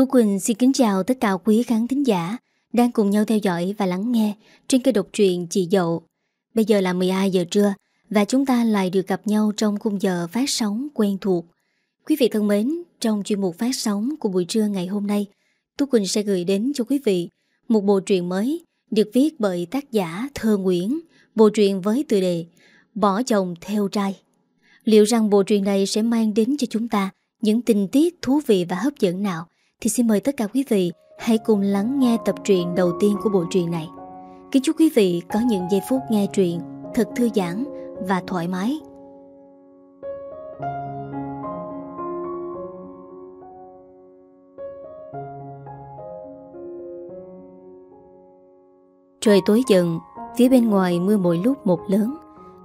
Tú Quỳnh xin kính chào tất cả quý khán thính giả đang cùng nhau theo dõi và lắng nghe trên kênh độc truyện Chị Dậu. Bây giờ là 12 giờ trưa và chúng ta lại được gặp nhau trong khung giờ phát sóng quen thuộc. Quý vị thân mến, trong chuyên mục phát sóng của buổi trưa ngày hôm nay, Tú Quỳnh sẽ gửi đến cho quý vị một bộ truyện mới được viết bởi tác giả Thơ Nguyễn, bộ truyện với tựa đề Bỏ chồng theo trai. Liệu rằng bộ truyện này sẽ mang đến cho chúng ta những tình tiết thú vị và hấp dẫn nào? Thì xin mời tất cả quý vị hãy cùng lắng nghe tập truyện đầu tiên của bộ truyện này. Kính chúc quý vị có những giây phút nghe truyện thật thư giãn và thoải mái. Trời tối dần, phía bên ngoài mưa mỗi lúc một lớn,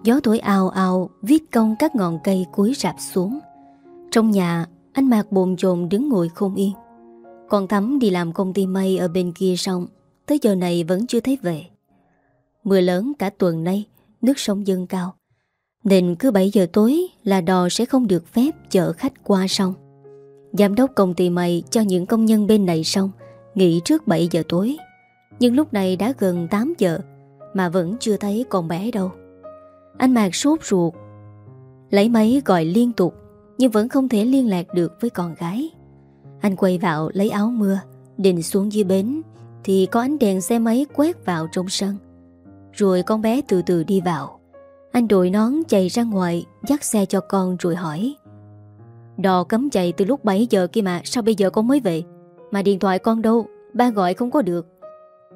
gió thổi ào ào viết cong các ngọn cây cuối rạp xuống. Trong nhà, anh Mạc bồn chồn đứng ngồi không yên. Còn Thắm đi làm công ty mây ở bên kia xong, tới giờ này vẫn chưa thấy về. Mưa lớn cả tuần nay, nước sông dâng cao. Nên cứ 7 giờ tối là đò sẽ không được phép chở khách qua sông. Giám đốc công ty mây cho những công nhân bên này xong, nghỉ trước 7 giờ tối. Nhưng lúc này đã gần 8 giờ Mà vẫn chưa thấy con bé đâu Anh Mạc sốt ruột Lấy máy gọi liên tục Nhưng vẫn không thể liên lạc được với con gái anh quay vào lấy áo mưa, Định xuống dưới bến, Thì có ánh đèn xe máy quét vào trong sân. Rồi con bé từ từ đi vào. Anh đội nón chạy ra ngoài, Dắt xe cho con rồi hỏi. Đò cấm chạy từ lúc 7 giờ kia mà, Sao bây giờ con mới về? Mà điện thoại con đâu? Ba gọi không có được.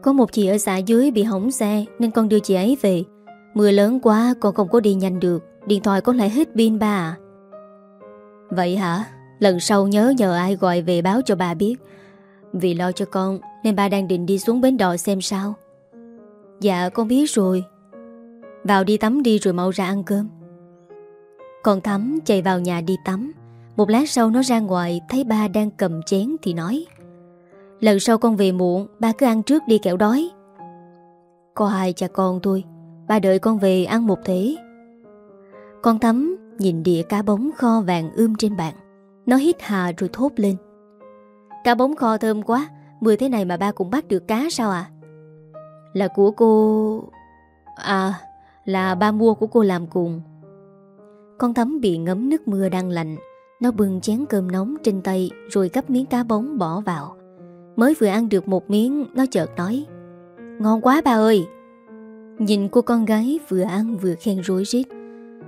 Có một chị ở xã dưới bị hỏng xe, Nên con đưa chị ấy về. Mưa lớn quá, con không có đi nhanh được. Điện thoại con lại hết pin ba à. Vậy hả? Lần sau nhớ nhờ ai gọi về báo cho bà biết. Vì lo cho con, Nên ba đang định đi xuống bến đò xem sao. Dạ con biết rồi. Vào đi tắm đi rồi mau ra ăn cơm. Con Thắm chạy vào nhà đi tắm. Một lát sau nó ra ngoài, Thấy ba đang cầm chén thì nói, Lần sau con về muộn, Ba cứ ăn trước đi kẹo đói. Có hai cha con tôi Ba đợi con về ăn một thế Con Thắm nhìn đĩa cá bóng kho vàng ươm trên bàn. Nó hít hà rồi thốt lên. Cá bóng kho thơm quá, Mưa thế này mà ba cũng bắt được cá sao à Là của cô À Là ba mua của cô làm cùng Con Thắm bị ngấm nước mưa đang lạnh. Nó bưng chén cơm nóng trên tay Rồi gấp miếng cá bóng bỏ vào. Mới vừa ăn được một miếng, Nó chợt nói, Ngon quá ba ơi. Nhìn cô con gái vừa ăn vừa khen rối rít.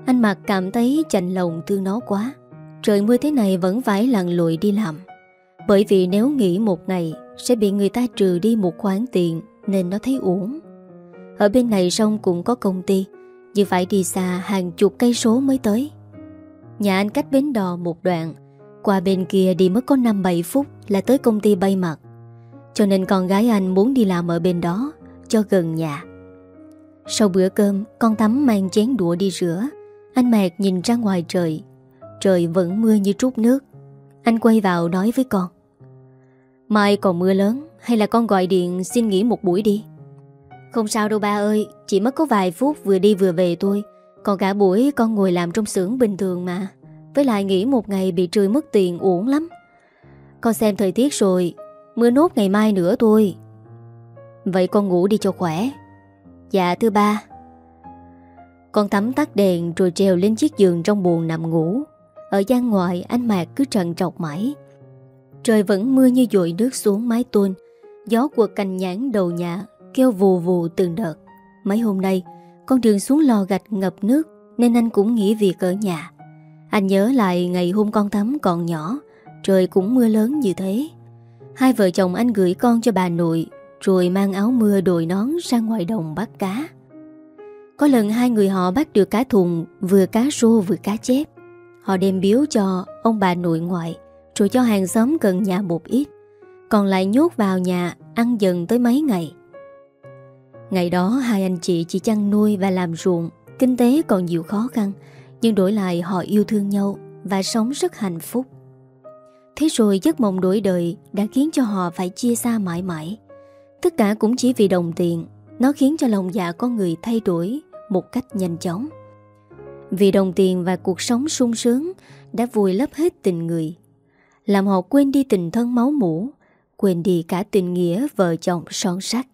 Anh mặc cảm thấy chạnh lòng thương nó quá. Trời mưa thế này vẫn phải lặn lội đi làm. Bởi vì nếu nghỉ một ngày, Sẽ bị người ta trừ đi một khoản tiền Nên nó thấy uổng. Ở bên này sông cũng có công ty Nhưng phải đi xa hàng chục cây số mới tới. Nhà anh cách bến đò một đoạn, Qua bên kia đi mất có 5-7 phút Là tới công ty bay mặt cho nên con gái anh muốn đi làm ở bên đó, Cho gần nhà. Sau bữa cơm, Con Thắm mang chén đũa đi rửa. Anh Mạc nhìn ra ngoài trời Trời vẫn mưa như trút nước. Anh quay vào nói với con. Mai còn mưa lớn, Hay là con gọi điện xin nghỉ một buổi đi? Không sao đâu ba ơi, Chỉ mất có vài phút vừa đi vừa về thôi. Còn cả buổi con ngồi làm trong xưởng bình thường mà. Với lại nghỉ một ngày bị trừ mất tiền uổng lắm. Con xem thời tiết rồi, Mưa nốt ngày mai nữa thôi. Vậy con ngủ đi cho khỏe. Dạ thưa ba. Con thắm tắt đèn rồi treo lên chiếc giường trong buồn nằm ngủ. Ở gian ngoài anh Mạc cứ trần trọc mãi. Trời vẫn mưa như dội nước xuống mái tôn. Gió của cành nhãn đầu nhà Kêu vù vù từng đợt. Mấy hôm nay, Con đường xuống lò gạch ngập nước, Nên anh cũng nghỉ việc ở nhà. Anh nhớ lại ngày hôm con thắm còn nhỏ, Trời cũng mưa lớn như thế. Hai vợ chồng anh gửi con cho bà nội, Rồi mang áo mưa đội nón ra ngoài đồng bắt cá. Có lần hai người họ bắt được cá thùng, Vừa cá rô vừa cá chép. Họ đem biếu cho ông bà nội ngoại Rồi cho hàng xóm gần nhà một ít Còn lại nhốt vào nhà Ăn dần tới mấy ngày Ngày đó hai anh chị chỉ chăn nuôi và làm ruộng Kinh tế còn nhiều khó khăn Nhưng đổi lại họ yêu thương nhau Và sống rất hạnh phúc Thế rồi giấc mộng đổi đời đã khiến cho họ phải chia xa mãi mãi. Tất cả cũng chỉ vì đồng tiền, nó khiến cho lòng dạ con người thay đổi một cách nhanh chóng. Vì đồng tiền và cuộc sống sung sướng đã vùi lấp hết tình người, làm họ quên đi tình thân máu mủ quên đi cả tình nghĩa vợ chồng son sắc.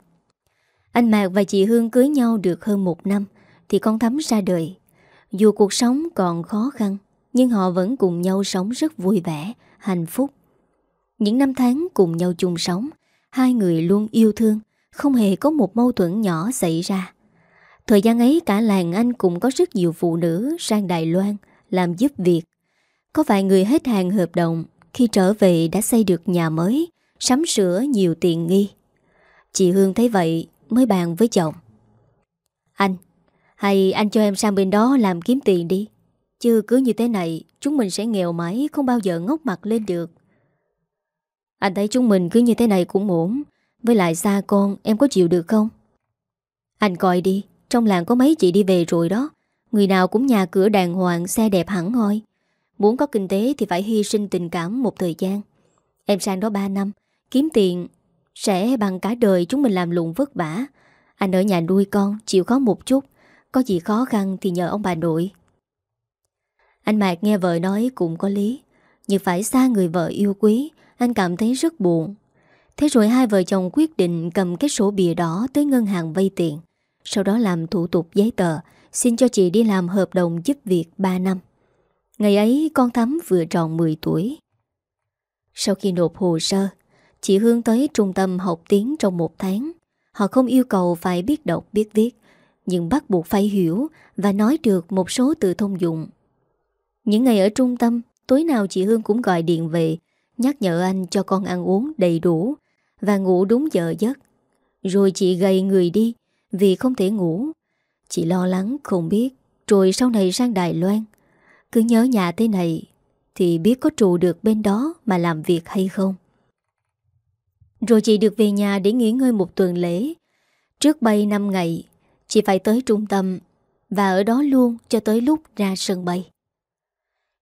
Anh Mạc và chị Hương cưới nhau được hơn một năm thì con Thắm ra đời. Dù cuộc sống còn khó khăn, nhưng họ vẫn cùng nhau sống rất vui vẻ, hạnh phúc. Những năm tháng cùng nhau chung sống, hai người luôn yêu thương, không hề có một mâu thuẫn nhỏ xảy ra. Thời gian ấy cả làng anh cũng có rất nhiều phụ nữ sang Đài Loan làm giúp việc. Có vài người hết hàng hợp đồng khi trở về đã xây được nhà mới, sắm sửa nhiều tiền nghi. Chị Hương thấy vậy mới bàn với chồng. Anh, hay anh cho em sang bên đó làm kiếm tiền đi. Chứ cứ như thế này, chúng mình sẽ nghèo mãi, không bao giờ ngốc mặt lên được. Anh thấy chúng mình cứ như thế này cũng ổn. Với lại xa con, em có chịu được không? Anh coi đi, trong làng có mấy chị đi về rồi đó. Người nào cũng nhà cửa đàng hoàng, xe đẹp hẳn hoi. Muốn có kinh tế thì phải hy sinh tình cảm một thời gian. Em sang đó 3 năm, kiếm tiền sẽ bằng cả đời chúng mình làm lụng vất vả. Anh ở nhà nuôi con, chịu khó một chút. Có gì khó khăn thì nhờ ông bà nội. Anh Mạc nghe vợ nói cũng có lý. Nhưng phải xa người vợ yêu quý, anh cảm thấy rất buồn. Thế rồi hai vợ chồng quyết định cầm cái sổ bìa đỏ tới ngân hàng vay tiền. Sau đó làm thủ tục giấy tờ, xin cho chị đi làm hợp đồng giúp việc 3 năm. Ngày ấy con Thắm vừa tròn 10 tuổi. Sau khi nộp hồ sơ, chị Hương tới trung tâm học tiếng trong một tháng. Họ không yêu cầu phải biết đọc biết viết, nhưng bắt buộc phải hiểu và nói được một số từ thông dụng. Những ngày ở trung tâm, tối nào chị Hương cũng gọi điện về, nhắc nhở anh cho con ăn uống đầy đủ và ngủ đúng giờ giấc. Rồi chị gầy người đi vì không thể ngủ. Chị lo lắng không biết rồi sau này sang Đài Loan. Cứ nhớ nhà thế này thì biết có trụ được bên đó mà làm việc hay không. Rồi chị được về nhà để nghỉ ngơi một tuần lễ. Trước bay 5 ngày, chị phải tới trung tâm và ở đó luôn cho tới lúc ra sân bay.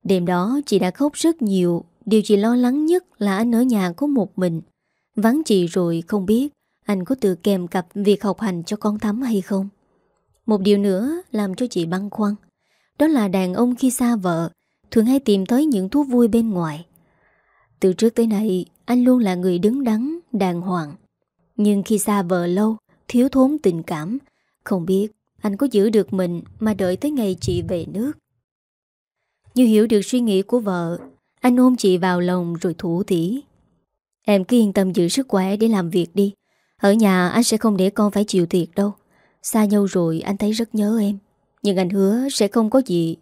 Đêm đó chị đã khóc rất nhiều Điều chị lo lắng nhất là anh ở nhà có một mình Vắng chị rồi không biết anh có tự kèm cặp việc học hành cho con Thắm hay không? Một điều nữa làm cho chị băn khoăn Đó là đàn ông khi xa vợ Thường hay tìm tới những thú vui bên ngoài. Từ trước tới nay Anh luôn là người đứng đắn, đàng hoàng. Nhưng khi xa vợ lâu Thiếu thốn tình cảm Không biết anh có giữ được mình Mà đợi tới ngày chị về nước. Như hiểu được suy nghĩ của vợ Anh ôm chị vào lòng rồi thủ tỉ Em cứ yên tâm giữ sức khỏe để làm việc đi. Ở nhà anh sẽ không để con phải chịu thiệt đâu. Xa nhau rồi anh thấy rất nhớ em. Nhưng anh hứa sẽ không có gì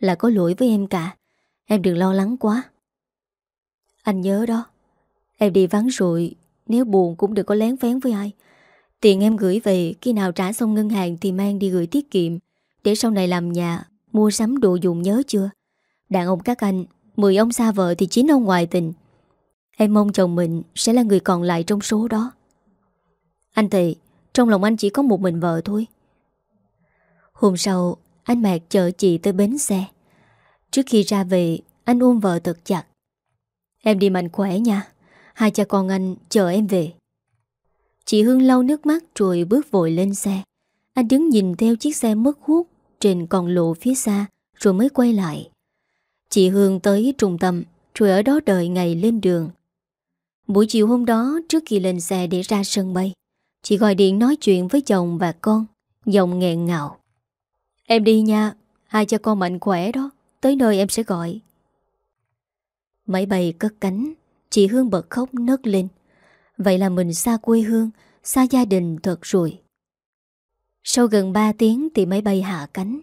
Là có lỗi với em cả. Em đừng lo lắng quá. Anh nhớ đó. Em đi vắng rồi, Nếu buồn cũng đừng có lén phén với ai. Tiền em gửi về, Khi nào trả xong ngân hàng thì mang đi gửi tiết kiệm. Để sau này làm nhà, Mua sắm đồ dùng nhớ chưa? Đàn ông các anh, Mười ông xa vợ thì chín ông ngoài tình. Em mong chồng mình sẽ là người còn lại trong số đó. Anh Tị, Trong lòng anh chỉ có một mình vợ thôi. Hôm sau, Anh Mạc chở chị tới bến xe. Trước khi ra về, Anh ôm vợ thật chặt. Em đi mạnh khỏe nha, Hai cha con anh chờ em về. Chị Hương lau nước mắt rồi bước vội lên xe. Anh đứng nhìn theo chiếc xe mất hút Trên con lộ phía xa Rồi mới quay lại. Chị Hương tới trung tâm Rồi ở đó đợi ngày lên đường. Buổi chiều hôm đó, Trước khi lên xe để ra sân bay Chị gọi điện nói chuyện với chồng và con, Giọng nghẹn ngào. Em đi nha, Hai cho con mạnh khỏe đó, Tới nơi em sẽ gọi. Máy bay cất cánh, Chị Hương bật khóc nấc lên. Vậy là mình xa quê hương, Xa gia đình thật rồi. Sau gần 3 tiếng thì máy bay hạ cánh.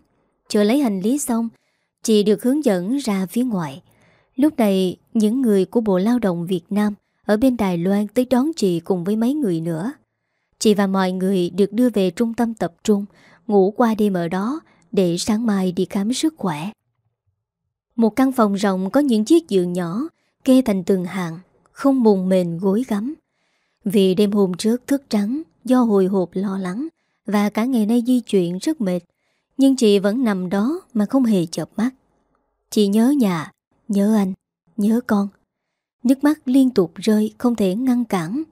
Chờ lấy hành lý xong, Chị được hướng dẫn ra phía ngoài. Lúc này, những người của Bộ Lao động Việt Nam Ở bên Đài Loan tới đón chị cùng với mấy người nữa. Chị và mọi người được đưa về trung tâm tập trung Ngủ qua đêm ở đó Để sáng mai đi khám sức khỏe. Một căn phòng rộng có những chiếc giường nhỏ Kê thành từng hàng Không mùng mền gối gắm. Vì đêm hôm trước thức trắng Do hồi hộp lo lắng Và cả ngày nay di chuyển rất mệt nhưng chị vẫn nằm đó mà không hề chợp mắt. Chị nhớ nhà, nhớ anh, nhớ con. Nước mắt liên tục rơi không thể ngăn cản.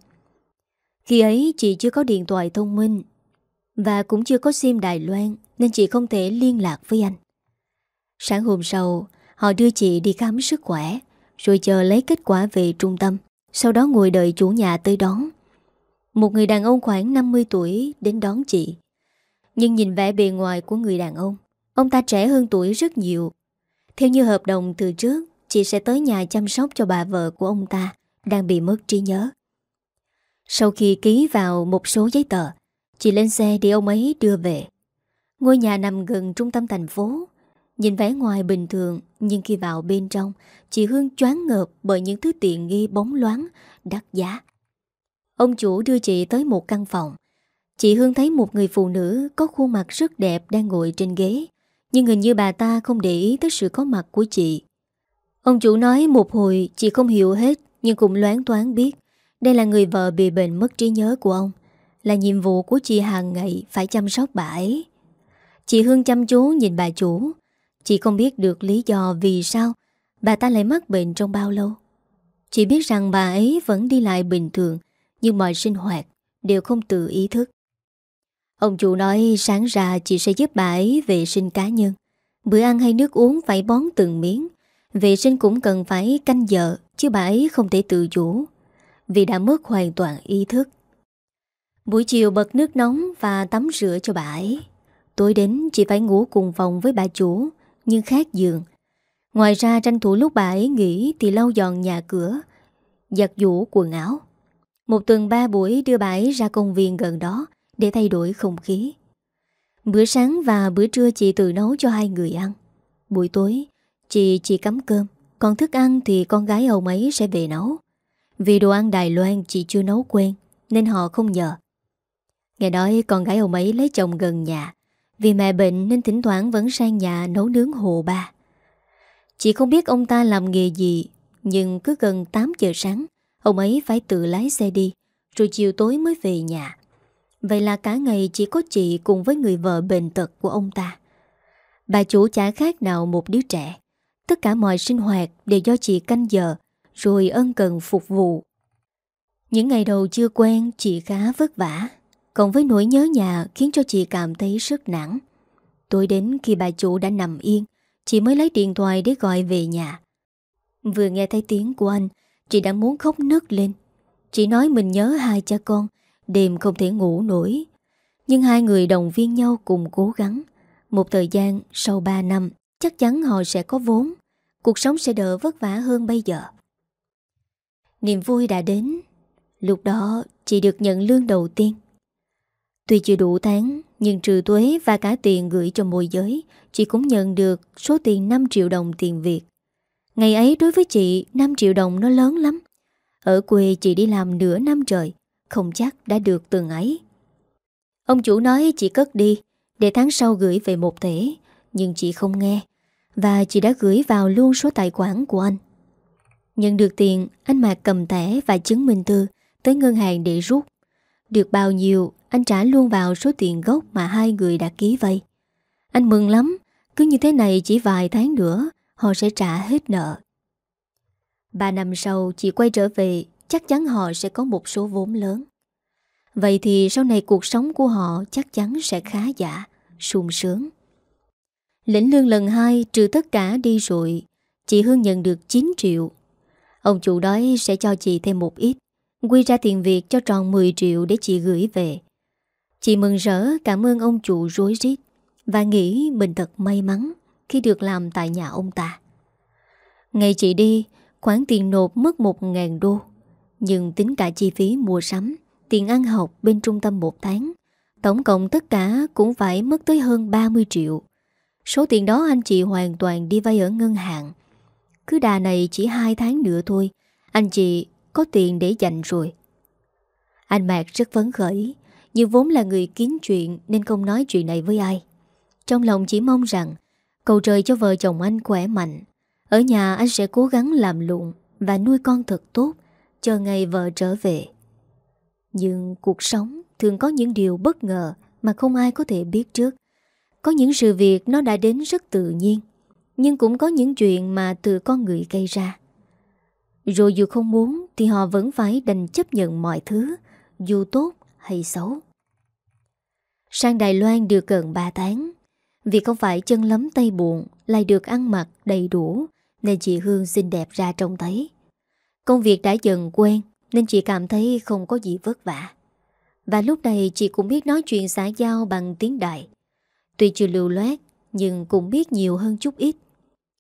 Khi ấy chị chưa có điện thoại thông minh Và cũng chưa có sim Đài Loan Nên chị không thể liên lạc với anh. Sáng hôm sau, Họ đưa chị đi khám sức khỏe Rồi chờ lấy kết quả về trung tâm, Sau đó ngồi đợi chủ nhà tới đón. Một người đàn ông khoảng 50 tuổi đến đón chị. Nhưng nhìn vẻ bề ngoài của người đàn ông Ông ta trẻ hơn tuổi rất nhiều. Theo như hợp đồng từ trước, Chị sẽ tới nhà chăm sóc cho bà vợ của ông ta Đang bị mất trí nhớ. Sau khi ký vào một số giấy tờ, Chị lên xe để ông ấy đưa về. Ngôi nhà nằm gần trung tâm thành phố. Nhìn vẻ ngoài bình thường, Nhưng khi vào bên trong, Chị Hương choáng ngợp bởi những thứ tiện nghi bóng loáng, Đắt giá. Ông chủ đưa chị tới một căn phòng. Chị Hương thấy một người phụ nữ Có khuôn mặt rất đẹp đang ngồi trên ghế, Nhưng hình như bà ta không để ý tới sự có mặt của chị. Ông chủ nói một hồi, Chị không hiểu hết, Nhưng cũng loáng toán biết. Đây là người vợ bị bệnh mất trí nhớ của ông. Là nhiệm vụ của chị hàng ngày Phải chăm sóc bà ấy. Chị Hương chăm chú nhìn bà chủ. Chị không biết được lý do vì sao Bà ta lại mắc bệnh trong bao lâu. Chị biết rằng bà ấy vẫn đi lại bình thường, Nhưng mọi sinh hoạt Đều không tự ý thức. Ông chủ nói sáng ra chị sẽ giúp bà ấy vệ sinh cá nhân. Bữa ăn hay nước uống phải bón từng miếng. Vệ sinh cũng cần phải canh giờ, Chứ bà ấy không thể tự chủ. Vì đã mất hoàn toàn ý thức. Buổi chiều bật nước nóng Và tắm rửa cho bà ấy. Tối đến, chị phải ngủ cùng phòng với bà chủ, Nhưng khác giường. Ngoài ra, tranh thủ lúc bà ấy nghỉ Thì lau dọn nhà cửa, Giặt giũ quần áo. Một tuần ba buổi đưa bà ấy ra công viên gần đó Để thay đổi không khí. Bữa sáng và bữa trưa chị tự nấu cho hai người ăn. Buổi tối, Chị chỉ cắm cơm. Còn thức ăn thì con gái ông ấy sẽ về nấu. Vì đồ ăn Đài Loan chị chưa nấu quen, Nên họ không nhờ. Nghe nói con gái ông ấy lấy chồng gần nhà. Vì mẹ bệnh nên thỉnh thoảng vẫn sang nhà nấu nướng hồ ba. Chị không biết ông ta làm nghề gì, Nhưng cứ gần 8 giờ sáng, Ông ấy phải tự lái xe đi, Rồi chiều tối mới về nhà. Vậy là cả ngày chỉ có chị cùng với người vợ bệnh tật của ông ta. Bà chủ chả khác nào một đứa trẻ. Tất cả mọi sinh hoạt đều do chị canh giờ rồi ân cần phục vụ. Những ngày đầu chưa quen, chị khá vất vả. Còn với nỗi nhớ nhà khiến cho chị cảm thấy rất nản. Tối đến khi bà chủ đã nằm yên, Chị mới lấy điện thoại để gọi về nhà. Vừa nghe thấy tiếng của anh, Chị đã muốn khóc nức lên. Chị nói mình nhớ hai cha con, Đêm không thể ngủ nổi. Nhưng hai người đồng viên nhau cùng cố gắng. Một thời gian sau 3 năm, Chắc chắn họ sẽ có vốn. Cuộc sống sẽ đỡ vất vả hơn bây giờ. Niềm vui đã đến. Lúc đó, chị được nhận lương đầu tiên. Tuy chưa đủ tháng, Nhưng trừ tuế và cả tiền gửi cho môi giới, Chị cũng nhận được số tiền 5 triệu đồng tiền Việt. Ngày ấy đối với chị 5 triệu đồng nó lớn lắm. Ở quê chị đi làm nửa năm trời, Không chắc đã được từng ấy. Ông chủ nói chị cất đi, Để tháng sau gửi về một thể Nhưng chị không nghe, Và chị đã gửi vào luôn số tài khoản của anh. Nhận được tiền Anh Mạc cầm thẻ và chứng minh thư Tới ngân hàng để rút Được bao nhiêu Anh trả luôn vào số tiền gốc Mà hai người đã ký vay Anh mừng lắm Cứ như thế này chỉ vài tháng nữa Họ sẽ trả hết nợ Ba năm sau chị quay trở về Chắc chắn họ sẽ có một số vốn lớn Vậy thì sau này cuộc sống của họ chắc chắn sẽ khá giả, sung sướng. Lĩnh lương lần hai trừ tất cả đi rồi, chị Hương nhận được 9 triệu. Ông chủ đói sẽ cho chị thêm một ít, quy ra tiền việc cho tròn 10 triệu để chị gửi về. Chị mừng rỡ cảm ơn ông chủ rối rít và nghĩ mình thật may mắn khi được làm tại nhà ông ta. Ngày chị đi, khoản tiền nộp mất 1.000 đô, nhưng tính cả chi phí mua sắm, tiền ăn học bên trung tâm một tháng. Tổng cộng tất cả cũng phải mất tới hơn 30 triệu. Số tiền đó anh chị hoàn toàn đi vay ở ngân hàng. Cứ đà này chỉ hai tháng nữa thôi, anh chị có tiền để dành rồi. Anh Mạc rất phấn khởi, nhưng vốn là người kiến chuyện nên không nói chuyện này với ai. Trong lòng chỉ mong rằng cầu trời cho vợ chồng anh khỏe mạnh. Ở nhà anh sẽ cố gắng làm lụng và nuôi con thật tốt, chờ ngày vợ trở về. Nhưng cuộc sống thường có những điều bất ngờ mà không ai có thể biết trước. Có những sự việc nó đã đến rất tự nhiên, nhưng cũng có những chuyện mà từ con người gây ra. Rồi dù không muốn thì họ vẫn phải đành chấp nhận mọi thứ, dù tốt hay xấu. Sang Đài Loan được gần 3 tháng, vì không phải chân lấm tay buồn lại được ăn mặc đầy đủ nên chị Hương xinh đẹp ra trông thấy. Công việc đã dần quen Nên chị cảm thấy không có gì vất vả Và lúc này chị cũng biết nói chuyện xã giao bằng tiếng đại Tuy chưa lưu loát Nhưng cũng biết nhiều hơn chút ít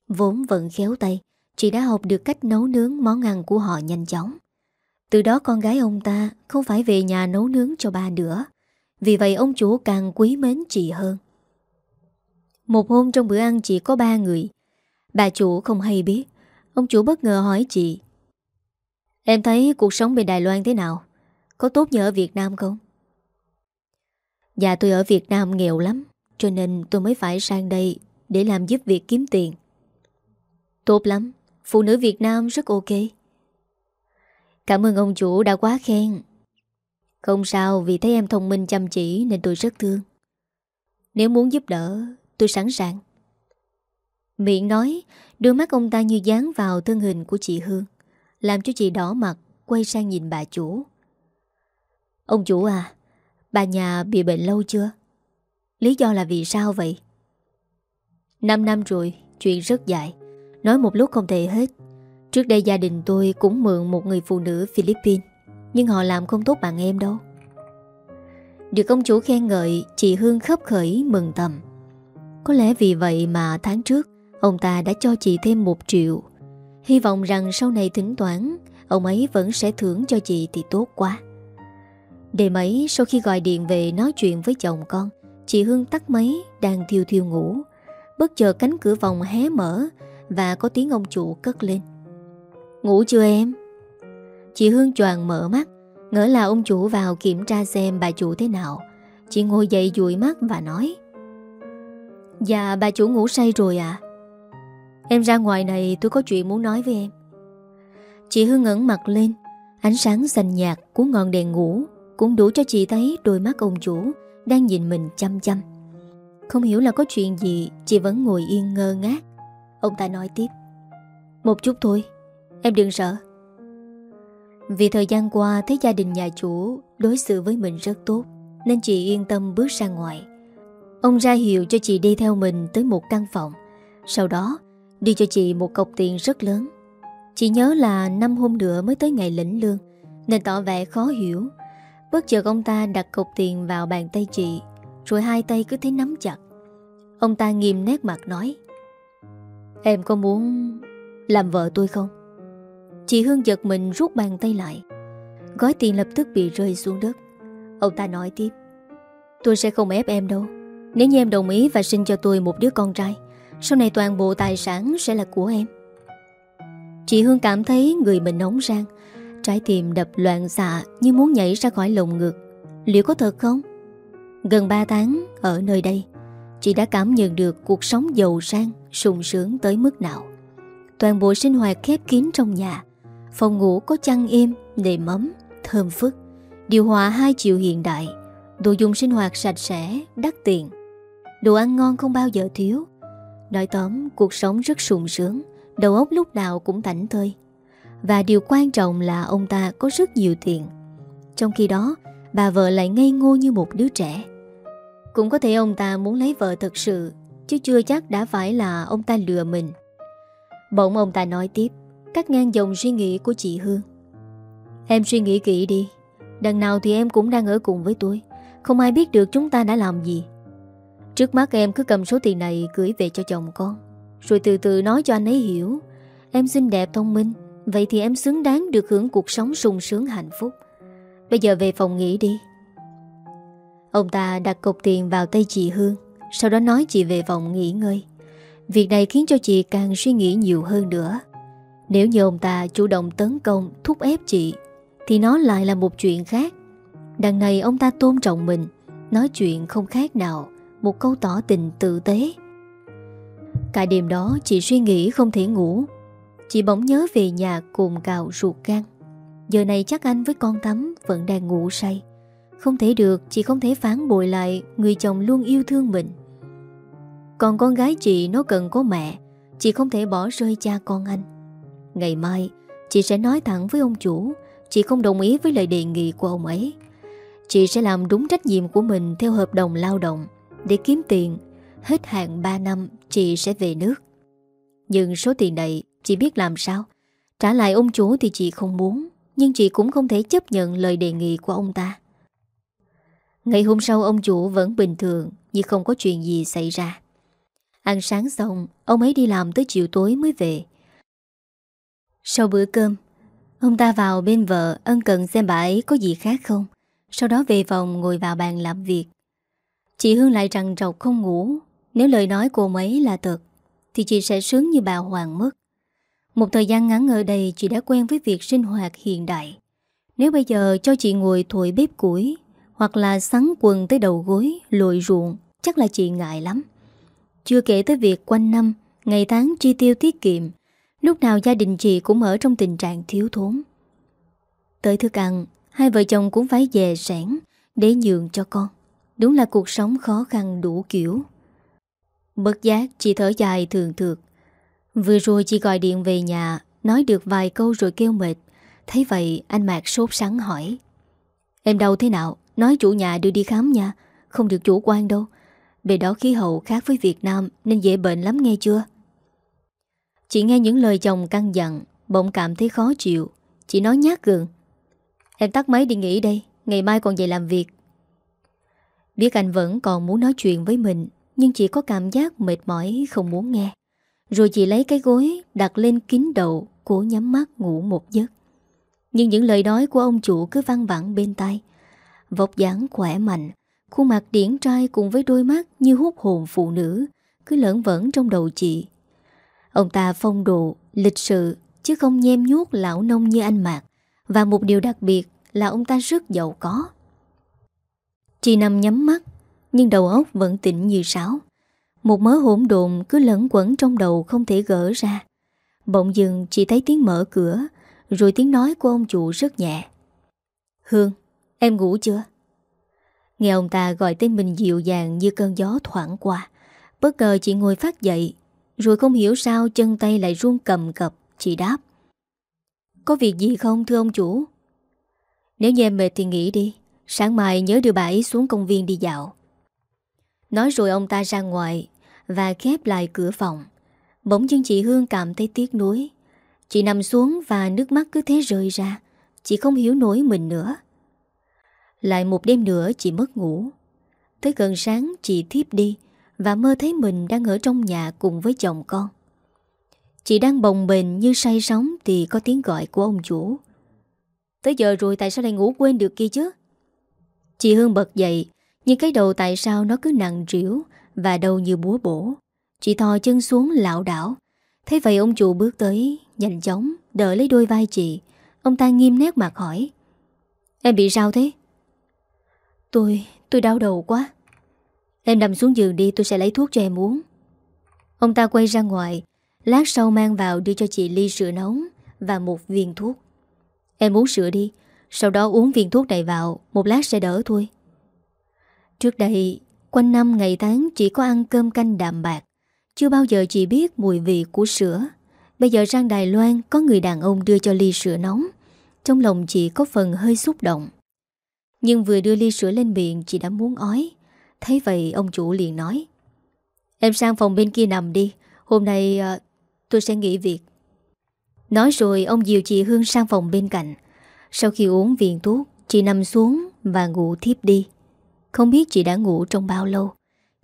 Vốn vẫn khéo tay Chị đã học được cách nấu nướng món ăn của họ nhanh chóng. Từ đó con gái ông ta Không phải về nhà nấu nướng cho ba nữa Vì vậy ông chủ càng quý mến chị hơn. Một hôm trong bữa ăn chỉ có ba người. Bà chủ không hay biết. Ông chủ bất ngờ hỏi chị, Em thấy cuộc sống bên Đài Loan thế nào? Có tốt như ở Việt Nam không? Dạ tôi ở Việt Nam nghèo lắm, Cho nên tôi mới phải sang đây Để làm giúp việc kiếm tiền. Tốt lắm, Phụ nữ Việt Nam rất ok. Cảm ơn ông chủ đã quá khen. Không sao, Vì thấy em thông minh chăm chỉ Nên tôi rất thương. Nếu muốn giúp đỡ, tôi sẵn sàng. Miệng nói, Đôi mắt ông ta như dán vào thân hình của chị Hương, Làm cho chị đỏ mặt, Quay sang nhìn bà chủ. Ông chủ à Bà nhà bị bệnh lâu chưa? Lý do là vì sao vậy? 5 năm rồi, Chuyện rất dài. Nói một lúc không thể hết. Trước đây gia đình tôi cũng mượn một người phụ nữ Philippines, Nhưng họ làm không tốt bạn em đâu. Được công chủ khen ngợi, Chị Hương khấp khởi, mừng tầm Có lẽ vì vậy mà tháng trước, Ông ta đã cho chị thêm một triệu. Hy vọng rằng sau này thỉnh thoảng, Ông ấy vẫn sẽ thưởng cho chị thì tốt quá. Đêm ấy, sau khi gọi điện về nói chuyện với chồng con, Chị Hương tắt máy, đang thiêu thiêu ngủ. Bất chợt cánh cửa phòng hé mở và có tiếng ông chủ cất lên. Ngủ chưa em? Chị Hương choàng mở mắt, Ngỡ là ông chủ vào kiểm tra xem bà chủ thế nào. Chị ngồi dậy dụi mắt và nói Dạ bà chủ ngủ say rồi à Em ra ngoài này, tôi có chuyện muốn nói với em. Chị Hương ngẩn mặt lên, Ánh sáng xanh nhạt của ngọn đèn ngủ Cũng đủ cho chị thấy đôi mắt ông chủ Đang nhìn mình chăm chăm. Không hiểu là có chuyện gì, Chị vẫn ngồi yên ngơ ngác. Ông ta nói tiếp. Một chút thôi, Em đừng sợ. Vì thời gian qua, thấy gia đình nhà chủ Đối xử với mình rất tốt, Nên chị yên tâm bước ra ngoài. Ông ra hiệu cho chị đi theo mình Tới một căn phòng. Sau đó, Đi cho chị một cọc tiền rất lớn. Chị nhớ là năm hôm nữa mới tới ngày lĩnh lương, Nên tỏ vẻ khó hiểu. Bất chợt ông ta đặt cọc tiền vào bàn tay chị, Rồi hai tay cứ thấy nắm chặt. Ông ta nghiêm nét mặt nói Em có muốn làm vợ tôi không? Chị Hương giật mình rút bàn tay lại. Gói tiền lập tức bị rơi xuống đất. Ông ta nói tiếp. Tôi sẽ không ép em đâu. Nếu như em đồng ý và sinh cho tôi một đứa con trai, sau này toàn bộ tài sản sẽ là của em. Chị Hương cảm thấy người mình nóng rang. Trái tim đập loạn xạ Như muốn nhảy ra khỏi lồng ngực. Liệu có thật không? Gần 3 tháng ở nơi đây, Chị đã cảm nhận được cuộc sống giàu sang sung sướng tới mức nào. Toàn bộ sinh hoạt khép kín trong nhà. Phòng ngủ có chăn êm, nệm ấm, thơm phức. Điều hòa hai chiều hiện đại. Đồ dùng sinh hoạt sạch sẽ, đắt tiền. Đồ ăn ngon không bao giờ thiếu. Nói tóm cuộc sống rất sung sướng. Đầu óc lúc nào cũng thảnh thơi Và điều quan trọng là ông ta có rất nhiều tiền. Trong khi đó Bà vợ lại ngây ngô như một đứa trẻ. Cũng có thể ông ta muốn lấy vợ thật sự. Chứ chưa chắc đã phải là ông ta lừa mình. Bỗng ông ta nói tiếp, Cắt ngang dòng suy nghĩ của chị Hương. Em suy nghĩ kỹ đi, Đằng nào thì em cũng đang ở cùng với tôi, Không ai biết được chúng ta đã làm gì. Trước mắt em cứ cầm số tiền này gửi về cho chồng con, Rồi từ từ nói cho anh ấy hiểu. Em xinh đẹp thông minh, Vậy thì em xứng đáng được hưởng cuộc sống sung sướng hạnh phúc. Bây giờ về phòng nghỉ đi. Ông ta đặt cục tiền vào tay chị Hương. Sau đó nói chị về phòng nghỉ ngơi Việc này khiến cho chị càng suy nghĩ nhiều hơn nữa Nếu như ông ta chủ động tấn công Thúc ép chị Thì nó lại là một chuyện khác Đằng này ông ta tôn trọng mình Nói chuyện không khác nào một câu tỏ tình tử tế. Cả đêm đó chị suy nghĩ không thể ngủ. Chị bỗng nhớ về nhà cùng cào ruột gan. Giờ này chắc anh với con tắm vẫn đang ngủ say. Không thể được, chị không thể phán bội lại người chồng luôn yêu thương mình. Còn con gái chị nó cần có mẹ, chị không thể bỏ rơi cha con anh. Ngày mai, chị sẽ nói thẳng với ông chủ, chị không đồng ý với lời đề nghị của ông ấy. Chị sẽ làm đúng trách nhiệm của mình theo hợp đồng lao động. Để kiếm tiền Hết hạn 3 năm chị sẽ về nước Nhưng số tiền này chị biết làm sao Trả lại ông chủ thì chị không muốn Nhưng chị cũng không thể chấp nhận lời đề nghị của ông ta Ngày hôm sau ông chủ vẫn bình thường Như không có chuyện gì xảy ra Ăn sáng xong, Ông ấy đi làm tới chiều tối mới về. Sau bữa cơm, Ông ta vào bên vợ Ân cần xem bà ấy có gì khác không. Sau đó về phòng ngồi vào bàn làm việc. Chị Hương lại rằng rọc không ngủ. Nếu lời nói của ông ấy là thật, Thì chị sẽ sướng như bà Hoàng mất. Một thời gian ngắn ở đây, Chị đã quen với việc sinh hoạt hiện đại. Nếu bây giờ cho chị ngồi thổi bếp củi, Hoặc là sắn quần tới đầu gối, Lội ruộng, Chắc là chị ngại lắm. Chưa kể tới việc quanh năm, Ngày tháng chi tiêu tiết kiệm, Lúc nào gia đình chị cũng ở trong tình trạng thiếu thốn. Tới thức ăn, Hai vợ chồng cũng phải dè sẻn Để nhường cho con. Đúng là cuộc sống khó khăn đủ kiểu. Bất giác, chị thở dài thường thượt. Vừa rồi chị gọi điện về nhà, Nói được vài câu rồi kêu mệt. Thấy vậy, anh Mạc sốt sắng hỏi. Em đâu thế nào? Nói chủ nhà đưa đi khám nha. Không được chủ quan đâu. Về đó khí hậu khác với Việt Nam Nên dễ bệnh lắm nghe chưa? Chị nghe những lời chồng căng dặn, Bỗng cảm thấy khó chịu. Chị nói nhát gừng Em tắt máy đi nghỉ đây, Ngày mai còn về làm việc. Biết anh vẫn còn muốn nói chuyện với mình, Nhưng chị có cảm giác mệt mỏi, không muốn nghe. Rồi chị lấy cái gối đặt lên kín đầu, Cố nhắm mắt ngủ một giấc. Nhưng những lời nói của ông chủ cứ văng vẳng bên tay Vóc dáng khỏe mạnh Khuôn mặt điển trai cùng với đôi mắt như hút hồn phụ nữ Cứ lẫn vẫn trong đầu chị. Ông ta phong độ, lịch sự Chứ không nhem nhuốc lão nông như anh Mạc. Và một điều đặc biệt là ông ta rất giàu có. Chị nằm nhắm mắt Nhưng đầu óc vẫn tỉnh như sáo. Một mớ hỗn độn cứ lẫn quẩn trong đầu không thể gỡ ra. Bỗng dừng chị thấy tiếng mở cửa Rồi tiếng nói của ông chủ rất nhẹ. Hương, em ngủ chưa? Nghe ông ta gọi tên mình dịu dàng như cơn gió thoảng qua. Bất ngờ chị ngồi phát dậy, Rồi không hiểu sao chân tay lại run cầm cập. Chị đáp, Có việc gì không, thưa ông chủ? Nếu như em mệt thì nghỉ đi, Sáng mai nhớ đưa bà ấy xuống công viên đi dạo. Nói rồi ông ta ra ngoài Và khép lại cửa phòng. Bỗng dưng chị Hương cảm thấy tiếc nuối. Chị nằm xuống và nước mắt cứ thế rơi ra, Chị không hiểu nổi mình nữa. Lại một đêm nữa chị mất ngủ. Tới gần sáng chị thiếp đi Và mơ thấy mình đang ở trong nhà cùng với chồng con. Chị đang bồng bềnh như say sóng Thì có tiếng gọi của ông chủ. Tới giờ rồi tại sao lại ngủ quên được kia chứ? Chị Hương bật dậy, Nhưng cái đầu tại sao nó cứ nặng rỉu Và đầu như búa bổ. Chị thò chân xuống lão đảo. Thấy vậy ông chủ bước tới, Nhanh chóng đỡ lấy đôi vai chị. Ông ta nghiêm nét mặt hỏi, Em bị sao thế? Tôi, tôi đau đầu quá. Em nằm xuống giường đi tôi sẽ lấy thuốc cho em uống. Ông ta quay ra ngoài Lát sau mang vào đưa cho chị ly sữa nóng Và một viên thuốc. Em uống sữa đi sau đó uống viên thuốc này vào Một lát sẽ đỡ thôi. Trước đây Quanh năm ngày tháng chỉ có ăn cơm canh đạm bạc. Chưa bao giờ chị biết mùi vị của sữa. Bây giờ sang Đài Loan Có người đàn ông đưa cho ly sữa nóng. Trong lòng chị có phần hơi xúc động. Nhưng vừa đưa ly sữa lên miệng Chị đã muốn ói. Thấy vậy ông chủ liền nói Em sang phòng bên kia nằm đi Hôm nay à, tôi sẽ nghỉ việc. Nói rồi ông dìu chị Hương sang phòng bên cạnh. Sau khi uống viên thuốc Chị nằm xuống và ngủ thiếp đi. Không biết chị đã ngủ trong bao lâu.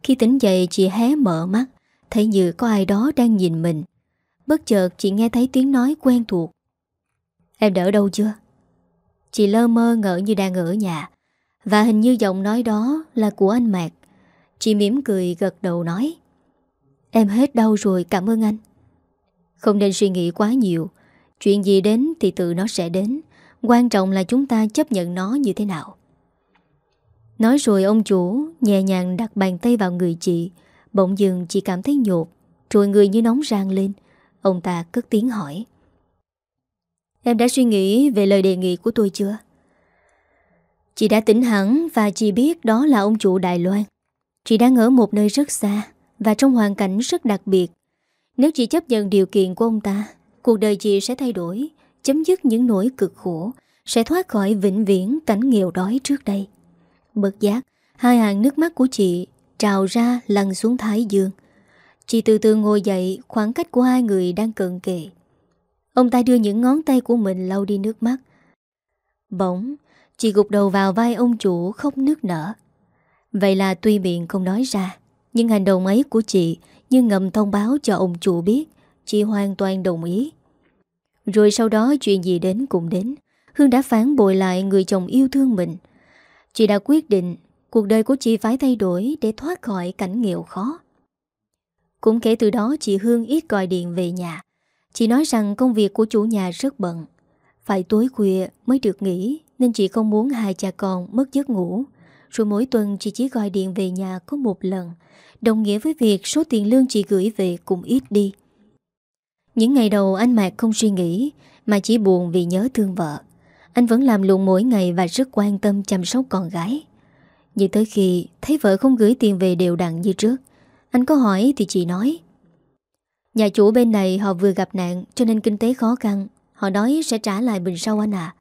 Khi tỉnh dậy chị hé mở mắt Thấy như có ai đó đang nhìn mình. Bất chợt chị nghe thấy tiếng nói quen thuộc. Em đỡ đâu chưa? Chị lơ mơ ngỡ như đang ở nhà. Và hình như giọng nói đó là của anh Mạc. Chị mỉm cười gật đầu nói, Em hết đau rồi, cảm ơn anh. Không nên suy nghĩ quá nhiều. Chuyện gì đến thì tự nó sẽ đến. Quan trọng là chúng ta chấp nhận nó như thế nào. Nói rồi ông chủ nhẹ nhàng đặt bàn tay vào người chị. Bỗng dừng, chị cảm thấy nhột, Rồi người như nóng rang lên. Ông ta cất tiếng hỏi Em đã suy nghĩ về lời đề nghị của tôi chưa? Chị đã tỉnh hẳn và chị biết đó là ông chủ Đài Loan Chị đang ở một nơi rất xa Và trong hoàn cảnh rất đặc biệt Nếu chị chấp nhận điều kiện của ông ta Cuộc đời chị sẽ thay đổi chấm dứt những nỗi cực khổ, sẽ thoát khỏi vĩnh viễn cảnh nghèo đói trước đây. Bật giác, hai hàng nước mắt của chị trào ra lăn xuống thái dương. Chị từ từ ngồi dậy khoảng cách của hai người đang cận kề. Ông ta đưa những ngón tay của mình lau đi nước mắt. Bỗng, Chị gục đầu vào vai ông chủ khóc nước nở. Vậy là tuy miệng không nói ra, Nhưng hành động ấy của chị Như ngầm thông báo cho ông chủ biết. Chị hoàn toàn đồng ý. Rồi sau đó chuyện gì đến cũng đến. Hương đã phản bội lại người chồng yêu thương mình. Chị đã quyết định Cuộc đời của chị phải thay đổi Để thoát khỏi cảnh nghèo khó. Cũng kể từ đó, chị Hương ít gọi điện về nhà. Chị nói rằng công việc của chủ nhà rất bận. Phải tối khuya mới được nghỉ, Nên chị không muốn hai cha con mất giấc ngủ. Rồi mỗi tuần chị chỉ gọi điện về nhà có một lần, Đồng nghĩa với việc số tiền lương chị gửi về cũng ít đi. Những ngày đầu anh Mạc không suy nghĩ, Mà chỉ buồn vì nhớ thương vợ. Anh vẫn làm lụng mỗi ngày và rất quan tâm chăm sóc con gái. Nhưng tới khi thấy vợ không gửi tiền về đều đặn như trước, Anh có hỏi thì chị nói Nhà chủ bên này họ vừa gặp nạn cho nên kinh tế khó khăn. Họ nói sẽ trả lại bình sau anh à.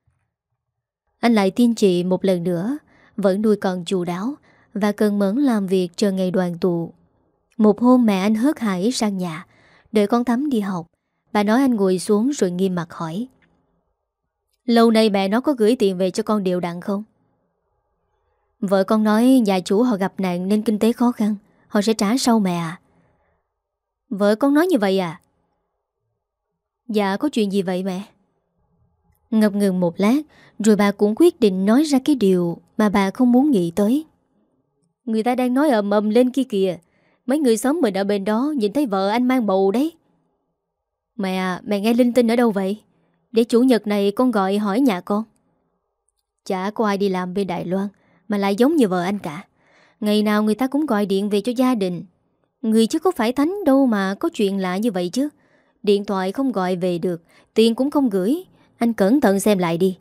Anh lại tin chị một lần nữa, vẫn nuôi con chu đáo và cần mẫn làm việc chờ ngày đoàn tụ. Một hôm mẹ anh hớt hải sang nhà, đợi con Thắm đi học. Bà nói anh ngồi xuống rồi nghiêm mặt hỏi. Lâu nay mẹ nó có gửi tiền về cho con đều đặn không? Vợ con nói nhà chủ họ gặp nạn nên kinh tế khó khăn, họ sẽ trả sau mẹ à. Vợ con nói như vậy à? Dạ có chuyện gì vậy mẹ? Ngập ngừng một lát, Rồi bà cũng quyết định nói ra cái điều Mà bà không muốn nghĩ tới. Người ta đang nói ầm ầm lên kia kìa. Mấy người xóm mình ở bên đó Nhìn thấy vợ anh mang bầu đấy. Mẹ à mẹ nghe linh tinh ở đâu vậy? Để chủ nhật này con gọi hỏi nhà con. Chả có ai đi làm bên Đài Loan Mà lại giống như vợ anh cả. Ngày nào người ta cũng gọi điện về cho gia đình. Người chứ có phải thánh đâu mà có chuyện lạ như vậy chứ. Điện thoại không gọi về được, Tiền cũng không gửi. Anh cẩn thận xem lại đi.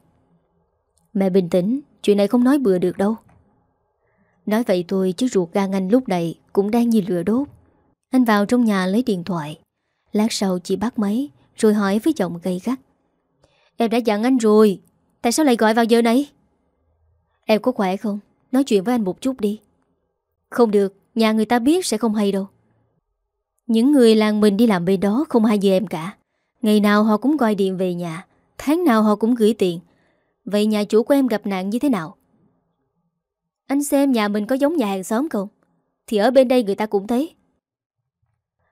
Mẹ bình tĩnh, Chuyện này không nói bừa được đâu. Nói vậy thôi, chứ ruột gan anh lúc này Cũng đang như lửa đốt. Anh vào trong nhà lấy điện thoại. Lát sau chị bắt máy, Rồi hỏi với giọng gây gắt. Em đã dặn anh rồi, Tại sao lại gọi vào giờ này? Em có khỏe không? Nói chuyện với anh một chút đi. Không được Nhà người ta biết sẽ không hay đâu. Những người làng mình đi làm bên đó Không hay gì em cả. Ngày nào họ cũng gọi điện về nhà, Tháng nào họ cũng gửi tiền. Vậy nhà chủ của em gặp nạn như thế nào? Anh xem nhà mình có giống nhà hàng xóm không? Thì ở bên đây người ta cũng thấy.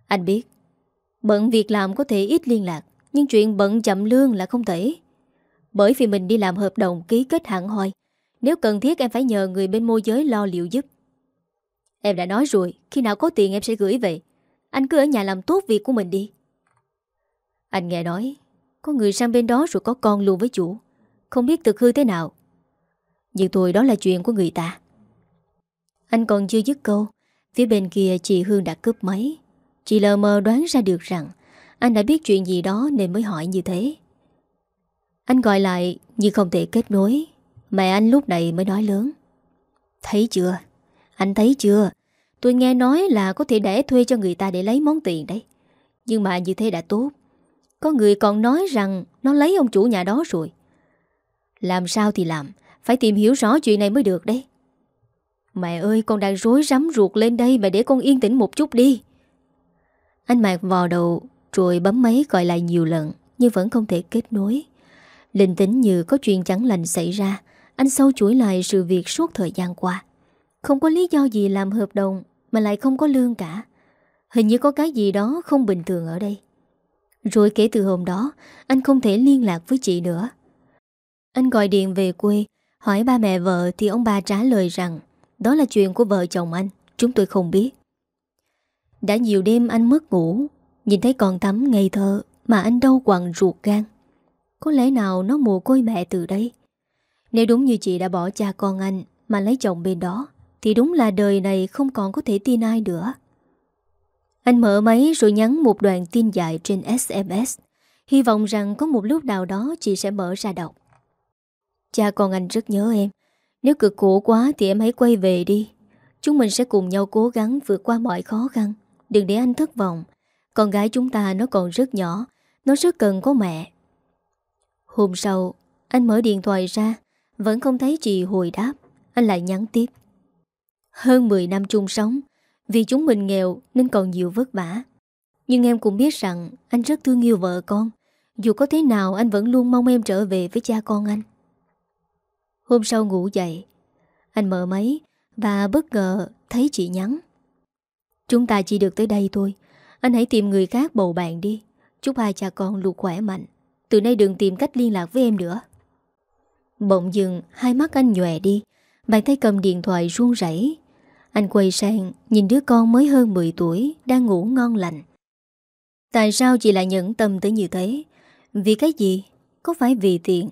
Anh biết, Bận việc làm có thể ít liên lạc, Nhưng chuyện bận chậm lương là không thể. Bởi vì mình đi làm hợp đồng ký kết hẳn hoi, Nếu cần thiết em phải nhờ người bên môi giới lo liệu giúp. Em đã nói rồi, Khi nào có tiền em sẽ gửi về. Anh cứ ở nhà làm tốt việc của mình đi. Anh nghe nói, Có người sang bên đó rồi có con luôn với chủ. Không biết thực hư thế nào. Nhưng thôi, đó là chuyện của người ta. Anh còn chưa dứt câu, Phía bên kia chị Hương đã cướp máy. Chị lờ mờ đoán ra được rằng, Anh đã biết chuyện gì đó nên mới hỏi như thế. Anh gọi lại, nhưng không thể kết nối. Mẹ anh lúc này mới nói lớn. Thấy chưa? Anh thấy chưa? Tôi nghe nói là có thể để thuê cho người ta để lấy món tiền đấy. Nhưng mà như thế đã tốt. Có người còn nói rằng Nó lấy ông chủ nhà đó rồi. Làm sao thì làm, Phải tìm hiểu rõ chuyện này mới được đấy. Mẹ ơi, con đang rối rắm ruột lên đây, Mẹ để con yên tĩnh một chút đi. Anh Mạc vò đầu, Rồi bấm máy gọi lại nhiều lần, Nhưng vẫn không thể kết nối. Linh tính như có chuyện chẳng lành xảy ra, Anh sâu chuỗi lại sự việc suốt thời gian qua không có lý do gì làm hợp đồng Mà lại không có lương cả. Hình như có cái gì đó không bình thường ở đây. Rồi kể từ hôm đó, Anh không thể liên lạc với chị nữa. Anh gọi điện về quê, Hỏi ba mẹ vợ thì ông bà trả lời rằng, Đó là chuyện của vợ chồng anh, Chúng tôi không biết. Đã nhiều đêm anh mất ngủ, Nhìn thấy con tắm ngây thơ Mà anh đâu quặn ruột gan. Có lẽ nào nó mồ côi mẹ từ đây? Nếu đúng như chị đã bỏ cha con anh Mà lấy chồng bên đó thì đúng là đời này không còn có thể tin ai nữa. Anh mở máy rồi nhắn một đoạn tin dài trên SMS Hy vọng rằng có một lúc nào đó chị sẽ mở ra đọc. Cha, con anh rất nhớ em. Nếu cực khổ quá thì em hãy quay về đi. Chúng mình sẽ cùng nhau cố gắng vượt qua mọi khó khăn. Đừng để anh thất vọng. Con gái chúng ta nó còn rất nhỏ. Nó rất cần có mẹ. Hôm sau, Anh mở điện thoại ra. Vẫn không thấy chị hồi đáp. Anh lại nhắn tiếp hơn 10 năm chung sống. Vì chúng mình nghèo nên còn nhiều vất vả. Nhưng em cũng biết rằng Anh rất thương yêu vợ con. Dù có thế nào anh vẫn luôn mong em trở về với cha con anh. Hôm sau ngủ dậy, Anh mở máy Và bất ngờ thấy chị nhắn. Chúng ta chỉ được tới đây thôi. Anh hãy tìm người khác bầu bạn đi. Chúc hai cha con luôn khỏe mạnh. Từ nay đừng tìm cách liên lạc với em nữa. Bỗng dừng, Hai mắt anh nhòe đi. Bàn tay cầm điện thoại run rẩy. Anh quay sang, Nhìn đứa con mới hơn 10 tuổi, Đang ngủ ngon lành. Tại sao chị lại nhẫn tâm tới như thế? Vì cái gì? Có phải vì tiền?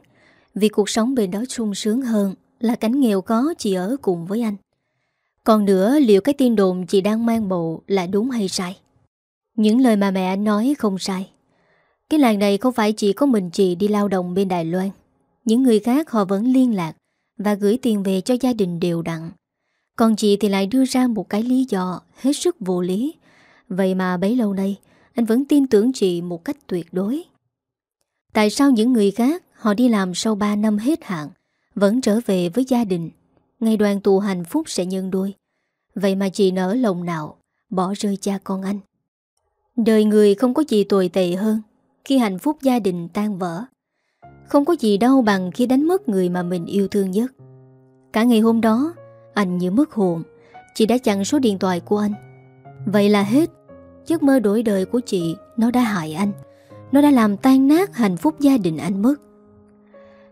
Vì cuộc sống bên đó sung sướng hơn Là cảnh nghèo có chị ở cùng với anh. Còn nữa, liệu cái tin đồn chị đang mang bầu Là đúng hay sai? Những lời mà mẹ anh nói không sai. Cái làng này không phải chỉ có mình chị đi lao động bên Đài Loan. Những người khác họ vẫn liên lạc Và gửi tiền về cho gia đình đều đặn. Còn chị thì lại đưa ra một cái lý do Hết sức vô lý Vậy mà bấy lâu nay anh vẫn tin tưởng chị một cách tuyệt đối. Tại sao những người khác họ đi làm sau 3 năm hết hạn vẫn trở về với gia đình, ngày đoàn tù hạnh phúc sẽ nhân đôi. Vậy mà chị nở lòng nào bỏ rơi cha con anh. Đời người không có gì tồi tệ hơn khi hạnh phúc gia đình tan vỡ. Không có gì đau bằng khi đánh mất người mà mình yêu thương nhất. Cả ngày hôm đó, anh như mất hồn, chị đã chặn số điện thoại của anh. Vậy là hết. Giấc mơ đổi đời của chị Nó đã hại anh. Nó đã làm tan nát hạnh phúc gia đình anh mất.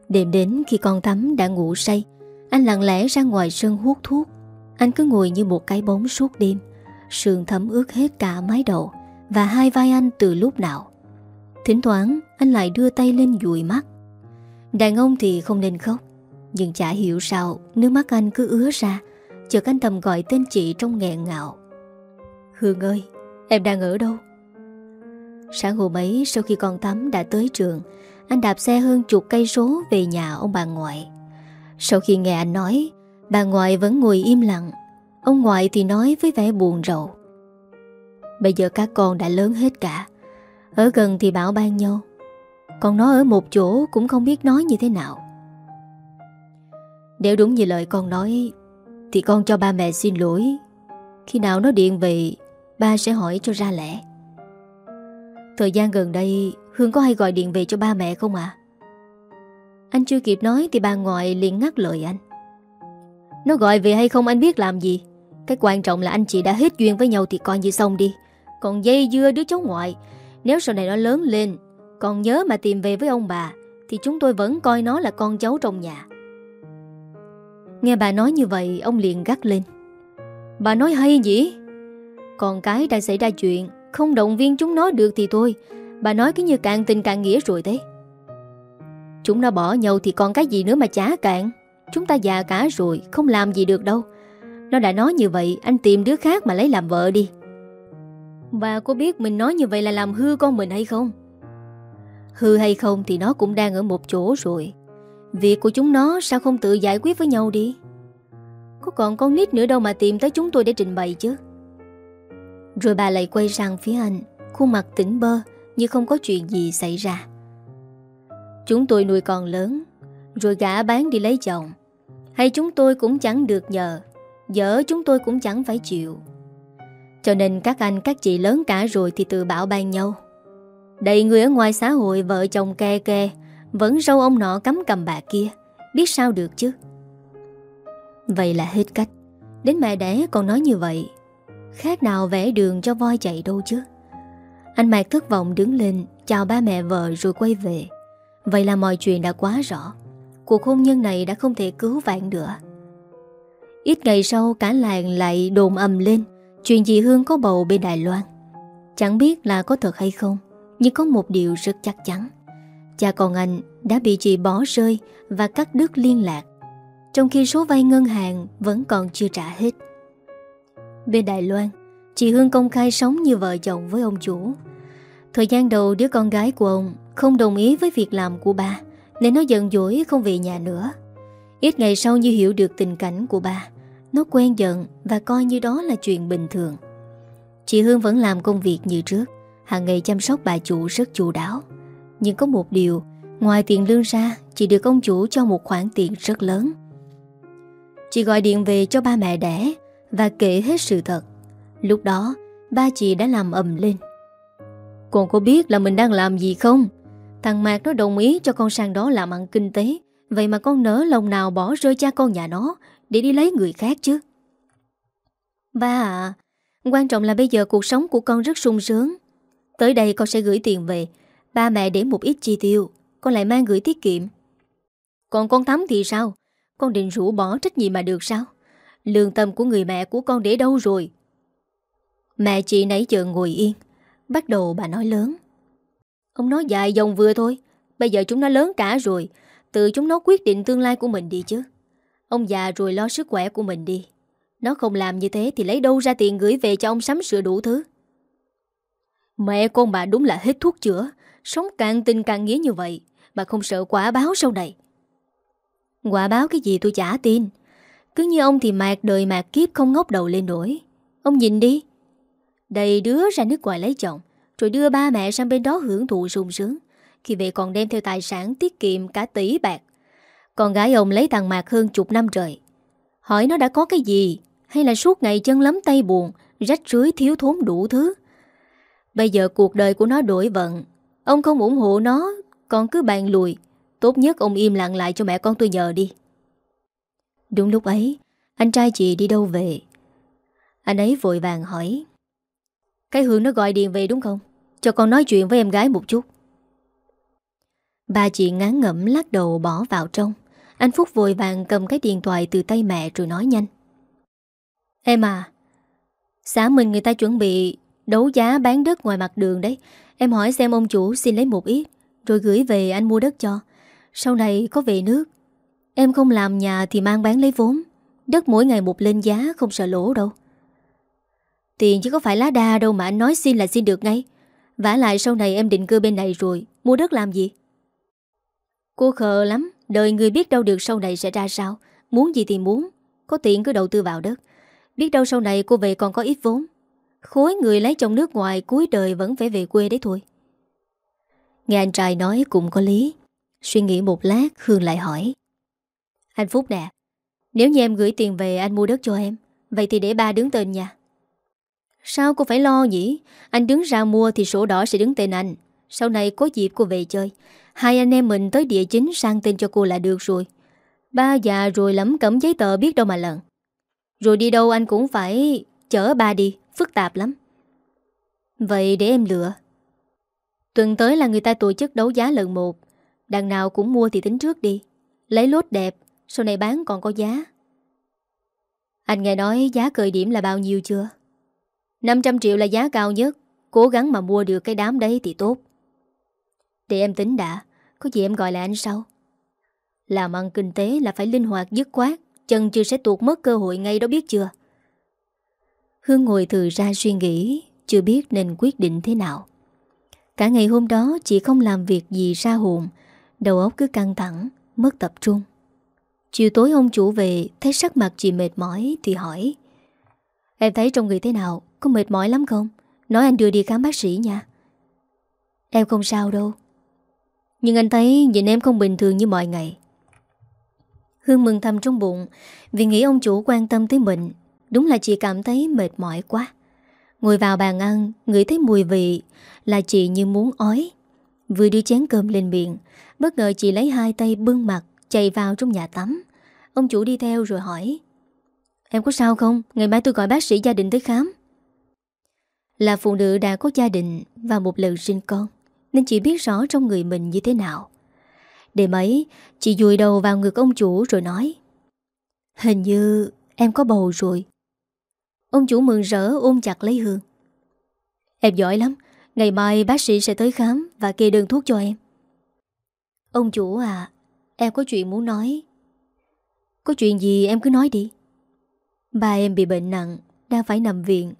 Đêm đến khi con tắm đã ngủ say Anh lặng lẽ ra ngoài sân hút thuốc. Anh cứ ngồi như một cái bóng suốt đêm. Sườn thấm ướt hết cả mái đầu Và hai vai anh từ lúc nào. Thỉnh thoảng anh lại đưa tay lên dụi mắt. Đàn ông thì không nên khóc. Nhưng chả hiểu sao, Nước mắt anh cứ ứa ra, Chợt anh thầm gọi tên chị trong nghẹn ngạo Hương ơi, Em đang ở đâu? Sáng hôm ấy, sau khi con tắm đã tới trường, Anh đạp xe hơn chục cây số về nhà ông bà ngoại. Sau khi nghe anh nói, Bà ngoại vẫn ngồi im lặng. Ông ngoại thì nói với vẻ buồn rầu. Bây giờ các con đã lớn hết cả. Ở gần thì bảo ban nhau. Còn nó ở một chỗ cũng không biết nói như thế nào. Nếu đúng như lời con nói, Thì con cho ba mẹ xin lỗi. Khi nào nó điện về, Ba sẽ hỏi cho ra lẽ. Thời gian gần đây, Hương có hay gọi điện về cho ba mẹ không ạ? À? Anh chưa kịp nói Thì bà ngoại liền ngắt lời anh. Nó gọi về hay không anh biết làm gì? Cái quan trọng là anh chị đã hết duyên với nhau Thì coi như xong đi. Còn dây dưa đứa cháu ngoại, Nếu sau này nó lớn lên, Còn nhớ mà tìm về với ông bà, Thì chúng tôi vẫn coi nó là con cháu trong nhà. Nghe bà nói như vậy, Ông liền gắt lên. Bà nói hay gì còn cái đã xảy ra chuyện, Không động viên chúng nó được thì thôi. Bà nói cứ như cạn tình cạn nghĩa rồi thế Chúng nó bỏ nhau thì còn cái gì nữa mà chả cạn. Chúng ta già cả rồi, Không làm gì được đâu. Nó đã nói như vậy, Anh tìm đứa khác mà lấy làm vợ đi. Bà có biết mình nói như vậy là làm hư con mình hay không? Hư hay không thì nó cũng đang ở một chỗ rồi. Việc của chúng nó sao không tự giải quyết với nhau đi? Có còn con nít nữa đâu mà tìm tới chúng tôi để trình bày chứ. Rồi bà lại quay sang phía anh, Khuôn mặt tỉnh bơ Như không có chuyện gì xảy ra. Chúng tôi nuôi con lớn, Rồi gã bán đi lấy chồng. Hay chúng tôi cũng chẳng được nhờ Dở chúng tôi cũng chẳng phải chịu. Cho nên các anh, các chị lớn cả rồi Thì tự bảo ban nhau. Đầy người ở ngoài xã hội, vợ chồng ke ke vẫn râu ông nọ cắm cầm bà kia. Biết sao được chứ? Vậy là hết cách. Đến mẹ đẻ còn nói như vậy. Khác nào vẽ đường cho voi chạy đâu chứ? Anh Mạc thất vọng đứng lên, Chào ba mẹ vợ rồi quay về. Vậy là mọi chuyện đã quá rõ. Cuộc hôn nhân này đã không thể cứu vãn nữa Ít ngày sau, cả làng lại đồn ầm lên. Chuyện chị Hương có bầu bên Đài Loan. Chẳng biết là có thật hay không, Nhưng có một điều rất chắc chắn. Cha con anh đã bị chị bỏ rơi Và cắt đứt liên lạc, Trong khi số vay ngân hàng Vẫn còn chưa trả hết. Bên Đài Loan, Chị Hương công khai sống như vợ chồng với ông chủ. Thời gian đầu, đứa con gái của ông Không đồng ý với việc làm của ba Nên nó giận dỗi không về nhà nữa. Ít ngày sau như hiểu được tình cảnh của ba Nó quen giận Và coi như đó là chuyện bình thường. Chị Hương vẫn làm công việc như trước, hàng ngày chăm sóc bà chủ rất chu đáo. Nhưng có một điều Ngoài tiền lương ra Chị được ông chủ cho một khoản tiền rất lớn Chị gọi điện về cho ba mẹ đẻ và kể hết sự thật. Lúc đó, ba chị đã làm ầm lên. còn có biết là mình đang làm gì không? Thằng Mạc nó đồng ý cho con sang đó làm ăn kinh tế Vậy mà con nỡ lòng nào bỏ rơi cha con nhà nó Để đi lấy người khác chứ Ba à Quan trọng là bây giờ cuộc sống của con rất sung sướng Tới đây con sẽ gửi tiền về Ba mẹ để một ít chi tiêu, Con lại mang gửi tiết kiệm. Còn con Thắm thì sao? Con định rủ bỏ trách nhiệm mà được sao? Lương tâm của người mẹ của con để đâu rồi? Mẹ chị nãy giờ ngồi yên, Bắt đầu bà nói lớn. Ông nói dài dòng vừa thôi, Bây giờ chúng nó lớn cả rồi, Tự chúng nó quyết định tương lai của mình đi chứ. Ông già rồi lo sức khỏe của mình đi. Nó không làm như thế Thì lấy đâu ra tiền gửi về cho ông sắm sửa đủ thứ? Mẹ con bà đúng là hết thuốc chữa Sống càng tình càng nghĩa như vậy Bà không sợ quả báo sau này. Quả báo cái gì tôi chả tin. Cứ như ông thì mạc đời mạc kiếp không ngóc đầu lên nổi. Ông nhìn đi. Đầy đứa ra nước ngoài lấy chồng, Rồi đưa ba mẹ sang bên đó hưởng thụ sung sướng. Khi về còn đem theo tài sản tiết kiệm cả tỷ bạc. Con gái ông lấy thằng mạc hơn chục năm trời. Hỏi nó đã có cái gì, Hay là suốt ngày chân lắm tay buồn, Rách rưới thiếu thốn đủ thứ. Bây giờ cuộc đời của nó đổi vận Ông không ủng hộ nó Còn cứ bàn lùi. Tốt nhất ông im lặng lại cho mẹ con tôi nhờ đi. Đúng lúc ấy, Anh trai chị đi đâu về? Anh ấy vội vàng hỏi. Cái Hương nó gọi điện về đúng không? Cho con nói chuyện với em gái một chút. Ba chị ngán ngẩm lắc đầu bỏ vào trong. Anh Phúc vội vàng cầm cái điện thoại từ tay mẹ rồi nói nhanh. Em à Xã mình người ta chuẩn bị Đấu giá bán đất ngoài mặt đường đấy. Em hỏi xem ông chủ xin lấy một ít, Rồi gửi về anh mua đất cho. Sau này có về nước. Em không làm nhà thì mang bán lấy vốn. Đất mỗi ngày một lên giá, không sợ lỗ đâu. Tiền chứ có phải lá đa đâu mà anh nói xin là xin được ngay. Vả lại sau này em định cư bên này rồi, Mua đất làm gì? Cô khờ lắm, Đời người biết đâu được sau này sẽ ra sao. Muốn gì thì muốn, Có tiền cứ đầu tư vào đất. Biết đâu sau này cô về còn có ít vốn. Khối người lấy chồng nước ngoài cuối đời vẫn phải về quê đấy thôi. Nghe anh trai nói cũng có lý. Suy nghĩ một lát, Hương lại hỏi. Anh Phúc nè, Nếu như em gửi tiền về, anh mua đất cho em, Vậy thì để ba đứng tên nha. Sao cô phải lo nhỉ? Anh đứng ra mua thì sổ đỏ sẽ đứng tên anh. Sau này có dịp cô về chơi. Hai anh em mình tới địa chính sang tên cho cô là được rồi. Ba già rồi lắm cấm giấy tờ biết đâu mà lần Rồi đi đâu anh cũng phải chở ba đi. Phức tạp lắm. Vậy để em lựa. Tuần tới là người ta tổ chức đấu giá lần một. Đằng nào cũng mua thì tính trước đi. Lấy lốt đẹp, Sau này bán còn có giá. Anh nghe nói giá khởi điểm là bao nhiêu chưa? 500 triệu là giá cao nhất. Cố gắng mà mua được cái đám đấy thì tốt. Để em tính đã, Có gì em gọi lại anh sau. Làm ăn kinh tế là phải linh hoạt, dứt khoát. Chân chưa sẽ tuột mất cơ hội ngay đó biết chưa? Hương ngồi từ ra suy nghĩ, Chưa biết nên quyết định thế nào. Cả ngày hôm đó chị không làm việc gì ra hồn, Đầu óc cứ căng thẳng, Mất tập trung. Chiều tối ông chủ về, Thấy sắc mặt chị mệt mỏi Thì hỏi, Em thấy trong người thế nào? Có mệt mỏi lắm không? Nói anh đưa đi khám bác sĩ nha. Em không sao đâu. Nhưng anh thấy nhìn em không bình thường như mọi ngày. Hương mừng thầm trong bụng, Vì nghĩ ông chủ quan tâm tới mình Đúng là chị cảm thấy mệt mỏi quá. Ngồi vào bàn ăn Ngửi thấy mùi vị Là chị như muốn ói. Vừa đưa chén cơm lên miệng Bất ngờ chị lấy hai tay bưng mặt Chạy vào trong nhà tắm. Ông chủ đi theo rồi hỏi Em có sao không? Ngày mai tôi gọi bác sĩ gia đình tới khám. Là phụ nữ đã có gia đình Và một lần sinh con Nên chị biết rõ trong người mình như thế nào. Để mấy, Chị dùi đầu vào ngực ông chủ rồi nói Hình như em có bầu rồi. Ông chủ mừng rỡ ôm chặt lấy Hương. Em giỏi lắm, Ngày mai bác sĩ sẽ tới khám Và kê đơn thuốc cho em. Ông chủ à Em có chuyện muốn nói. Có chuyện gì em cứ nói đi. Ba em bị bệnh nặng, Đang phải nằm viện.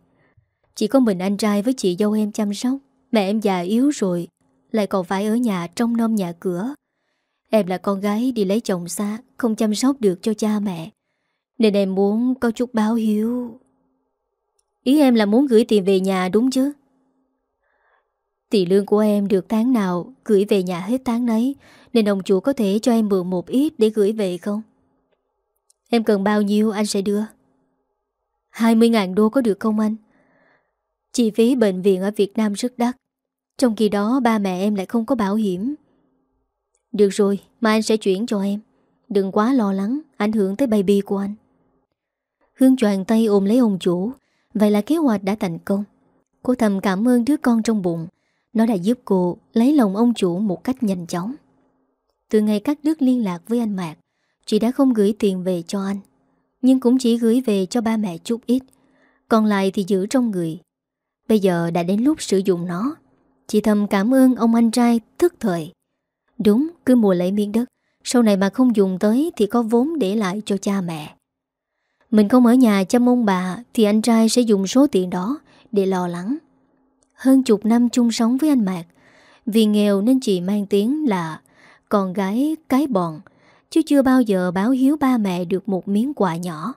Chỉ có mình anh trai với chị dâu em chăm sóc. Mẹ em già yếu rồi, Lại còn phải ở nhà trong nom nhà cửa. Em là con gái đi lấy chồng xa, Không chăm sóc được cho cha mẹ. Nên em muốn có chút báo hiếu. Ý em là muốn gửi tiền về nhà đúng chứ? Tỷ lương của em được tháng nào Gửi về nhà hết tháng nấy Nên ông chủ có thể cho em mượn một ít Để gửi về không? Em cần bao nhiêu anh sẽ đưa? 20.000 đô có được không anh? Chi phí bệnh viện ở Việt Nam rất đắt. Trong khi đó ba mẹ em lại không có bảo hiểm. Được rồi, mai anh sẽ chuyển cho em. Đừng quá lo lắng, ảnh hưởng tới baby của anh. Hương choàng tay ôm lấy ông chủ, vậy là kế hoạch đã thành công. Cô thầm cảm ơn đứa con trong bụng, nó đã giúp cô lấy lòng ông chủ một cách nhanh chóng. Từ ngày cắt đứt liên lạc với anh Mạc, chị đã không gửi tiền về cho anh. Nhưng cũng chỉ gửi về cho ba mẹ chút ít, còn lại thì giữ trong người. Bây giờ đã đến lúc sử dụng nó. Chị thầm cảm ơn ông anh trai thức thời. Đúng, cứ mua lấy miếng đất, sau này mà không dùng tới thì có vốn để lại cho cha mẹ. Mình không ở nhà chăm ông bà thì anh trai sẽ dùng số tiền đó để lo lắng. Hơn chục năm chung sống với anh Mạc, vì nghèo nên chị mang tiếng là con gái cái bọn, chứ chưa bao giờ báo hiếu ba mẹ được một miếng quà nhỏ.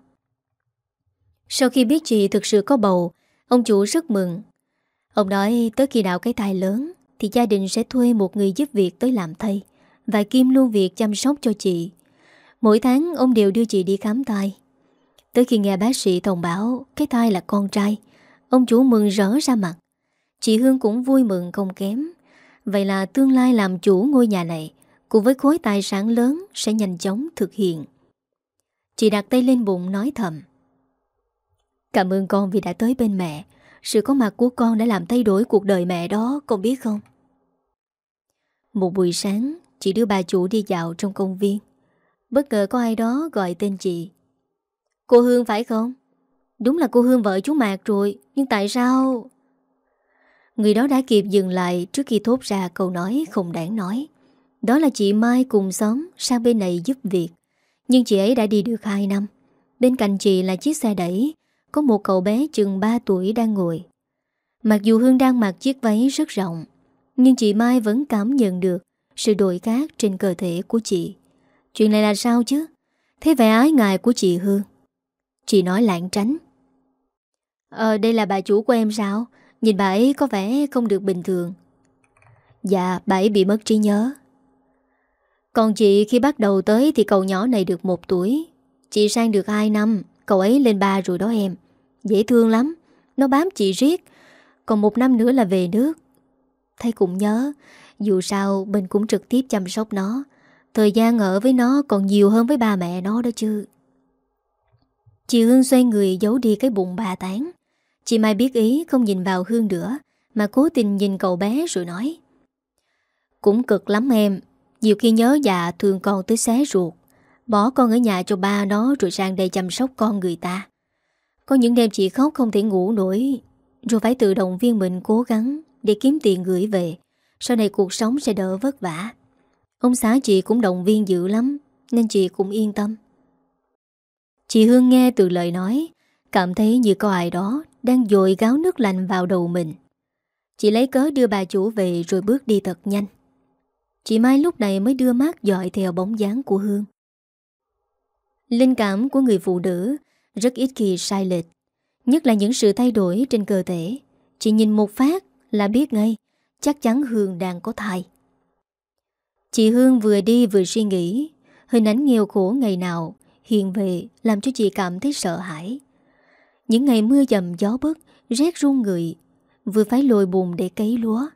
Sau khi biết chị thực sự có bầu, ông chủ rất mừng. Ông nói tới khi nào cái thai lớn thì gia đình sẽ thuê một người giúp việc tới làm thay và kim luôn việc chăm sóc cho chị. Mỗi tháng ông đều đưa chị đi khám thai. Tới khi nghe bác sĩ thông báo cái thai là con trai, ông chủ mừng rỡ ra mặt. Chị Hương cũng vui mừng không kém. Vậy là tương lai làm chủ ngôi nhà này cùng với khối tài sản lớn sẽ nhanh chóng thực hiện. Chị đặt tay lên bụng nói thầm. Cảm ơn con vì đã tới bên mẹ. Sự có mặt của con đã làm thay đổi cuộc đời mẹ đó, con biết không? Một buổi sáng, chị đưa bà chủ đi dạo trong công viên. Bất ngờ có ai đó gọi tên chị. Cô Hương phải không? Đúng là cô Hương vợ chú Mạc rồi, nhưng tại sao... Người đó đã kịp dừng lại trước khi thốt ra câu nói không đáng nói. Đó là chị Mai cùng xóm sang bên này giúp việc. Nhưng chị ấy đã đi được 2 năm. Bên cạnh chị là chiếc xe đẩy, có một cậu bé chừng 3 tuổi đang ngồi. Mặc dù Hương đang mặc chiếc váy rất rộng, nhưng chị Mai vẫn cảm nhận được sự đổi khác trên cơ thể của chị. Chuyện này là sao chứ? Thế vẻ ái ngại của chị Hương. Chị nói lạng tránh. Ờ, đây là bà chủ của em sao? Nhìn bà ấy có vẻ không được bình thường. Dạ bà ấy bị mất trí nhớ. Còn chị khi bắt đầu tới Thì cậu nhỏ này được một tuổi. Chị sang được 2 năm Cậu ấy lên ba rồi đó em. Dễ thương lắm. Nó bám chị riết. Còn một năm nữa là về nước. Thấy cũng nhớ. Dù sao mình cũng trực tiếp chăm sóc nó. Thời gian ở với nó còn nhiều hơn với ba mẹ nó đó chứ. Chị Hương xoay người giấu đi cái bụng bà tán. Chị Mai biết ý, không nhìn vào Hương nữa, Mà cố tình nhìn cậu bé rồi nói. Cũng cực lắm em, Nhiều khi nhớ già thường con tới xé ruột. Bỏ con ở nhà cho ba nó Rồi sang đây chăm sóc con người ta. Có những đêm chị khóc không thể ngủ nổi, Rồi phải tự động viên mình cố gắng Để kiếm tiền gửi về. Sau này cuộc sống sẽ đỡ vất vả. Ông xã chị cũng động viên dữ lắm, Nên chị cũng yên tâm. Chị Hương nghe từ lời nói Cảm thấy như có ai đó đang dội gáo nước lạnh vào đầu mình. Chị lấy cớ đưa bà chủ về rồi bước đi thật nhanh. Chị Mai lúc này mới đưa mắt dọi theo bóng dáng của Hương. Linh cảm của người phụ nữ rất ít khi sai lệch, nhất là những sự thay đổi trên cơ thể. Chị nhìn một phát là biết ngay, chắc chắn Hương đang có thai. Chị Hương vừa đi vừa suy nghĩ, hình ảnh nghèo khổ ngày nào hiện về làm cho chị cảm thấy sợ hãi. Những ngày mưa dầm gió bức Rét run người, Vừa phải lồi bùn để cấy lúa.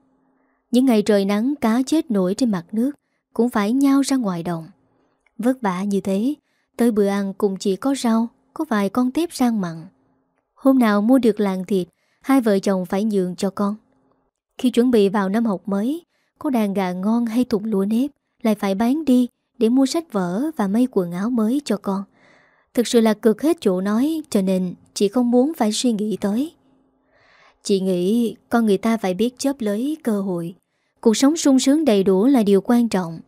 Những ngày trời nắng, cá chết nổi trên mặt nước, Cũng phải nhau ra ngoài đồng. Vất vả như thế, Tới bữa ăn cũng chỉ có rau, Có vài con tép sang mặn. Hôm nào mua được làng thịt, Hai vợ chồng phải nhường cho con. Khi chuẩn bị vào năm học mới, Có đàn gà ngon hay thục lúa nếp, Lại phải bán đi để mua sách vở và mấy quần áo mới cho con. Thực sự là cực hết chỗ nói, Cho nên chị không muốn phải suy nghĩ tới. Chị nghĩ con người ta phải biết chấp lấy cơ hội. Cuộc sống sung sướng đầy đủ là điều quan trọng.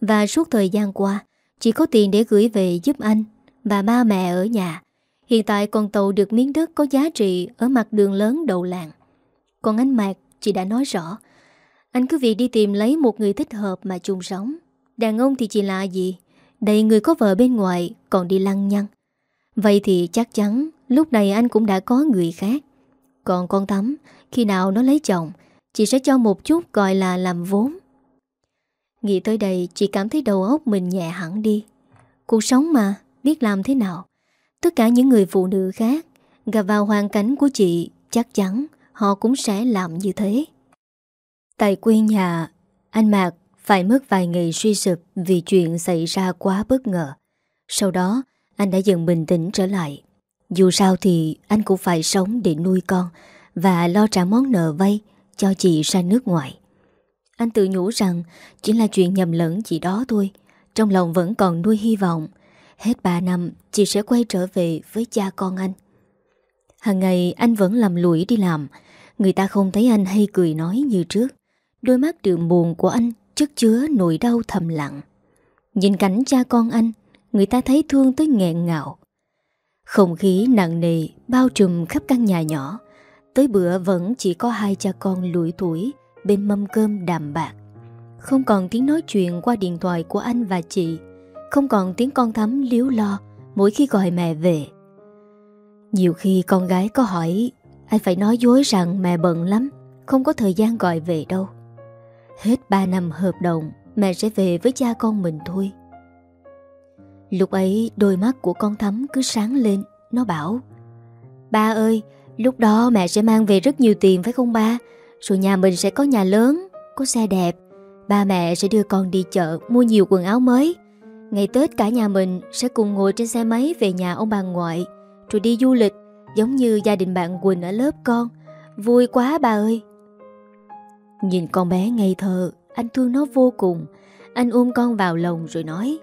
Và suốt thời gian qua, Chị có tiền để gửi về giúp anh Và ba mẹ ở nhà. Hiện tại con tàu được miếng đất có giá trị Ở mặt đường lớn đầu làng. Còn anh Mạc, chị đã nói rõ. Anh cứ việc đi tìm lấy một người thích hợp mà chung sống. Đàn ông thì chỉ là gì Đầy người có vợ bên ngoài Còn đi lăng nhăng Vậy thì chắc chắn lúc này anh cũng đã có người khác. Còn con tắm khi nào nó lấy chồng, chị sẽ cho một chút gọi là làm vốn. Nghĩ tới đây chị cảm thấy đầu óc mình nhẹ hẳn đi. Cuộc sống mà, biết làm thế nào. Tất cả những người phụ nữ khác gặp vào hoàn cảnh của chị chắc chắn họ cũng sẽ làm như thế. Tại quê nhà, anh Mạc phải mất vài ngày suy sụp Vì chuyện xảy ra quá bất ngờ. Sau đó, anh đã dần bình tĩnh trở lại. Dù sao thì anh cũng phải sống để nuôi con Và lo trả món nợ vay Cho chị ra nước ngoài. Anh tự nhủ rằng Chỉ là chuyện nhầm lẫn chị đó thôi, Trong lòng vẫn còn nuôi hy vọng. Hết 3 năm, Chị sẽ quay trở về với cha con anh. Hằng ngày, anh vẫn làm lũi đi làm. Người ta không thấy anh hay cười nói như trước. Đôi mắt đượm buồn của anh chất chứa nỗi đau thầm lặng. Nhìn cảnh cha con anh, Người ta thấy thương tới nghẹn ngào. Không khí nặng nề Bao trùm khắp căn nhà nhỏ. Tới bữa vẫn chỉ có hai cha con lủi tuổi Bên mâm cơm đàm bạc. Không còn tiếng nói chuyện qua điện thoại của anh và chị. Không còn tiếng con thắm liếu lo Mỗi khi gọi mẹ về. Nhiều khi con gái có hỏi, Anh phải nói dối rằng mẹ bận lắm, Không có thời gian gọi về đâu. Hết 3 năm hợp đồng, Mẹ sẽ về với cha con mình thôi. Lúc ấy, đôi mắt của con Thắm cứ sáng lên, Nó bảo, Ba ơi, Lúc đó mẹ sẽ mang về rất nhiều tiền, phải không ba? Rồi nhà mình sẽ có nhà lớn, Có xe đẹp. Ba mẹ sẽ đưa con đi chợ, Mua nhiều quần áo mới. Ngày Tết cả nhà mình sẽ cùng ngồi trên xe máy Về nhà ông bà ngoại, Rồi đi du lịch, Giống như gia đình bạn Quỳnh ở lớp con. Vui quá ba ơi. Nhìn con bé ngây thơ, Anh thương nó vô cùng. Anh ôm con vào lòng rồi nói,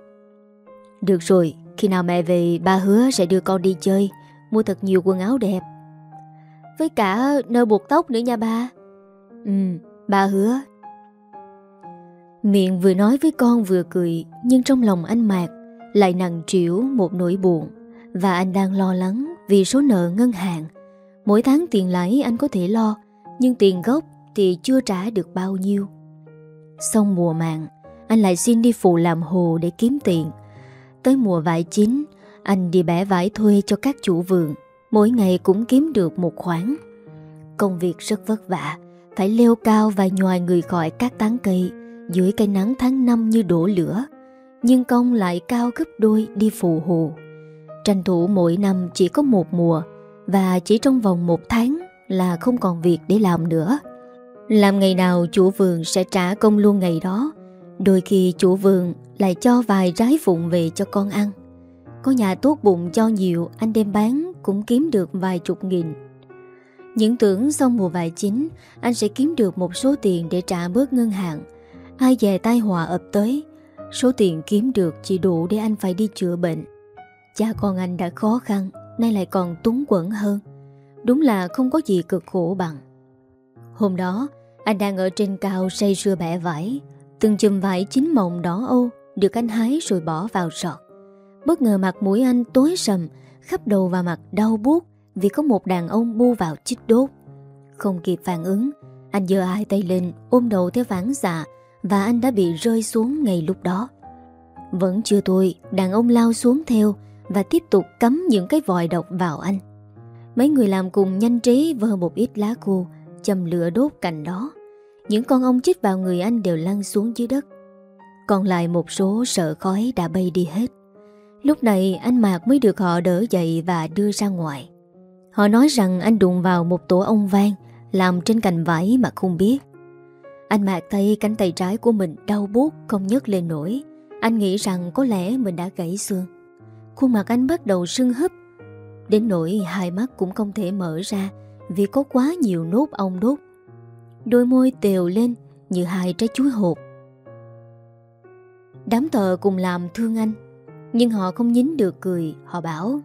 Được rồi, Khi nào mẹ về, ba hứa sẽ đưa con đi chơi, Mua thật nhiều quần áo đẹp. Với cả nơ buộc tóc nữa nha ba. Ừ ba hứa. Miệng vừa nói với con vừa cười, Nhưng trong lòng anh Mạc, Lại nặng trĩu một nỗi buồn. Và anh đang lo lắng Vì số nợ ngân hàng. Mỗi tháng tiền lãi anh có thể lo, Nhưng tiền gốc thì chưa trả được bao nhiêu. Xong mùa màng, anh lại xin đi phụ làm hồ để kiếm tiền. Tới mùa vải chín, anh đi bẻ vải thuê cho các chủ vườn, mỗi ngày cũng kiếm được một khoản. Công việc rất vất vả, phải leo cao và nhòi người khỏi các tán cây dưới cây nắng tháng năm như đổ lửa. Nhưng công lại cao gấp đôi đi phụ hồ. Tranh thủ mỗi năm chỉ có một mùa và chỉ trong vòng một tháng là không còn việc để làm nữa. Làm ngày nào chủ vườn sẽ trả công luôn ngày đó. Đôi khi chủ vườn lại cho vài trái vụn về cho con ăn. Có nhà tốt bụng cho nhiều Anh đem bán cũng kiếm được vài chục nghìn. Những tưởng xong mùa vài chính Anh sẽ kiếm được một số tiền để trả bớt ngân hàng. Ai về tai họa ập tới Số tiền kiếm được chỉ đủ để anh phải đi chữa bệnh. Cha con anh đã khó khăn Nay lại còn túng quẩn hơn. Đúng là không có gì cực khổ bằng. Hôm đó, anh đang ở trên cao say sưa bẻ vải. Từng chùm vải chín mộng đỏ âu được anh hái rồi bỏ vào sọt. Bất ngờ mặt mũi anh tối sầm, khắp đầu và mặt đau buốt vì có một đàn ông bu vào chích đốt. Không kịp phản ứng, anh giơ hai tay lên ôm đầu theo phản xạ và anh đã bị rơi xuống ngay lúc đó. Vẫn chưa thôi, đàn ông lao xuống theo và tiếp tục cắm những cái vòi độc vào anh. Mấy người làm cùng nhanh trí vơ một ít lá khô châm lửa đốt cạnh đó. Những con ong chích vào người anh đều lăn xuống dưới đất. Còn lại một số sợ khói đã bay đi hết. Lúc này anh Mạc mới được họ đỡ dậy và đưa ra ngoài. Họ nói rằng anh đụng vào một tổ ong vang, Làm trên cành vải mà không biết. Anh Mạc thấy cánh tay trái của mình đau buốt, không nhấc lên nổi. Anh nghĩ rằng có lẽ mình đã gãy xương. Khuôn mặt anh bắt đầu sưng húp. Đến nỗi hai mắt cũng không thể mở ra vì có quá nhiều nốt ong đốt. Đôi môi tèo lên như hai trái chuối hột. Đám tờ cùng làm thương anh, nhưng họ không nhín được cười, họ bảo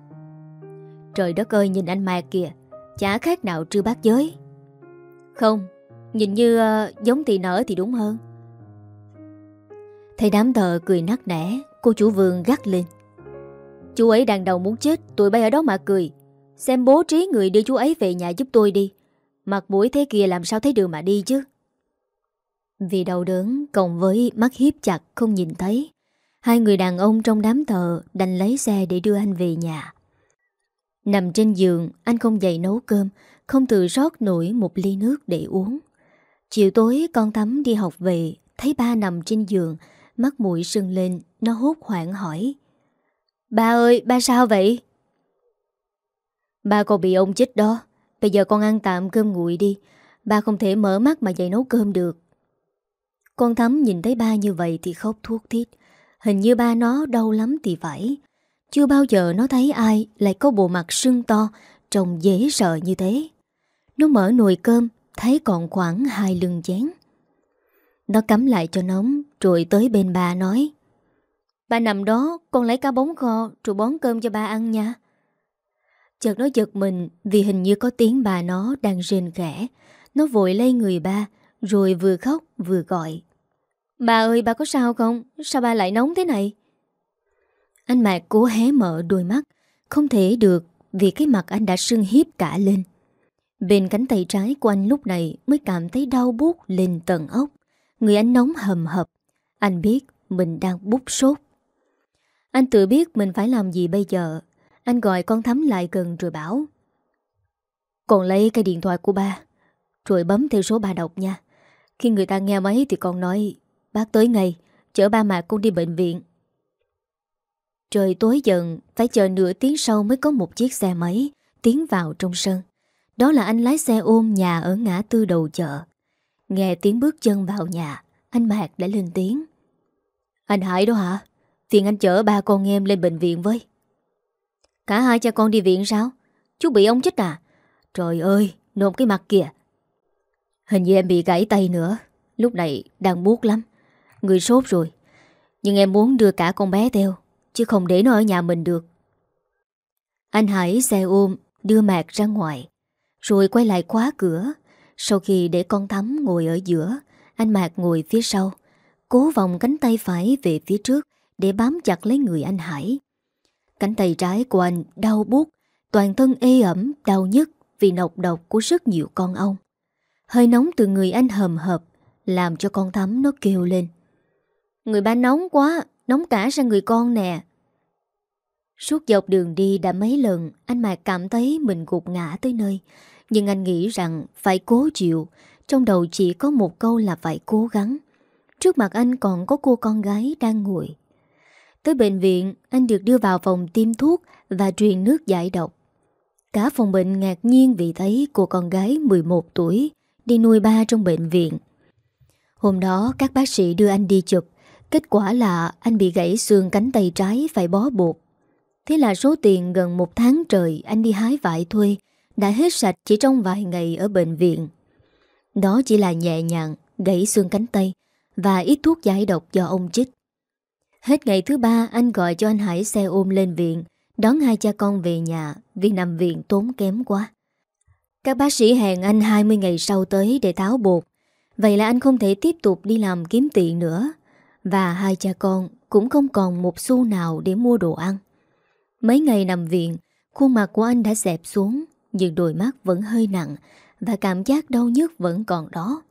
Trời đất ơi nhìn anh Mạc kìa, chả khác nào trư bác giới. Không, nhìn như uh, giống tỳ nở thì đúng hơn. Thấy đám tờ cười nắc nẻ, cô chủ vườn gắt lên. Chú ấy đang đầu muốn chết, tụi bay ở đó mà cười. Xem bố trí người đưa chú ấy về nhà giúp tôi đi. Mặt mũi thế kia làm sao thấy đường mà đi chứ? Vì đau đớn, Cộng với mắt hiếp chặt không nhìn thấy, Hai người đàn ông trong đám thờ Đành lấy xe để đưa anh về nhà. Nằm trên giường, Anh không dậy nấu cơm, Không tự rót nổi một ly nước để uống. Chiều tối, con tắm đi học về, Thấy ba nằm trên giường, Mắt mũi sưng lên, Nó hốt hoảng hỏi. Ba ơi, ba sao vậy? Ba còn bị ông chích đó Bây giờ con ăn tạm cơm nguội đi Ba không thể mở mắt mà dậy nấu cơm được Con Thắm nhìn thấy ba như vậy thì khóc thuốc thiết. Hình như ba nó đau lắm thì phải. Chưa bao giờ nó thấy ai lại có bộ mặt sưng to, trông dễ sợ như thế. Nó mở nồi cơm, thấy còn khoảng hai lưng chén. Nó cắm lại cho nóng, rồi tới bên bà nói. Ba nằm đó, con lấy cá bóng kho, rồi bón cơm cho ba ăn nha. Chợt nó giật mình vì hình như có tiếng bà nó đang rên khẽ. Nó vội lấy người ba, rồi vừa khóc vừa gọi. Bà ơi, bà có sao không? Sao bà lại nóng thế này? Anh Mạc cố hé mở đôi mắt, không thể được vì cái mặt anh đã sưng hiếp cả lên. Bên cánh tay trái của anh lúc này mới cảm thấy đau buốt lên tận ốc. Người anh nóng hầm hập. Anh biết mình đang bút sốt. Anh tự biết mình phải làm gì bây giờ. Anh gọi con Thắm lại gần rồi bảo. Còn lấy cái điện thoại của ba. Rồi bấm theo số ba đọc nha. Khi người ta nghe máy thì con nói, Bác tới ngay, Chở ba mẹ con đi bệnh viện Trời tối dần, Phải chờ nửa tiếng sau mới có một chiếc xe máy Tiến vào trong sân Đó là anh lái xe ôm nhà ở ngã tư đầu chợ Nghe tiếng bước chân vào nhà, Anh Mạc đã lên tiếng Anh Hải đó hả Phiền anh chở ba con em lên bệnh viện với Cả hai cha con đi viện sao? Chú bị ông chết à? Trời ơi nôn cái mặt kìa. Hình như em bị gãy tay nữa. Lúc này đang buốt lắm. Người sốt rồi. Nhưng em muốn đưa cả con bé theo, Chứ không để nó ở nhà mình được. Anh Hải xe ôm, Đưa Mạc ra ngoài. Rồi quay lại khóa cửa. Sau khi để con Thắm ngồi ở giữa, Anh Mạc ngồi phía sau, Cố vòng cánh tay phải về phía trước Để bám chặt lấy người anh Hải. Cánh tay trái của anh đau buốt Toàn thân ê ẩm, đau nhức Vì nọc độc của rất nhiều con ong. Hơi nóng từ người anh hầm hợp Làm cho con Thắm nó kêu lên. Người ba nóng quá Nóng cả sang người con nè. Suốt dọc đường đi đã mấy lần Anh Mạc cảm thấy mình gục ngã tới nơi. Nhưng anh nghĩ rằng Phải cố chịu Trong đầu chỉ có một câu là phải cố gắng. Trước mặt anh còn có cô con gái đang ngồi. Tới bệnh viện Anh được đưa vào phòng tiêm thuốc Và truyền nước giải độc Cả phòng bệnh ngạc nhiên vì thấy cô con gái 11 tuổi đi nuôi ba trong bệnh viện. Hôm đó các bác sĩ đưa anh đi chụp, kết quả là anh bị gãy xương cánh tay trái phải bó bột. Thế là số tiền gần một tháng trời anh đi hái vải thuê đã hết sạch chỉ trong vài ngày ở bệnh viện. Đó chỉ là nhẹ nhàng, gãy xương cánh tay và ít thuốc giải độc do ông chích. Hết ngày thứ ba anh gọi cho anh Hải xe ôm lên viện, đón hai cha con về nhà vì nằm viện tốn kém quá. Các bác sĩ hẹn anh 20 ngày sau tới để tháo bột. Vậy là anh không thể tiếp tục đi làm kiếm tiền nữa. Và hai cha con cũng không còn một xu nào để mua đồ ăn. Mấy ngày nằm viện Khuôn mặt của anh đã xẹp xuống Nhưng đôi mắt vẫn hơi nặng Và cảm giác đau nhức vẫn còn đó.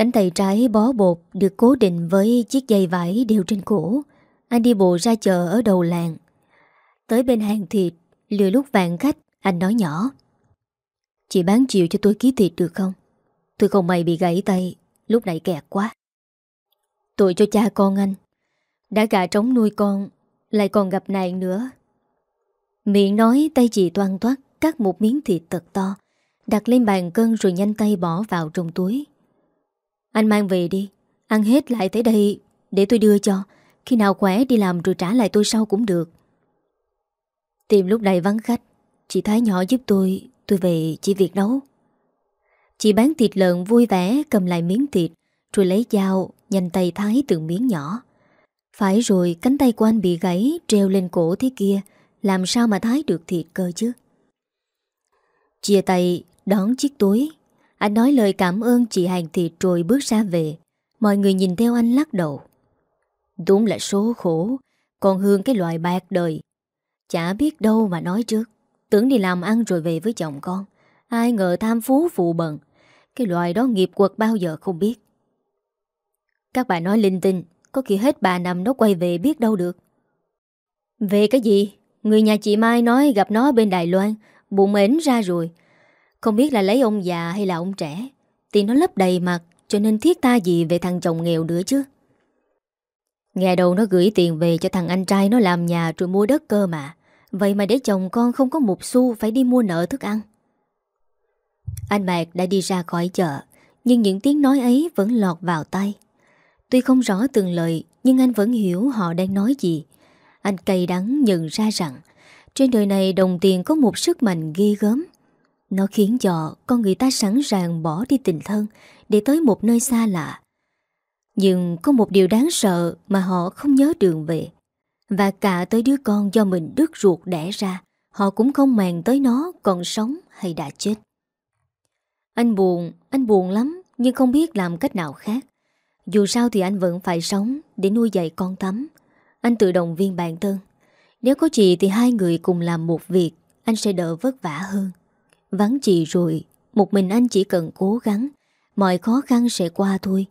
Cánh tay trái bó bột Được cố định với chiếc dây vải đeo trên cổ. Anh đi bộ ra chợ ở đầu làng. Tới bên hàng thịt, Lừa lúc vạn khách, Anh nói nhỏ. Chị bán chịu cho tôi ký thịt được không? Tôi không may bị gãy tay, Lúc nãy kẹt quá. Tội cho cha con anh. Đã gà trống nuôi con, Lại còn gặp nạn nữa. Miệng nói, tay chị toan toát, Cắt một miếng thịt thật to, Đặt lên bàn cân rồi nhanh tay bỏ vào trong túi. Anh mang về đi. Ăn hết lại tới đây, Để tôi đưa cho. Khi nào khỏe đi làm rồi trả lại tôi sau cũng được. Tìm lúc này vắng khách. Chị Thái nhỏ giúp tôi Tôi về chỉ việc nấu. Chị bán thịt lợn vui vẻ, cầm lại miếng thịt, Rồi lấy dao, Nhanh tay thái từng miếng nhỏ. Phải rồi cánh tay của anh bị gãy, Treo lên cổ thế kia. Làm sao mà thái được thịt cơ chứ? Chia tay, đón chiếc túi. Anh nói lời cảm ơn chị hàng thì rồi bước ra về. Mọi người nhìn theo anh lắc đầu. Đúng là số khổ, Còn hương cái loại bạc đời. Chả biết đâu mà nói trước. Tưởng đi làm ăn rồi về với chồng con. Ai ngờ tham phú phụ bận. Cái loại đó nghiệp quật bao giờ không biết. Các bạn nói linh tinh, Có khi hết bà nằm nó quay về biết đâu được. Về cái gì? Người nhà chị Mai nói gặp nó bên Đài Loan, Bụng ến ra rồi. Không biết là lấy ông già hay là ông trẻ. Thì nó lấp đầy mặt, Cho nên thiết ta gì về thằng chồng nghèo nữa chứ? Nghe đầu nó gửi tiền về cho thằng anh trai nó làm nhà rồi mua đất cơ mà. Vậy mà để chồng con không có một xu phải đi mua nợ thức ăn. Anh Mạc đã đi ra khỏi chợ, Nhưng những tiếng nói ấy vẫn lọt vào tay Tuy không rõ từng lời, Nhưng anh vẫn hiểu họ đang nói gì. Anh cay đắng nhận ra rằng, Trên đời này đồng tiền có một sức mạnh ghê gớm. Nó khiến cho con người ta sẵn sàng bỏ đi tình thân Để tới một nơi xa lạ. Nhưng có một điều đáng sợ Mà họ không nhớ đường về. Và cả tới đứa con do mình đứt ruột đẻ ra Họ cũng không màng tới nó còn sống hay đã chết. Anh buồn, anh buồn lắm Nhưng không biết làm cách nào khác. Dù sao thì anh vẫn phải sống Để nuôi dạy con tắm. Anh tự động viên bản thân. Nếu có chị thì hai người cùng làm một việc Anh sẽ đỡ vất vả hơn. Vắng chị rồi, Một mình anh chỉ cần cố gắng, Mọi khó khăn sẽ qua thôi.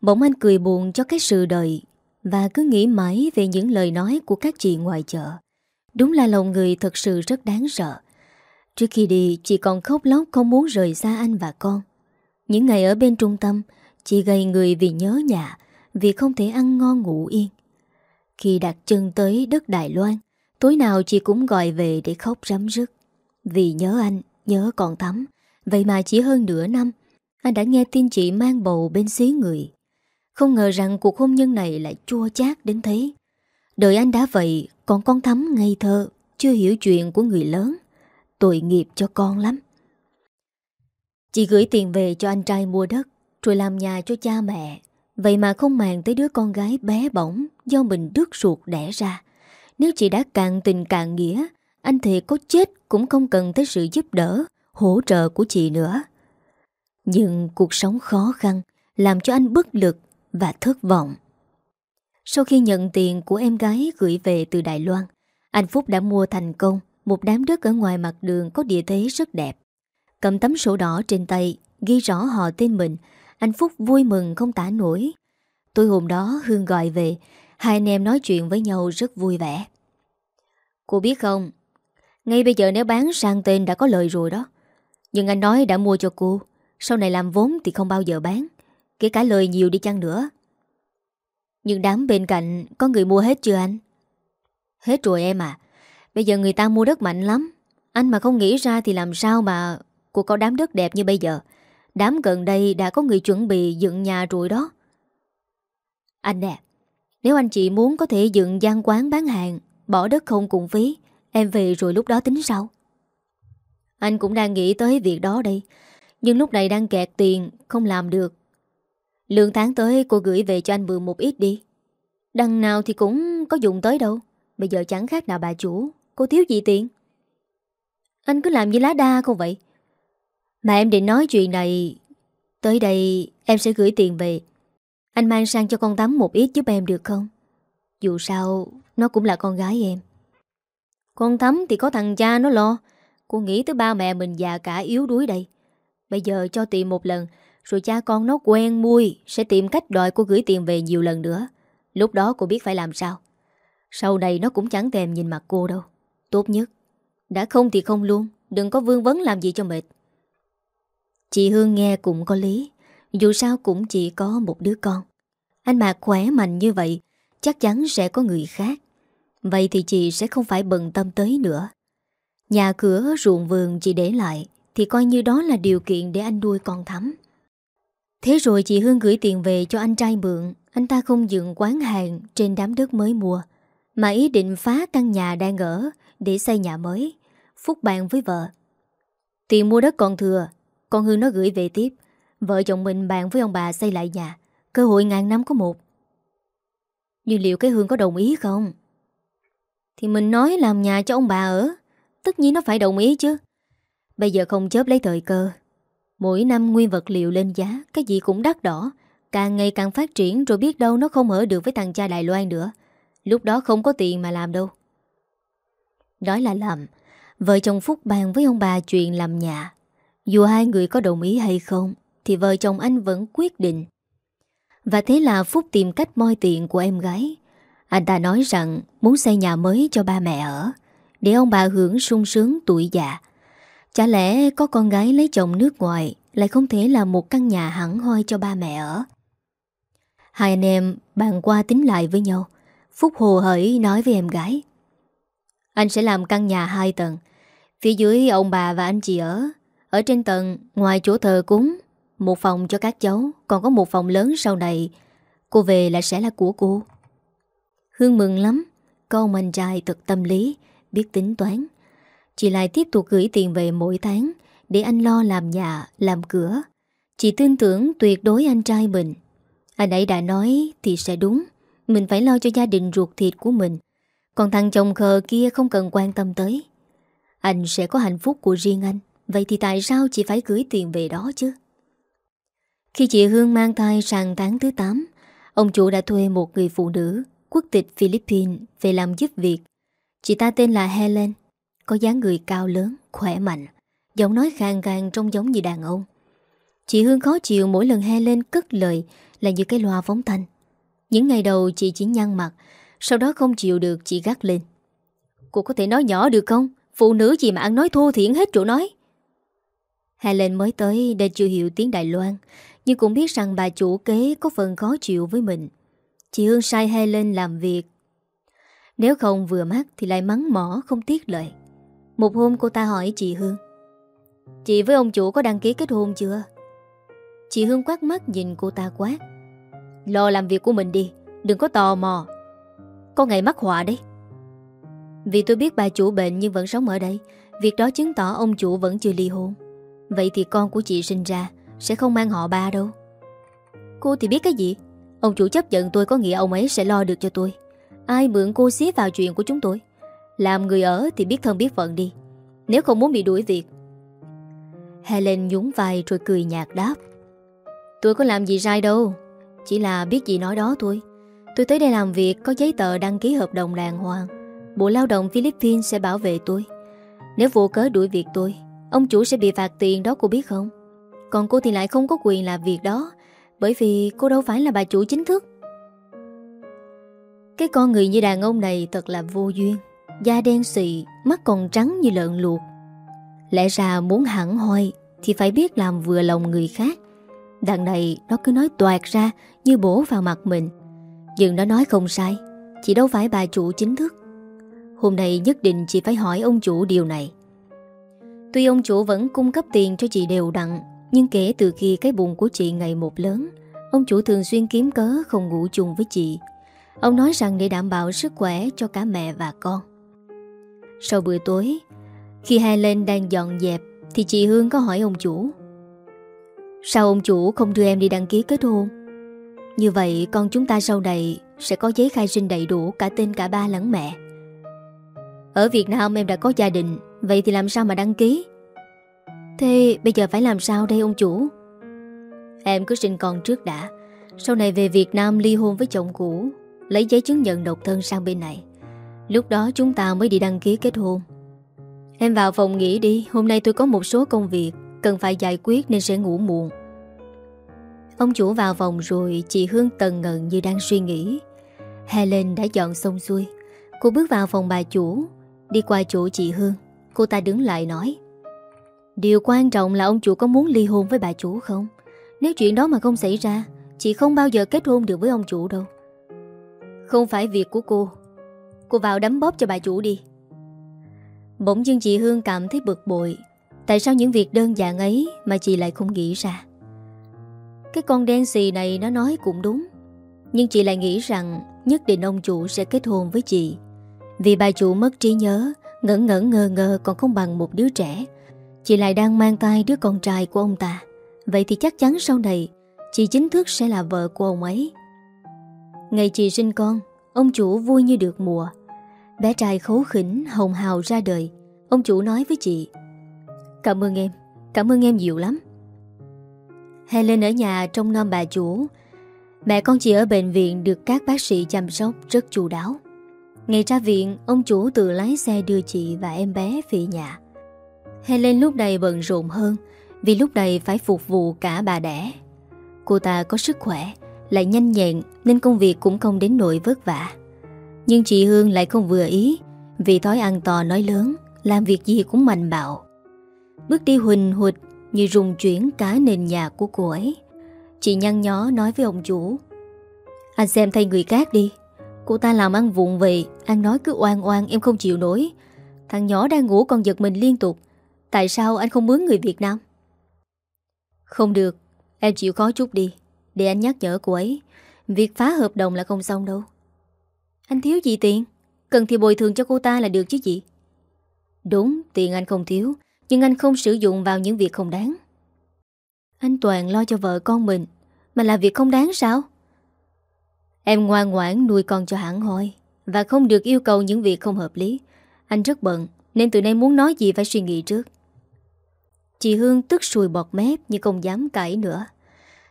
Bỗng anh cười buồn cho cái sự đời Và cứ nghĩ mãi về những lời nói của các chị ngoài chợ. Đúng là lòng người thật sự rất đáng sợ. Trước khi đi, Chị còn khóc lóc không muốn rời xa anh và con. Những ngày ở bên trung tâm, Chị gầy người vì nhớ nhà, Vì không thể ăn ngon ngủ yên. Khi đặt chân tới đất Đài Loan, Tối nào chị cũng gọi về để khóc rắm rứt. Vì nhớ anh, nhớ con thắm Vậy mà chỉ hơn nửa năm Anh đã nghe tin chị mang bầu bên xí người. Không ngờ rằng cuộc hôn nhân này lại chua chát đến thế. Đời anh đã vậy Còn con thắm ngây thơ Chưa hiểu chuyện của người lớn. Tội nghiệp cho con lắm. Chị gửi tiền về cho anh trai mua đất Rồi làm nhà cho cha mẹ. Vậy mà không màng tới đứa con gái bé bỏng Do mình đứt ruột đẻ ra. Nếu chị đã cạn tình cạn nghĩa anh thề có chết cũng không cần tới sự giúp đỡ Hỗ trợ của chị nữa Nhưng cuộc sống khó khăn Làm cho anh bất lực Và thất vọng sau khi nhận tiền của em gái gửi về từ Đài Loan, anh Phúc đã mua thành công một đám đất ở ngoài mặt đường có địa thế rất đẹp. Cầm tấm sổ đỏ trên tay, ghi rõ họ tên mình, anh Phúc vui mừng không tả nổi. Tôi hôm đó Hương gọi về, hai anh em nói chuyện với nhau rất vui vẻ. Cô biết không, ngay bây giờ nếu bán sang tên đã có lời rồi đó. Nhưng anh nói đã mua cho cô, sau này làm vốn thì không bao giờ bán, kể cả lời nhiều đi chăng nữa. Nhưng đám bên cạnh có người mua hết chưa anh? Hết rồi em à Bây giờ người ta mua đất mạnh lắm Anh mà không nghĩ ra thì làm sao mà Cô có đám đất đẹp như bây giờ Đám gần đây đã có người chuẩn bị dựng nhà rồi đó Anh nè Nếu anh chị muốn có thể dựng gian quán bán hàng Bỏ đất không cùng phí Em về rồi lúc đó tính sau Anh cũng đang nghĩ tới việc đó đây. Nhưng lúc này đang kẹt tiền, Không làm được. Lương tháng tới cô gửi về cho anh mượn một ít đi. Đằng nào thì cũng có dùng tới đâu. Bây giờ chẳng khác nào bà chủ. Cô thiếu gì tiền? Anh cứ làm như lá đa không vậy? Mà em định nói chuyện này, Tới đây em sẽ gửi tiền về. Anh mang sang cho con tắm một ít giúp em được không? Dù sao, Nó cũng là con gái em. Con thắm thì có thằng cha nó lo. Cô nghĩ tới ba mẹ mình già cả yếu đuối đây. Bây giờ cho tiền một lần, rồi cha con nó quen mui Sẽ tìm cách đòi cô gửi tiền về nhiều lần nữa. Lúc đó cô biết phải làm sao. Sau này nó cũng chẳng thèm nhìn mặt cô đâu. Tốt nhất, Đã không thì không luôn, Đừng có vương vấn làm gì cho mệt. Chị Hương nghe cũng có lý, Dù sao cũng chỉ có một đứa con. Anh Mạc khỏe mạnh như vậy, Chắc chắn sẽ có người khác. Vậy thì chị sẽ không phải bận tâm tới nữa. Nhà cửa ruộng vườn chị để lại Thì coi như đó là điều kiện để anh nuôi con thắm. Thế rồi chị Hương gửi tiền về cho anh trai mượn. Anh ta không dựng quán hàng trên đám đất mới mua, Mà ý định phá căn nhà đang ở Để xây nhà mới, Phúc bàn với vợ. Tiền mua đất còn thừa, Con Hương nó gửi về tiếp. Vợ chồng mình bàn với ông bà xây lại nhà, Cơ hội ngàn năm có một. Nhưng liệu cái Hương có đồng ý không? Thì mình nói làm nhà cho ông bà ở. Tất nhiên nó phải đồng ý chứ. Bây giờ không chớp lấy thời cơ. Mỗi năm nguyên vật liệu lên giá, Cái gì cũng đắt đỏ. Càng ngày càng phát triển rồi biết đâu nó không ở được với thằng cha Đài Loan nữa. Lúc đó không có tiền mà làm đâu. Đó là làm, Vợ chồng Phúc bàn với ông bà chuyện làm nhà. Dù hai người có đồng ý hay không, Thì vợ chồng anh vẫn quyết định. Và thế là Phúc tìm cách moi tiền của em gái. Anh ta nói rằng muốn xây nhà mới cho ba mẹ ở. Để ông bà hưởng sung sướng tuổi già. Chả lẽ có con gái lấy chồng nước ngoài Lại không thể làm một căn nhà hẳn hoi cho ba mẹ ở? Hai anh em bàn qua tính lại với nhau. Phúc hồ hởi nói với em gái. Anh sẽ làm căn nhà hai tầng. Phía dưới ông bà và anh chị ở. Ở trên tầng, ngoài chỗ thờ cúng, Một phòng cho các cháu. Còn có một phòng lớn sau này. Cô về là sẽ là của cô. Hương mừng lắm. Con mình anh trai thật tâm lý Biết tính toán. Chị lại tiếp tục gửi tiền về mỗi tháng Để anh lo làm nhà, làm cửa. Chị tin tưởng tuyệt đối anh trai mình. Anh ấy đã nói thì sẽ đúng. Mình phải lo cho gia đình ruột thịt của mình. Còn thằng chồng khờ kia không cần quan tâm tới. Anh sẽ có hạnh phúc của riêng anh. Vậy thì tại sao chị phải gửi tiền về đó chứ? Khi chị Hương mang thai sang tháng thứ 8 Ông chủ đã thuê một người phụ nữ. Quốc tịch Philippines Về làm giúp việc. Chị ta tên là Helen Có dáng người cao lớn, khỏe mạnh Giọng nói khang khang trông giống như đàn ông. Chị Hương khó chịu mỗi lần Helen cất lời Là như cái loa phóng thanh. Những ngày đầu chị chỉ nhăn mặt Sau đó không chịu được chị gắt lên. Cô có thể nói nhỏ được không? Phụ nữ gì mà ăn nói thô thiển hết chỗ nói? Helen mới tới để chưa hiểu tiếng Đài Loan Nhưng cũng biết rằng bà chủ kế có phần khó chịu với mình. Chị Hương sai Helen làm việc. Nếu không vừa mắt thì lại mắng mỏ, không tiếc lời. Một hôm cô ta hỏi chị Hương, Chị với ông chủ có đăng ký kết hôn chưa? Chị Hương quát mắt nhìn cô ta quát Lo làm việc của mình đi, Đừng có tò mò. Có ngày mắc họa đấy. Vì tôi biết bà chủ bệnh nhưng vẫn sống ở đây, Việc đó chứng tỏ ông chủ vẫn chưa ly hôn. Vậy thì con của chị sinh ra Sẽ không mang họ ba đâu. Cô thì biết cái gì? Ông chủ chấp nhận tôi có nghĩa ông ấy sẽ lo được cho tôi. Ai mượn cô xí vào chuyện của chúng tôi? Làm người ở thì biết thân biết phận đi. Nếu không muốn bị đuổi việc. Helen nhún vai rồi cười nhạt đáp. Tôi có làm gì sai đâu. Chỉ là biết gì nói đó thôi. Tôi tới đây làm việc có giấy tờ đăng ký hợp đồng đàng hoàng. Bộ lao động Philippines sẽ bảo vệ tôi. Nếu vô cớ đuổi việc tôi, Ông chủ sẽ bị phạt tiền đó cô biết không? Còn cô thì lại không có quyền làm việc đó. Bởi vì cô đâu phải là bà chủ chính thức. Cái con người như đàn ông này thật là vô duyên. Da đen xị, Mắt còn trắng như lợn luộc. Lẽ ra muốn hẳn hoi Thì phải biết làm vừa lòng người khác. Đằng này nó cứ nói toạt ra Như bổ vào mặt mình. Nhưng nó nói không sai Chị đâu phải bà chủ chính thức. Hôm nay nhất định chị phải hỏi ông chủ điều này. Tuy ông chủ vẫn cung cấp tiền cho chị đều đặn nhưng kể từ khi cái bụng của chị ngày một lớn, Ông chủ thường xuyên kiếm cớ không ngủ chung với chị. Ông nói rằng để đảm bảo sức khỏe cho cả mẹ và con. Sau bữa tối, Khi hai lên đang dọn dẹp, Thì chị Hương có hỏi ông chủ, Sao ông chủ không đưa em đi đăng ký kết hôn? Như vậy con chúng ta sau này Sẽ có giấy khai sinh đầy đủ Cả tên cả ba lẫn mẹ. Ở Việt Nam em đã có gia đình, Vậy thì làm sao mà đăng ký? Thế bây giờ phải làm sao đây ông chủ? Em cứ sinh con trước đã. Sau này về Việt Nam ly hôn với chồng cũ, Lấy giấy chứng nhận độc thân sang bên này. Lúc đó chúng ta mới đi đăng ký kết hôn. Em vào phòng nghỉ đi, Hôm nay tôi có một số công việc, Cần phải giải quyết nên sẽ ngủ muộn. Ông chủ vào phòng rồi Chị Hương tần ngần như đang suy nghĩ. Helen đã dọn xong xuôi. Cô bước vào phòng bà chủ. Đi qua chỗ chị Hương. Cô ta đứng lại nói Điều quan trọng là ông chủ có muốn ly hôn với bà chủ không? Nếu chuyện đó mà không xảy ra, Chị không bao giờ kết hôn được với ông chủ đâu. Không phải việc của cô. Cô vào đấm bóp cho bà chủ đi. Bỗng dưng chị Hương cảm thấy bực bội. Tại sao những việc đơn giản ấy Mà chị lại không nghĩ ra? Cái con đen xì này nó nói cũng đúng. Nhưng chị lại nghĩ rằng Nhất định ông chủ sẽ kết hôn với chị. Vì bà chủ mất trí nhớ, Ngẩn ngẩn ngơ ngơ còn không bằng một đứa trẻ. Chị lại đang mang tay đứa con trai của ông ta. Vậy thì chắc chắn sau này, Chị chính thức sẽ là vợ của ông ấy. Ngày chị sinh con, Ông chủ vui như được mùa. Bé trai khấu khỉnh, hồng hào ra đời. Ông chủ nói với chị, Cảm ơn em, Cảm ơn em nhiều lắm. Helen ở nhà trong nom bà chủ. Mẹ con chị ở bệnh viện Được các bác sĩ chăm sóc rất chu đáo. Ngày ra viện, Ông chủ tự lái xe đưa chị và em bé về nhà. Helen lúc này bận rộn hơn, Vì lúc này phải phục vụ cả bà đẻ. Cô ta có sức khỏe, Lại nhanh nhẹn, Nên công việc cũng không đến nỗi vất vả. Nhưng chị Hương lại không vừa ý, Vì thói ăn to nói lớn, Làm việc gì cũng mạnh bạo. Bước đi huỳnh hụt Như rung chuyển cả nền nhà của cô ấy. Chị nhăn nhó nói với ông chủ, Anh xem thay người khác đi. Cô ta làm ăn vụng vậy ăn nói cứ oan oan, em không chịu nổi. Thằng nhỏ đang ngủ còn giật mình liên tục Tại sao anh không mướn người Việt Nam? Không được, Em chịu khó chút đi. Để anh nhắc nhở cô ấy, Việc phá hợp đồng là không xong đâu. Anh thiếu gì tiền? Cần thì bồi thường cho cô ta là được chứ gì? Đúng, tiền anh không thiếu, Nhưng anh không sử dụng vào những việc không đáng. Anh Toàn lo cho vợ con mình, Mà là việc không đáng sao? Em ngoan ngoãn nuôi con cho hẳn hoi, Và không được yêu cầu những việc không hợp lý. Anh rất bận, Nên từ nay muốn nói gì phải suy nghĩ trước. Chị Hương tức sùi bọt mép Nhưng không dám cãi nữa.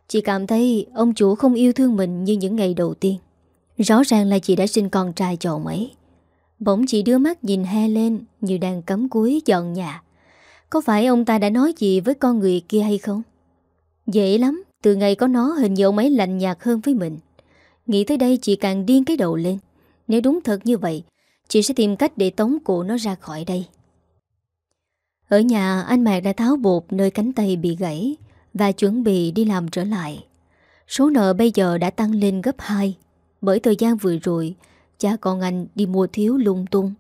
Chị cảm thấy ông chủ không yêu thương mình Như những ngày đầu tiên. Rõ ràng là chị đã sinh con trai cho ông ấy. Bỗng chị đưa mắt nhìn he lên Như đang cấm cúi dọn nhà. Có phải ông ta đã nói gì với con người kia hay không? Dễ lắm, Từ ngày có nó hình như ông ấy lạnh nhạt hơn với mình. Nghĩ tới đây chị càng điên cái đầu lên. Nếu đúng thật như vậy, Chị sẽ tìm cách để tống cổ nó ra khỏi đây. Ở nhà anh Mạc đã tháo bột nơi cánh tay bị gãy Và chuẩn bị đi làm trở lại. Số nợ bây giờ đã tăng lên gấp 2 Bởi thời gian vừa rồi Cha con anh đi mua thiếu lung tung.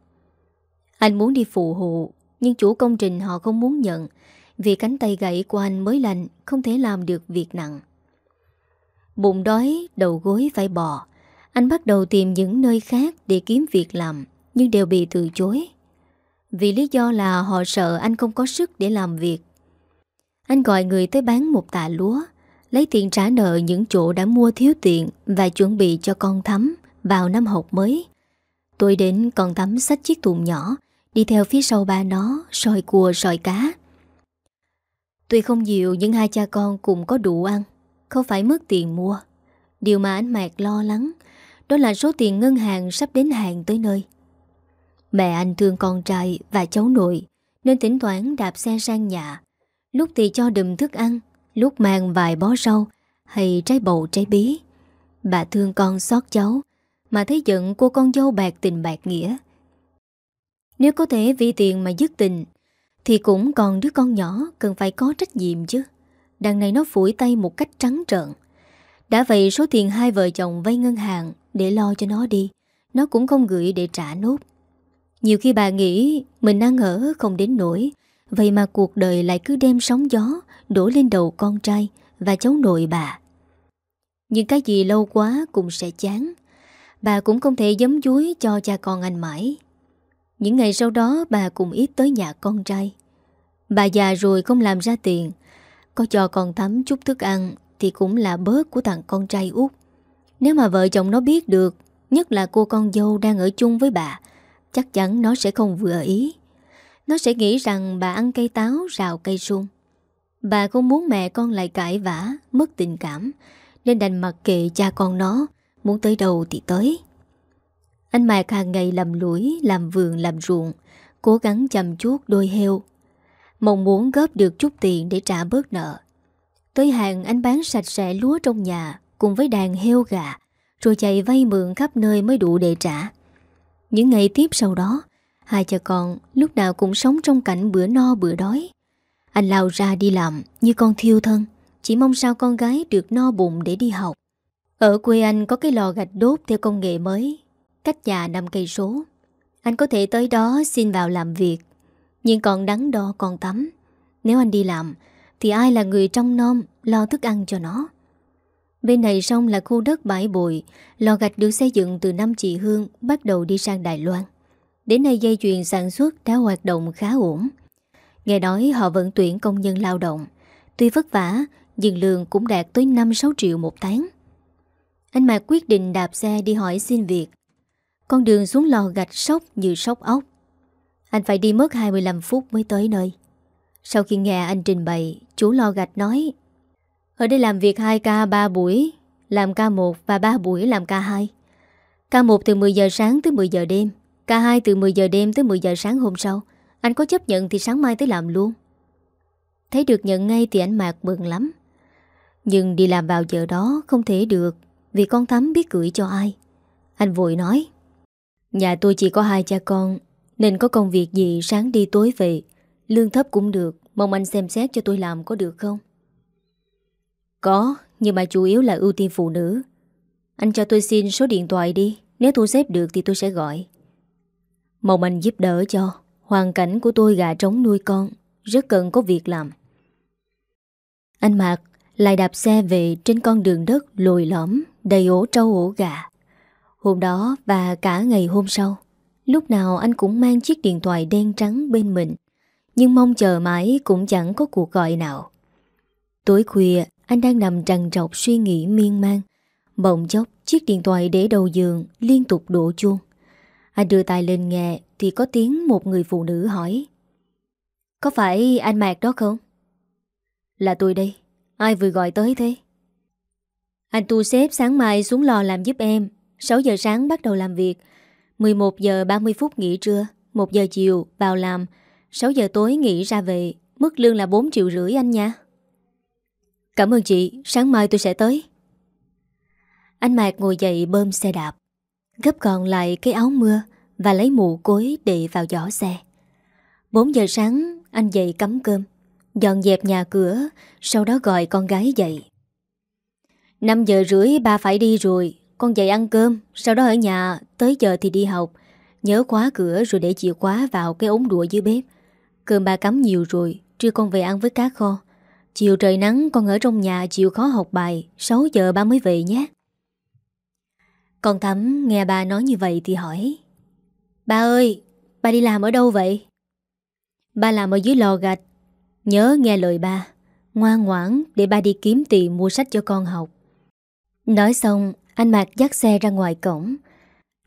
Anh muốn đi phụ hộ Nhưng chủ công trình họ không muốn nhận Vì cánh tay gãy của anh mới lành Không thể làm được việc nặng. Bụng đói, đầu gối phải bò. Anh bắt đầu tìm những nơi khác để kiếm việc làm Nhưng đều bị từ chối. Vì lý do là họ sợ anh không có sức để làm việc. Anh gọi người tới bán một tạ lúa, Lấy tiền trả nợ những chỗ đã mua thiếu tiền Và chuẩn bị cho con thắm vào năm học mới. Tôi đến con thắm xách chiếc thùng nhỏ, Đi theo phía sau ba nó Sòi cua sòi cá. Tuy không nhiều nhưng hai cha con cũng có đủ ăn, Không phải mất tiền mua. Điều mà anh Mạc lo lắng Đó là số tiền ngân hàng sắp đến hàng tới nơi. Mẹ anh thương con trai và cháu nội Nên thỉnh thoảng đạp xe sang nhà Lúc thì cho đùm thức ăn Lúc mang vài bó rau Hay trái bầu trái bí Bà thương con xót cháu mà thấy giận cô con dâu bạc tình bạc nghĩa. Nếu có thể vì tiền mà dứt tình, thì cũng còn đứa con nhỏ cần phải có trách nhiệm chứ. Đằng này nó phủi tay một cách trắng trợn. Đã vậy số tiền hai vợ chồng vay ngân hàng để lo cho nó đi, nó cũng không gửi để trả nốt. Nhiều khi bà nghĩ mình đang ở không đến nổi, vậy mà cuộc đời lại cứ đem sóng gió đổ lên đầu con trai và cháu nội bà. Nhưng cái gì lâu quá cũng sẽ chán. Bà cũng không thể giấm dúi cho cha con anh mãi. Những ngày sau đó bà cũng ít tới nhà con trai. Bà già rồi không làm ra tiền. Có cho con tắm chút thức ăn Thì cũng là bớt của thằng con trai út. Nếu mà vợ chồng nó biết được Nhất là cô con dâu đang ở chung với bà Chắc chắn nó sẽ không vừa ý. Nó sẽ nghĩ rằng bà ăn cây táo, rào cây sung Bà không muốn mẹ con lại cãi vã, Mất tình cảm, Nên đành mặc kệ cha con nó, Muốn tới đâu thì tới. Anh Mạc hàng ngày làm lũi, Làm vườn, làm ruộng, Cố gắng chăm chút đôi heo. Mong muốn góp được chút tiền để trả bớt nợ. Tới hàng anh bán sạch sẽ lúa trong nhà, Cùng với đàn heo gà, Rồi chạy vay mượn khắp nơi mới đủ để trả. Những ngày tiếp sau đó Hai cha con lúc nào cũng sống trong cảnh bữa no bữa đói Anh lao ra đi làm như con thiêu thân Chỉ mong sao con gái được no bụng để đi học ở quê anh có cái lò gạch đốt theo công nghệ mới, cách nhà 5 cây số. Anh có thể tới đó xin vào làm việc, nhưng còn đắn đo còn tắm. Nếu anh đi làm, thì ai là người trong nom lo thức ăn cho nó? Bên này sông là khu đất bãi bụi, lò gạch được xây dựng từ năm chị Hương bắt đầu đi sang Đài Loan. Đến nay dây chuyền sản xuất đã hoạt động khá ổn. Nghe nói họ vẫn tuyển công nhân lao động. Tuy vất vả, nhưng lương cũng đạt tới 5-6 triệu một tháng. Anh Mạc quyết định đạp xe đi hỏi xin việc Con đường xuống lò gạch sốc như sốc ốc Anh phải đi mất 25 phút mới tới nơi Sau khi nghe anh trình bày Chủ lò gạch nói ở đây làm việc 2 ca 3 buổi, Làm ca 1 và 3 buổi làm ca 2 Ca 1 từ 10 giờ sáng tới 10 giờ đêm, Ca 2 từ 10 giờ đêm tới 10 giờ sáng hôm sau. Anh có chấp nhận thì sáng mai tới làm luôn. Thấy được nhận ngay thì anh Mạc mừng lắm. Nhưng đi làm vào giờ đó không thể được, vì con Thắm biết gửi cho ai. Anh vội nói, Nhà tôi chỉ có hai cha con, Nên có công việc gì sáng đi tối về, Lương thấp cũng được, Mong anh xem xét cho tôi làm có được không? Có, Nhưng mà chủ yếu là ưu tiên phụ nữ. Anh cho tôi xin số điện thoại đi, Nếu thu xếp được thì tôi sẽ gọi. Mong anh giúp đỡ cho, Hoàn cảnh của tôi gà trống nuôi con, Rất cần có việc làm. Anh Mạc Lại đạp xe về trên con đường đất lồi lõm, Đầy ổ trâu ổ gà. Hôm đó và cả ngày hôm sau, Lúc nào anh cũng mang chiếc điện thoại đen trắng bên mình, Nhưng mong chờ mãi cũng chẳng có cuộc gọi nào. Tối khuya anh đang nằm trằn trọc suy nghĩ miên man. Bỗng chốc, chiếc điện thoại để đầu giường liên tục đổ chuông. Anh đưa tay lên nghe thì có tiếng một người phụ nữ hỏi. Có phải anh Mạc đó không? Là tôi đây. Ai vừa gọi tới thế? Anh tu xếp sáng mai xuống lò làm giúp em. 6 giờ sáng bắt đầu làm việc. 11 giờ 30 phút nghỉ trưa 1 giờ chiều vào làm. 6 giờ tối nghỉ ra về. Mức lương là 4 triệu rưỡi anh nha. Cảm ơn chị. Sáng mai tôi sẽ tới. Anh Mạc ngồi dậy bơm xe đạp, Gấp còn lại cái áo mưa Và lấy mũ cối để vào giỏ xe. 4 giờ sáng, Anh dậy cắm cơm, Dọn dẹp nhà cửa, Sau đó gọi con gái dậy. 5 giờ rưỡi ba phải đi rồi, Con dậy ăn cơm, Sau đó ở nhà, Tới giờ thì đi học. Nhớ khóa cửa rồi để chìa khóa vào cái ống đũa dưới bếp. Cơm ba cắm nhiều rồi, Trưa con về ăn với cá kho. Chiều trời nắng, con ở trong nhà chịu khó học bài 6 giờ ba mới về nhé. Con Thắm nghe ba nói như vậy thì hỏi, Ba ơi, Ba đi làm ở đâu vậy? Ba làm ở dưới lò gạch. Nhớ nghe lời ba Ngoan ngoãn để ba đi kiếm tiền mua sách cho con học. Nói xong, Anh Mạc dắt xe ra ngoài cổng.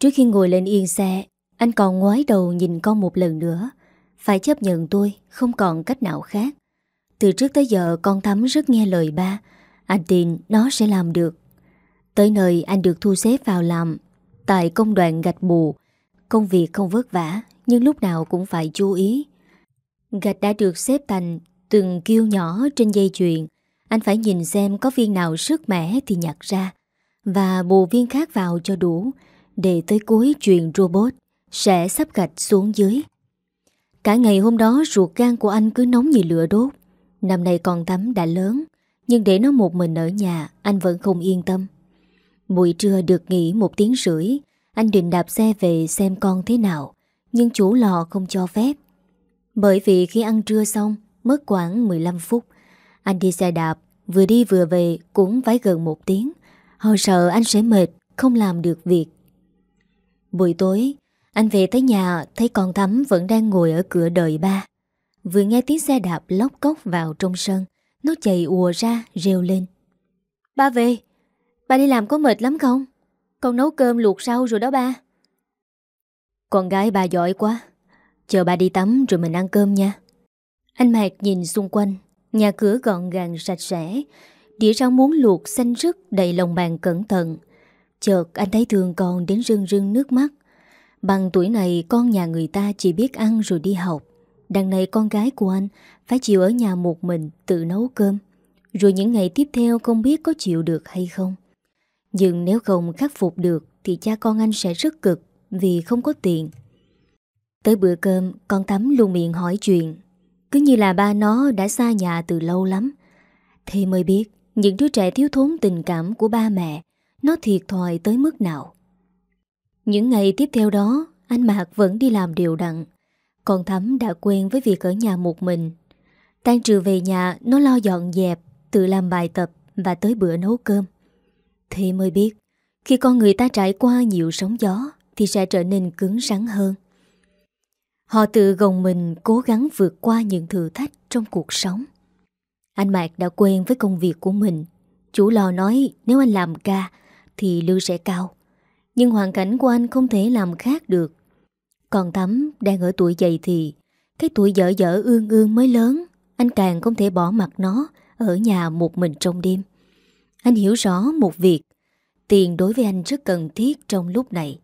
Trước khi ngồi lên yên xe, Anh còn ngoái đầu nhìn con một lần nữa. Phải chấp nhận tôi, Không còn cách nào khác. Từ trước tới giờ con Thắm rất nghe lời ba Anh tin nó sẽ làm được Tới nơi anh được thu xếp vào làm Tại công đoạn gạch bù Công việc không vất vả, Nhưng lúc nào cũng phải chú ý Gạch đã được xếp thành từng kiêu nhỏ trên dây chuyền. Anh phải nhìn xem có viên nào sức mẻ thì nhặt ra và bù viên khác vào cho đủ để tới cuối chuyền robot sẽ sắp gạch xuống dưới. Cả ngày hôm đó ruột gan của anh cứ nóng như lửa đốt. Năm nay con tắm đã lớn, nhưng để nó một mình ở nhà, anh vẫn không yên tâm. Buổi trưa được nghỉ một tiếng rưỡi, anh định đạp xe về xem con thế nào, nhưng chủ lò không cho phép. Bởi vì khi ăn trưa xong, Mất khoảng 15 phút, Anh đi xe đạp, Vừa đi vừa về cũng phải gần một tiếng Họ sợ anh sẽ mệt, Không làm được việc Buổi tối, Anh về tới nhà, Thấy con Thắm vẫn đang ngồi ở cửa đợi ba Vừa nghe tiếng xe đạp lóc cốc vào trong sân, Nó chạy ùa ra rêu lên. Ba về, Ba đi làm có mệt lắm không? Con nấu cơm luộc rau rồi đó ba. Con gái bà giỏi quá, Chờ bà đi tắm rồi mình ăn cơm nha. Anh Mạc nhìn xung quanh, Nhà cửa gọn gàng sạch sẽ, Đĩa rau muốn luộc xanh rứt đầy lòng bàn cẩn thận. Chợt anh thấy thương con đến rưng rưng nước mắt. Bằng tuổi này con nhà người ta chỉ biết ăn rồi đi học. Đằng này con gái của anh phải chịu ở nhà một mình tự nấu cơm. Rồi những ngày tiếp theo không biết có chịu được hay không. Nhưng nếu không khắc phục được thì cha con anh sẽ rất cực vì không có tiền. Tới bữa cơm, con Thắm luôn miệng hỏi chuyện. Cứ như là ba nó đã xa nhà từ lâu lắm. Thì mới biết, Những đứa trẻ thiếu thốn tình cảm của ba mẹ, Nó thiệt thòi tới mức nào. Những ngày tiếp theo đó, Anh Mạc vẫn đi làm điều đặn. Con Thắm đã quen với việc ở nhà một mình Tan trừ về nhà, Nó lo dọn dẹp, Tự làm bài tập Và tới bữa nấu cơm thế mới biết, Khi con người ta trải qua nhiều sóng gió Thì sẽ trở nên cứng rắn hơn Họ tự gồng mình cố gắng vượt qua những thử thách trong cuộc sống. Anh Mạc đã quen với công việc của mình. Chủ lò nói, nếu anh làm ca thì lương sẽ cao. Nhưng hoàn cảnh của anh không thể làm khác được. Còn Thắm đang ở tuổi dậy thì cái tuổi dở dở ương ương mới lớn anh càng không thể bỏ mặt nó ở nhà một mình trong đêm. Anh hiểu rõ một việc tiền đối với anh rất cần thiết trong lúc này.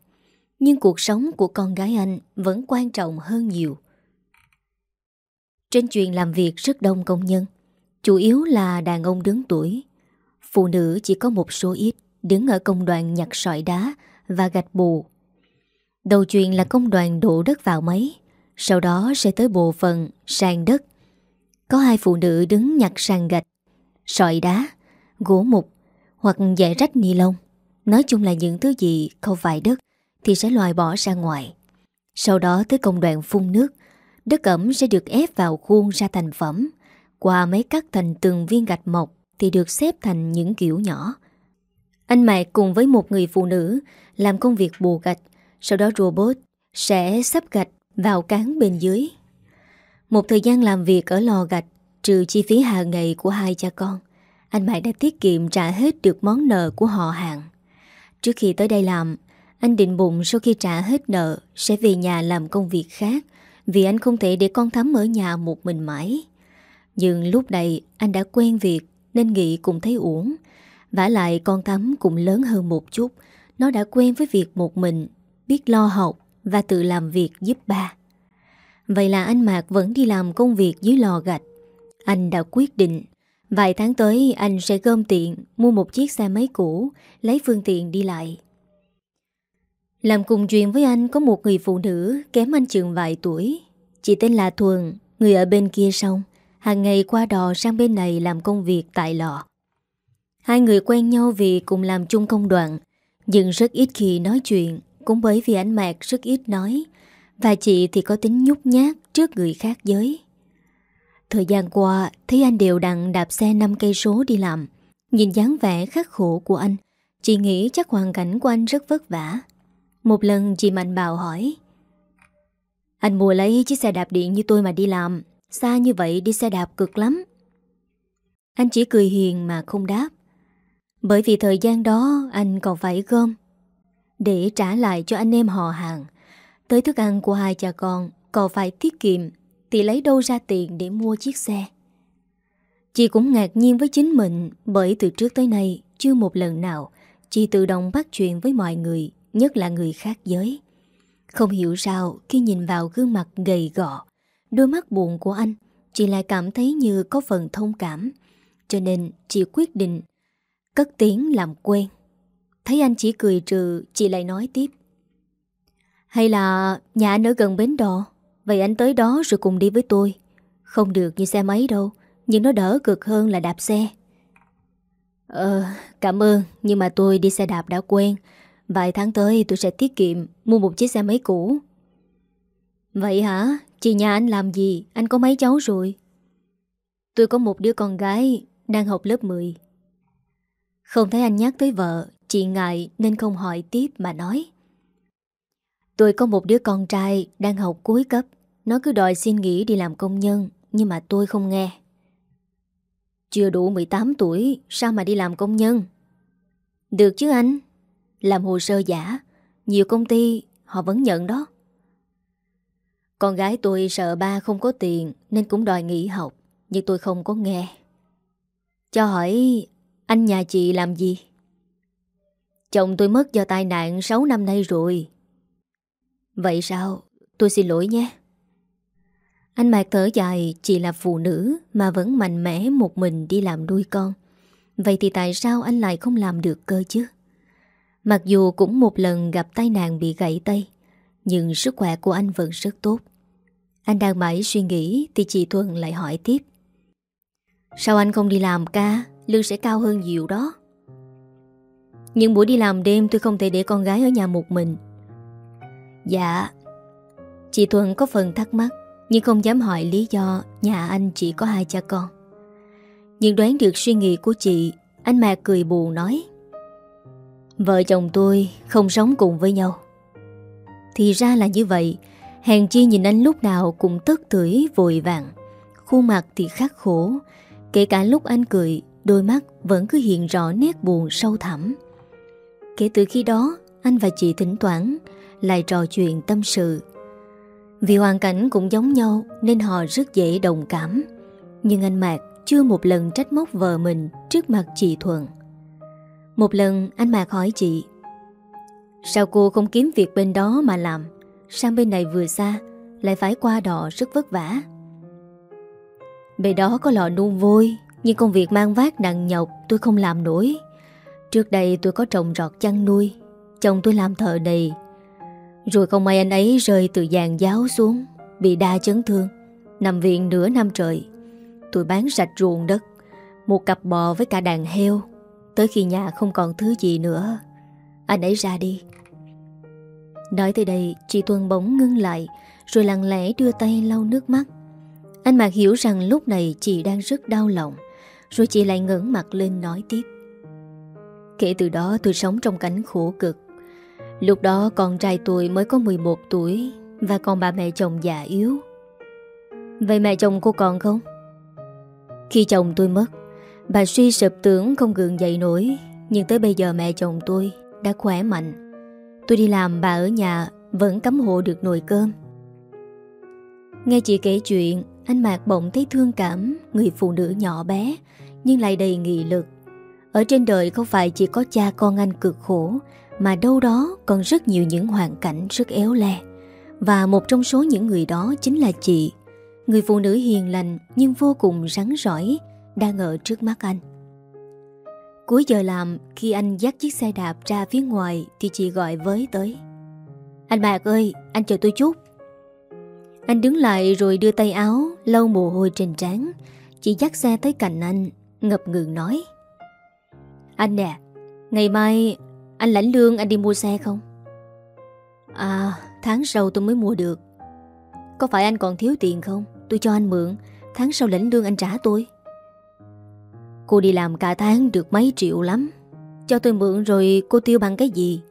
Nhưng cuộc sống của con gái anh vẫn quan trọng hơn nhiều. Trên chuyện làm việc rất đông công nhân, chủ yếu là đàn ông đứng tuổi. Phụ nữ chỉ có một số ít đứng ở công đoàn nhặt sỏi đá và gạch bù. Đầu chuyện là công đoàn đổ đất vào máy, sau đó sẽ tới bộ phận sàn đất. Có hai phụ nữ đứng nhặt sàn gạch, sỏi đá, gỗ mục hoặc dạy rách ni lông. Nói chung là những thứ gì không phải đất thì sẽ loại bỏ ra ngoài. Sau đó tới công đoạn phun nước, đất ẩm sẽ được ép vào khuôn ra thành phẩm. Qua máy cắt thành từng viên gạch mộc thì được xếp thành những kiểu nhỏ. Anh mẹ cùng với một người phụ nữ làm công việc bù gạch, sau đó robot sẽ sắp gạch vào cán bên dưới. Một thời gian làm việc ở lò gạch, trừ chi phí hàng ngày của hai cha con, anh Mạc đã tiết kiệm trả hết được món nợ của họ hàng. Trước khi tới đây làm, anh định bụng sau khi trả hết nợ sẽ về nhà làm công việc khác vì anh không thể để con Thắm ở nhà một mình mãi. Nhưng lúc này anh đã quen việc nên nghĩ cũng thấy uổng. vả lại con Thắm cũng lớn hơn một chút. Nó đã quen với việc một mình, biết lo học và tự làm việc giúp ba. Vậy là anh Mạc vẫn đi làm công việc dưới lò gạch. Anh đã quyết định Vài tháng tới anh sẽ gom tiền Mua một chiếc xe máy cũ Lấy phương tiện đi lại Làm cùng chuyện với anh Có một người phụ nữ kém anh chừng vài tuổi Chị tên là Thuần Người ở bên kia sông hàng ngày qua đò sang bên này làm công việc tại lò. Hai người quen nhau vì cùng làm chung công đoạn, nhưng rất ít khi nói chuyện, cũng bởi vì anh Mạc rất ít nói, và chị thì có tính nhút nhát trước người khác giới. Thời gian qua, thấy anh đều đặn đạp xe 5 cây số đi làm, nhìn dáng vẻ khắc khổ của anh, chị nghĩ chắc hoàn cảnh của anh rất vất vả. Một lần chị Mạnh Bảo hỏi, anh mua lấy chiếc xe đạp điện như tôi mà đi làm Xa như vậy đi xe đạp cực lắm Anh chỉ cười hiền mà không đáp Bởi vì thời gian đó anh còn phải gom để trả lại cho anh em họ hàng. Tới thức ăn của hai cha con Còn phải tiết kiệm, Thì lấy đâu ra tiền để mua chiếc xe? Chị cũng ngạc nhiên với chính mình, Bởi từ trước tới nay, Chưa một lần nào, Chị tự động bắt chuyện với mọi người, Nhất là người khác giới. Không hiểu sao, khi nhìn vào gương mặt gầy gọ, Đôi mắt buồn của anh, Chị lại cảm thấy như có phần thông cảm. Cho nên, chị quyết định Cất tiếng làm quen. Thấy anh chỉ cười trừ, Chị lại nói tiếp. Hay là nhà anh ở gần bến đò, Vậy anh tới đó rồi cùng đi với tôi. Không được như xe máy đâu, Nhưng nó đỡ cực hơn là đạp xe. Ờ cảm ơn, Nhưng mà tôi đi xe đạp đã quen. Vài tháng tới tôi sẽ tiết kiệm, Mua một chiếc xe máy cũ. Vậy hả? Chị nhà anh làm gì? Anh có mấy cháu rồi? Tôi có một đứa con gái Đang học lớp 10 Không thấy anh nhắc tới vợ Chị ngại nên không hỏi tiếp mà nói. Tôi có một đứa con trai Đang học cuối cấp. Nó cứ đòi xin nghỉ đi làm công nhân, Nhưng mà tôi không nghe. Chưa đủ 18 tuổi, Sao mà đi làm công nhân? Được chứ anh? Làm hồ sơ giả, Nhiều công ty, họ vẫn nhận đó. Con gái tôi sợ ba không có tiền Nên cũng đòi nghỉ học, Nhưng tôi không có nghe. Cho hỏi anh nhà chị làm gì? Chồng tôi mất do tai nạn 6 năm nay rồi. Vậy sao? Tôi xin lỗi nhé. Anh Mạc thở dài Chị là phụ nữ Mà vẫn mạnh mẽ một mình đi làm nuôi con. Vậy thì tại sao anh lại không làm được cơ chứ? Mặc dù cũng một lần gặp tai nạn bị gãy tay, Nhưng sức khỏe của anh vẫn rất tốt. Anh đang mãi suy nghĩ Thì chị thuận lại hỏi tiếp. Sao anh không đi làm ca? Lương sẽ cao hơn nhiều đó. Nhưng buổi đi làm đêm tôi không thể để con gái ở nhà một mình. Dạ Chị Thuần có phần thắc mắc, Nhưng không dám hỏi lý do Nhà anh chỉ có hai cha con. Nhưng đoán được suy nghĩ của chị, Anh Mạc cười buồn nói, Vợ chồng tôi không sống cùng với nhau. Thì ra là như vậy Hèn chi nhìn anh lúc nào cũng tức tưởi, vội vàng, Khuôn mặt thì khắc khổ, Kể cả lúc anh cười, Đôi mắt vẫn cứ hiện rõ nét buồn sâu thẳm. Kể từ khi đó, Anh và chị thỉnh thoảng Lại trò chuyện tâm sự. Vì hoàn cảnh cũng giống nhau Nên họ rất dễ đồng cảm. Nhưng anh Mạc chưa một lần trách móc vợ mình Trước mặt chị Thuận. Một lần, anh Mạc hỏi chị, Sao cô không kiếm việc bên đó mà làm? Sang bên này vừa xa, Lại phải qua đò rất vất vả. Bên đó có lò nung vôi, Nhưng công việc mang vác nặng nhọc, Tôi không làm nổi. Trước đây tôi có trồng rọt chăn nuôi, Chồng tôi làm thợ đầy. Rồi không may anh ấy rơi từ giàn giáo xuống, Bị đa chấn thương. Nằm viện nửa năm trời, Tôi bán sạch ruộng đất, Một cặp bò với cả đàn heo. Tới khi nhà không còn thứ gì nữa, Anh ấy ra đi. Nói tới đây, chị Tuân bỗng ngưng lại, Rồi lặng lẽ đưa tay lau nước mắt. Anh Mạc hiểu rằng lúc này chị đang rất đau lòng, Rồi chị lại ngẩng mặt lên nói tiếp. Kể từ đó tôi sống trong cảnh khổ cực. Lúc đó con trai tôi mới có 11 tuổi Và còn bà mẹ chồng già yếu. Vậy mẹ chồng cô còn không? Khi chồng tôi mất, Bà suy sụp tưởng không gượng dậy nổi, Nhưng tới bây giờ mẹ chồng tôi đã khỏe mạnh. Tôi đi làm bà ở nhà Vẫn cấm hộ được nồi cơm. Nghe chị kể chuyện, Anh Mạc bỗng thấy thương cảm Người phụ nữ nhỏ bé Nhưng lại đầy nghị lực. Ở trên đời không phải chỉ có cha con anh cực khổ, Mà đâu đó còn rất nhiều những hoàn cảnh rất éo le. Và một trong số những người đó chính là chị. Người phụ nữ hiền lành Nhưng vô cùng rắn rỏi, Đang ở trước mắt anh. Cuối giờ làm, Khi anh dắt chiếc xe đạp ra phía ngoài Thì chị gọi với tới. Anh Mạc ơi, anh chờ tôi chút. Anh đứng lại rồi đưa tay áo, Lau mồ hôi trên trán. Chị dắt xe tới cạnh anh, Ngập ngừng nói. Anh nè Ngày mai anh lãnh lương anh đi mua xe không? À tháng sau tôi mới mua được. Có phải anh còn thiếu tiền không? Tôi cho anh mượn Tháng sau lãnh lương anh trả tôi. Cô đi làm cả tháng được mấy triệu lắm. Cho tôi mượn rồi cô tiêu bằng cái gì?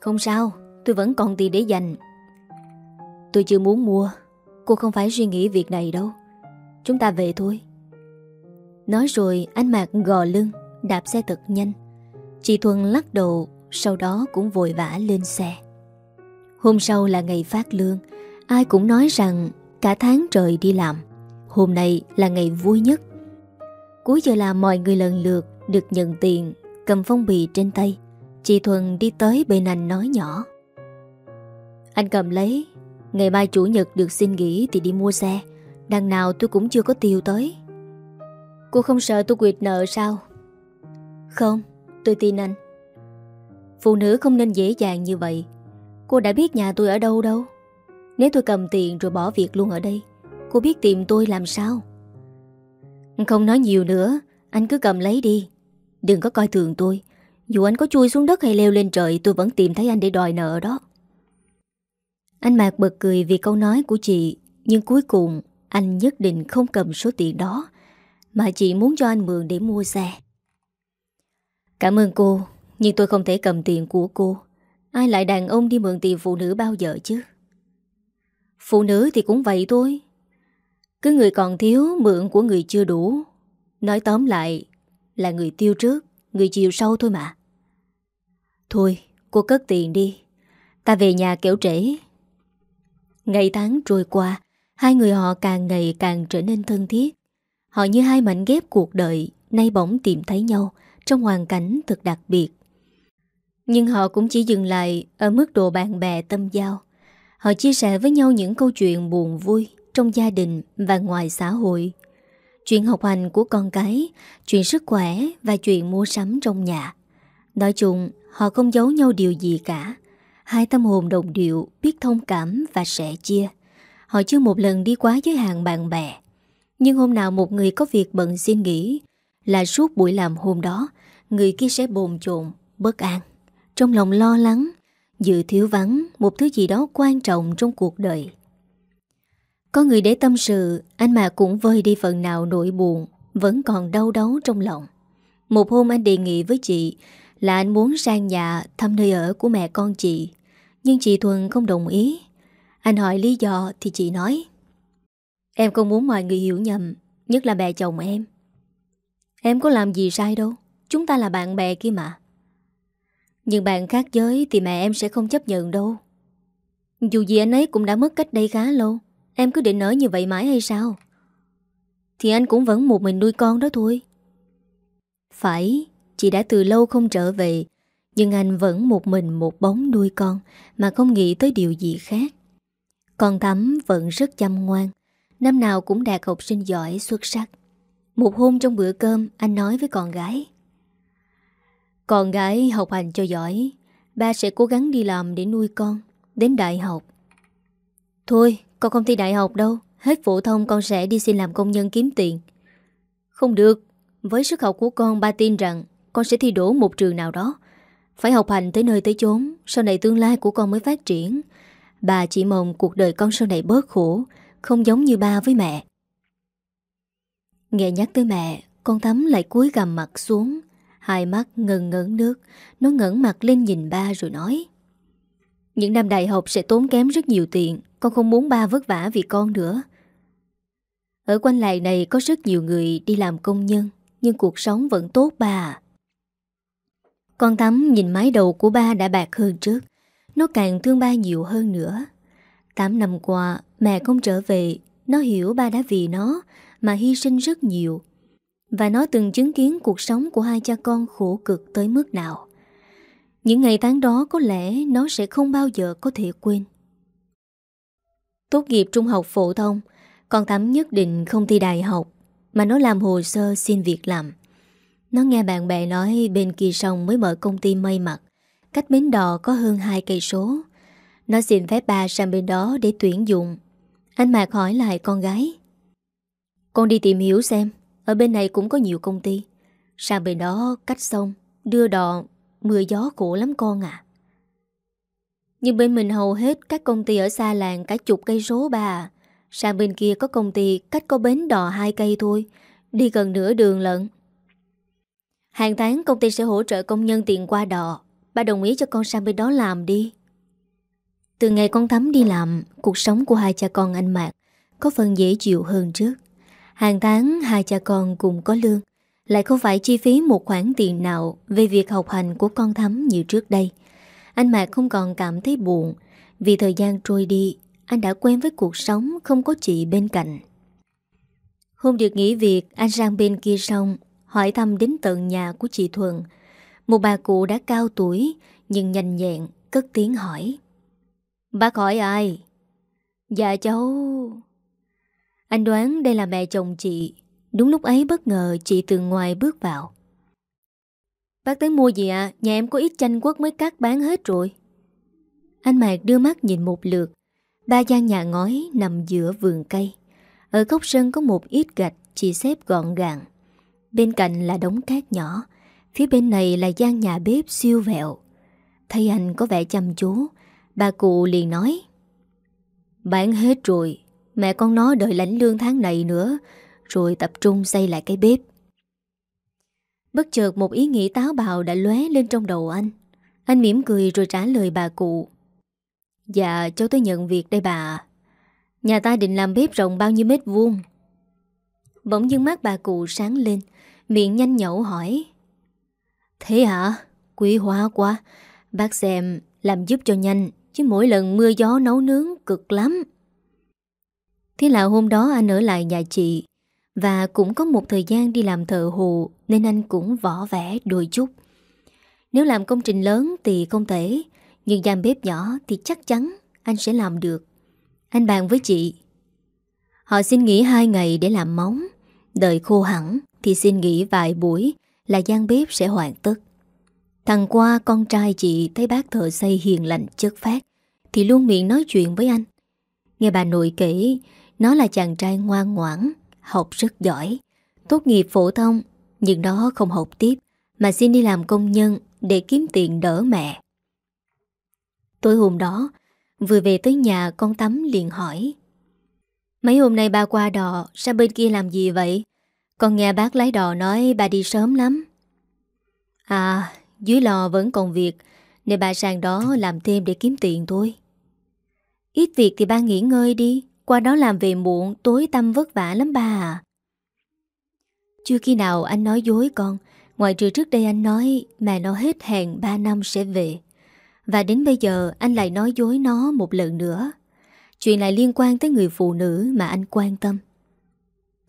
Không sao Tôi vẫn còn tiền để dành. Tôi chưa muốn mua. Cô không phải suy nghĩ việc này đâu. Chúng ta về thôi. Nói rồi anh Mạc gò lưng Đạp xe thật nhanh. Chị Thuần lắc đầu, Sau đó cũng vội vã lên xe. Hôm sau là ngày phát lương, Ai cũng nói rằng Cả tháng trời đi làm, Hôm nay là ngày vui nhất. Cuối giờ làm mọi người lần lượt Được nhận tiền, Cầm phong bì trên tay, Chị Thuần đi tới bên anh nói nhỏ. Anh cầm lấy, Ngày mai chủ nhật được xin nghỉ Thì đi mua xe, Đằng nào tôi cũng chưa có tiêu tới. Cô không sợ tôi quyệt nợ sao? Không? Tôi tin anh. Phụ nữ không nên dễ dàng như vậy. Cô đã biết nhà tôi ở đâu đâu. Nếu tôi cầm tiền rồi bỏ việc luôn ở đây, Cô biết tìm tôi làm sao? Không nói nhiều nữa, Anh cứ cầm lấy đi. Đừng có coi thường tôi. Dù anh có chui xuống đất hay leo lên trời, Tôi vẫn tìm thấy anh để đòi nợ đó. Anh Mạc bật cười vì câu nói của chị, Nhưng cuối cùng Anh nhất định không cầm số tiền đó Mà chị muốn cho anh mượn để mua xe. Cảm ơn cô, Nhưng tôi không thể cầm tiền của cô. Ai lại đàn ông đi mượn tiền phụ nữ bao giờ chứ? Phụ nữ thì cũng vậy thôi. Cứ người còn thiếu, mượn của người chưa đủ. Nói tóm lại, Là người tiêu trước, Người chiều sau thôi mà. Thôi, cô cất tiền đi. Ta về nhà kéo trễ. Ngày tháng trôi qua, Hai người họ càng ngày càng trở nên thân thiết. Họ như hai mảnh ghép cuộc đời, Nay bỗng tìm thấy nhau. Trong hoàn cảnh thật đặc biệt. Nhưng họ cũng chỉ dừng lại Ở mức độ bạn bè tâm giao. Họ chia sẻ với nhau những câu chuyện buồn vui Trong gia đình và ngoài xã hội. Chuyện học hành của con cái, Chuyện sức khỏe Và chuyện mua sắm trong nhà. Nói chung, họ không giấu nhau điều gì cả. Hai tâm hồn đồng điệu, Biết thông cảm và sẻ chia. Họ chưa một lần đi quá giới hạn bạn bè. Nhưng hôm nào một người có việc bận xin nghỉ là suốt buổi làm hôm đó, Người kia sẽ bồn chồn, Bất an. Trong lòng lo lắng, Dự thiếu vắng một thứ gì đó quan trọng trong cuộc đời. Có người để tâm sự, Anh mà cũng vơi đi phần nào nỗi buồn, Vẫn còn đau đớn trong lòng. Một hôm anh đề nghị với chị Là anh muốn sang nhà thăm nơi ở của mẹ con chị, Nhưng chị Thuần không đồng ý. Anh hỏi lý do thì chị nói, Em không muốn mọi người hiểu nhầm, Nhất là mẹ chồng em. Em có làm gì sai đâu. Chúng ta là bạn bè kia mà. Nhưng bạn khác giới Thì mẹ em sẽ không chấp nhận đâu. Dù gì anh ấy cũng đã mất cách đây khá lâu. Em cứ định ở như vậy mãi hay sao? Thì anh cũng vẫn một mình nuôi con đó thôi. Phải, Chị đã từ lâu không trở về. Nhưng anh vẫn một mình một bóng nuôi con Mà không nghĩ tới điều gì khác. Con Thắm vẫn rất chăm ngoan. Năm nào cũng đạt học sinh giỏi xuất sắc. Một hôm trong bữa cơm, Anh nói với con gái. Con gái học hành cho giỏi, Ba sẽ cố gắng đi làm để nuôi con, Đến đại học. Thôi, con không thi đại học đâu, Hết phổ thông con sẽ đi xin làm công nhân kiếm tiền. Không được, Với sức học của con, ba tin rằng Con sẽ thi đổ một trường nào đó. Phải học hành tới nơi tới chốn, Sau này tương lai của con mới phát triển. Bà chỉ mong cuộc đời con sau này bớt khổ, Không giống như ba với mẹ. Nghe nhắc tới mẹ, Con Thắm lại cúi gằm mặt xuống. Hai mắt ngần ngấn nước, Nó ngẩn mặt lên nhìn ba rồi nói. Những năm đại học sẽ tốn kém rất nhiều tiền, Con không muốn ba vất vả vì con nữa. Ở quanh lại này có rất nhiều người đi làm công nhân, Nhưng cuộc sống vẫn tốt ba à. Con Thắm nhìn mái đầu của ba đã bạc hơn trước, Nó càng thương ba nhiều hơn nữa. Tám năm qua, mẹ không trở về, Nó hiểu ba đã vì nó. Mà hy sinh rất nhiều. Và nó từng chứng kiến cuộc sống của hai cha con khổ cực tới mức nào. Những ngày tháng đó có lẽ nó sẽ không bao giờ có thể quên. Tốt nghiệp trung học phổ thông, Con Thắm nhất định không thi đại học, Mà nó làm hồ sơ xin việc làm. Nó nghe bạn bè nói bên kia sông mới mở công ty may mặc, Cách bến đò có hơn hai cây số. Nó xin phép ba sang bên đó để tuyển dụng. Anh Mạc hỏi lại con gái con đi tìm hiểu xem. Ở bên này cũng có nhiều công ty. Sang bên đó, cách sông, Đưa đò Mưa gió khổ lắm con à Nhưng bên mình hầu hết Các công ty ở xa làng cả chục cây số bà Sang bên kia có công ty Cách có bến đò hai cây thôi. Đi gần nửa đường lận. Hàng tháng công ty sẽ hỗ trợ công nhân tiền qua đò. Ba đồng ý cho con sang bên đó làm đi. Từ ngày con Thắm đi làm, Cuộc sống của hai cha con anh Mạc Có phần dễ chịu hơn trước. Hàng tháng hai cha con cùng có lương. Lại không phải chi phí một khoản tiền nào Về việc học hành của con Thắm như trước đây. Anh Mạc không còn cảm thấy buồn. Vì thời gian trôi đi, Anh đã quen với cuộc sống Không có chị bên cạnh. Hôm được nghỉ việc, Anh sang bên kia xong Hỏi thăm đến tận nhà của chị Thuận. Một bà cụ đã cao tuổi, Nhưng nhanh nhẹn, cất tiếng hỏi. Bác hỏi ai? Dạ cháu... Anh đoán đây là mẹ chồng chị. Đúng lúc ấy bất ngờ chị từ ngoài bước vào. Bác tới mua gì ạ? À? Nhà em có ít chanh quất mới cắt bán hết rồi. Anh Mạc đưa mắt nhìn một lượt. Ba gian nhà ngói nằm giữa vườn cây. Ở góc sân có một ít gạch Chỉ xếp gọn gàng. Bên cạnh là đống cát nhỏ. Phía bên này là gian nhà bếp siêu vẹo. Thấy anh có vẻ chăm chú, Bà cụ liền nói, Bán hết rồi Mẹ con nó đợi lãnh lương tháng này nữa Rồi tập trung xây lại cái bếp Bất chợt một ý nghĩ táo bạo đã lóe lên trong đầu anh Anh mỉm cười rồi trả lời bà cụ Dạ cháu tới nhận việc đây bà Nhà ta định làm bếp rộng bao nhiêu mét vuông Bỗng dưng mắt bà cụ sáng lên Miệng nhanh nhậu hỏi Thế hả? Quý hóa quá. Bác xem làm giúp cho nhanh, chứ mỗi lần mưa gió nấu nướng cực lắm. Thế là hôm đó anh ở lại nhà chị và cũng có một thời gian đi làm thợ hồ nên anh cũng võ vẽ đôi chút. Nếu làm công trình lớn thì không thể, nhưng gian bếp nhỏ thì chắc chắn anh sẽ làm được. Anh bàn với chị. Họ xin nghỉ hai ngày để làm móng, đợi khô hẳn thì xin nghỉ vài buổi là gian bếp sẽ hoàn tất. Thằng qua con trai chị thấy bác thợ xây hiền lành chất phát thì luôn miệng nói chuyện với anh. Nghe bà nội kể, nó là chàng trai ngoan ngoãn, học rất giỏi, tốt nghiệp phổ thông, nhưng nó không học tiếp mà xin đi làm công nhân để kiếm tiền đỡ mẹ. Tối hôm đó, vừa về tới nhà con Tắm liền hỏi Mấy hôm nay ba qua đò, sao bên kia làm gì vậy? Con nghe bác lái đò nói bà đi sớm lắm À dưới lò vẫn còn việc Nên bà sang đó làm thêm để kiếm tiền thôi Ít việc thì ba nghỉ ngơi đi qua đó làm về muộn, Tối tâm vất vả lắm ba à. Chưa khi nào anh nói dối con. Ngoài trừ trước đây anh nói, Mẹ nó hết hẹn 3 năm sẽ về. Và đến bây giờ, anh lại nói dối nó một lần nữa. Chuyện lại liên quan tới người phụ nữ mà anh quan tâm.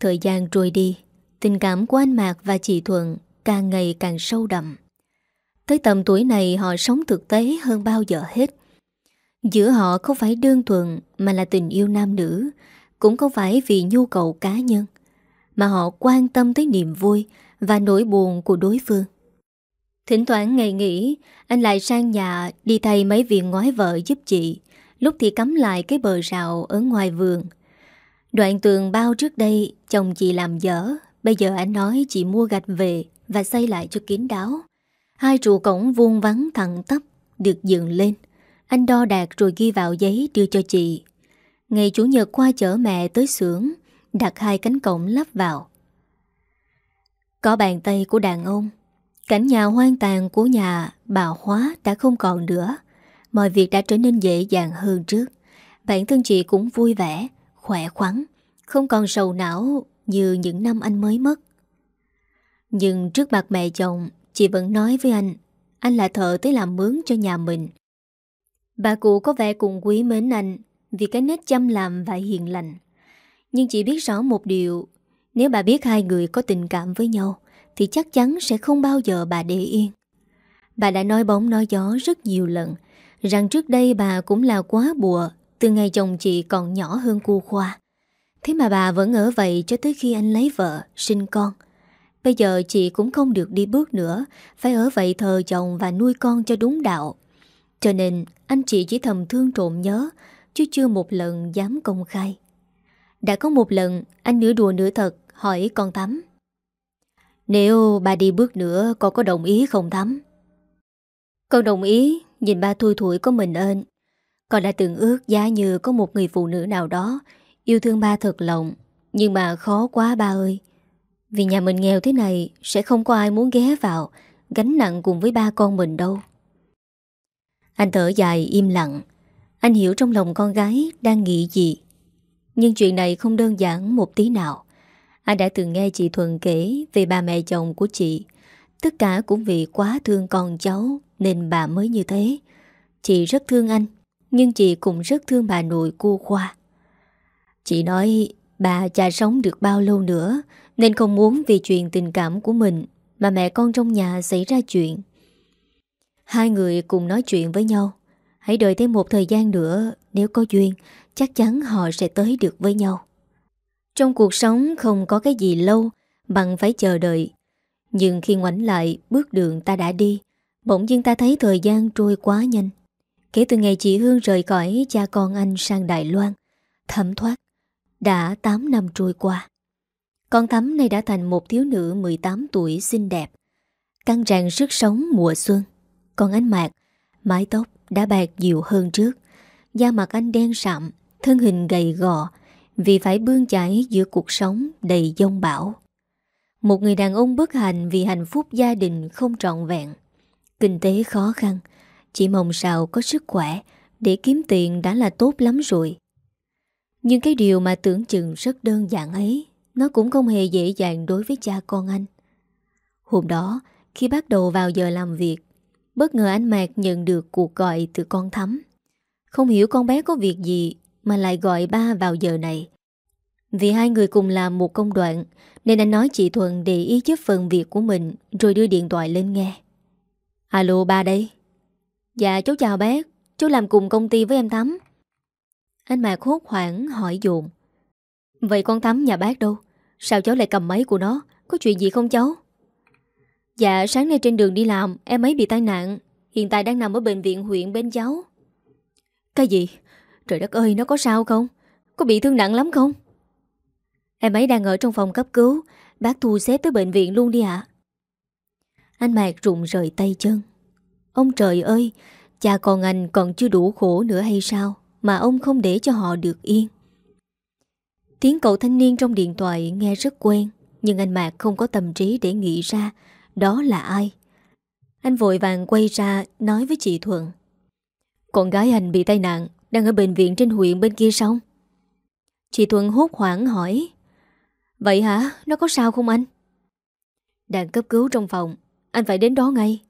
Thời gian trôi đi, Tình cảm của anh Mạc và chị Thuận càng ngày càng sâu đậm. Tới tầm tuổi này, họ sống thực tế hơn bao giờ hết. Giữa họ không phải đơn thuần mà là tình yêu nam nữ, cũng không phải vì nhu cầu cá nhân, mà họ quan tâm tới niềm vui và nỗi buồn của đối phương. Thỉnh thoảng ngày nghỉ, anh lại sang nhà đi thay mấy viên ngói vợ giúp chị, lúc thì cắm lại cái bờ rào ở ngoài vườn. Đoạn tường bao trước đây chồng chị làm dở Bây giờ anh nói chị mua gạch về Và xây lại cho kín đáo Hai trụ cổng vuông vắng thẳng tắp Được dựng lên anh đo đạt rồi ghi vào giấy đưa cho chị. Ngày Chủ nhật qua chở mẹ tới xưởng, Đặt hai cánh cổng lắp vào. Có bàn tay của đàn ông. Cảnh nhà hoang tàn của nhà bà Hóa đã không còn nữa. Mọi việc đã trở nên dễ dàng hơn trước. Bản thân chị cũng vui vẻ, Khỏe khoắn, Không còn sầu não như những năm anh mới mất. Nhưng trước mặt mẹ chồng, Chị vẫn nói với anh Anh là thợ tới làm mướn cho nhà mình. Bà cụ có vẻ cùng quý mến anh Vì cái nét chăm làm và hiền lành. Nhưng chị biết rõ một điều Nếu bà biết hai người có tình cảm với nhau Thì chắc chắn sẽ không bao giờ bà để yên. Bà đã nói bóng nói gió rất nhiều lần Rằng trước đây bà cũng là quá bùa Từ ngày chồng chị còn nhỏ hơn cô Khoa. Thế mà bà vẫn ở vậy cho tới khi anh lấy vợ, sinh con. Bây giờ chị cũng không được đi bước nữa Phải ở vậy thờ chồng và nuôi con cho đúng đạo. Cho nên, anh chị chỉ thầm thương trộm nhớ, Chứ chưa một lần dám công khai. Đã có một lần, Anh nửa đùa nửa thật, hỏi con Thắm. Nếu ba đi bước nữa, Con có đồng ý không Thắm? Con đồng ý, Nhìn ba thui thủi có mình ơn. Con đã từng ước giá như có một người phụ nữ nào đó, Yêu thương ba thật lòng, Nhưng mà khó quá ba ơi. Vì nhà mình nghèo thế này, Sẽ không có ai muốn ghé vào, Gánh nặng cùng với ba con mình đâu. Anh thở dài im lặng. Anh hiểu trong lòng con gái Đang nghĩ gì. Nhưng chuyện này không đơn giản một tí nào. Anh đã từng nghe chị Thuần kể Về bà mẹ chồng của chị. Tất cả cũng vì quá thương con cháu Nên bà mới như thế. Chị rất thương anh, Nhưng chị cũng rất thương bà nội cô Khoa. Chị nói bà cha sống được bao lâu nữa Nên không muốn vì chuyện tình cảm của mình Mà mẹ con trong nhà xảy ra chuyện. Hai người cùng nói chuyện với nhau. Hãy đợi thêm một thời gian nữa, Nếu có duyên, Chắc chắn họ sẽ tới được với nhau. Trong cuộc sống không có cái gì lâu, Bằng phải chờ đợi. Nhưng khi ngoảnh lại, Bước đường ta đã đi. Bỗng dưng ta thấy thời gian trôi quá nhanh. Kể từ ngày chị Hương rời khỏi Cha con anh sang Đài Loan, Thấm thoát, đã 8 năm trôi qua. Con Thắm này đã thành một thiếu nữ 18 tuổi xinh đẹp, Căng tràn sức sống mùa xuân. Còn anh Mạc, Mái tóc đã bạc nhiều hơn trước. Da mặt anh đen sạm, Thân hình gầy gò, Vì phải bươn chải giữa cuộc sống đầy dông bão. Một người đàn ông bất hạnh Vì hạnh phúc gia đình không trọn vẹn. Kinh tế khó khăn, Chỉ mong sao có sức khỏe Để kiếm tiền đã là tốt lắm rồi. Nhưng cái điều mà tưởng chừng rất đơn giản ấy, Nó cũng không hề dễ dàng đối với cha con anh. Hôm đó, Khi bắt đầu vào giờ làm việc Bất ngờ anh Mạc nhận được cuộc gọi từ con Thắm. Không hiểu con bé có việc gì Mà lại gọi ba vào giờ này. Vì hai người cùng làm một công đoạn, Nên anh nói chị Thuận để ý giúp phần việc của mình, Rồi đưa điện thoại lên nghe. Alo, ba đây. Dạ cháu chào bác. Cháu làm cùng công ty với em Thắm. Anh Mạc hốt hoảng, hỏi dồn. Vậy con Thắm nhà bác đâu? Sao cháu lại cầm máy của nó? Có chuyện gì không cháu? Dạ sáng nay trên đường đi làm Em ấy bị tai nạn. Hiện tại đang nằm ở bệnh viện huyện bên cháu Cái gì? Trời đất ơi nó có sao không? Có bị thương nặng lắm không? Em ấy đang ở trong phòng cấp cứu. Bác thu xếp tới bệnh viện luôn đi ạ. Anh Mạc rụng rời tay chân. Ông trời ơi Cha con anh còn chưa đủ khổ nữa hay sao mà ông không để cho họ được yên. Tiếng cậu thanh niên trong điện thoại nghe rất quen, nhưng anh Mạc không có tâm trí để nghĩ ra đó là ai. Anh vội vàng quay ra nói với chị Thuận. Con gái anh bị tai nạn, đang ở bệnh viện trên huyện bên kia xong. Chị Thuận hốt hoảng hỏi. Vậy hả? Nó có sao không anh? Đang cấp cứu trong phòng, anh phải đến đó ngay.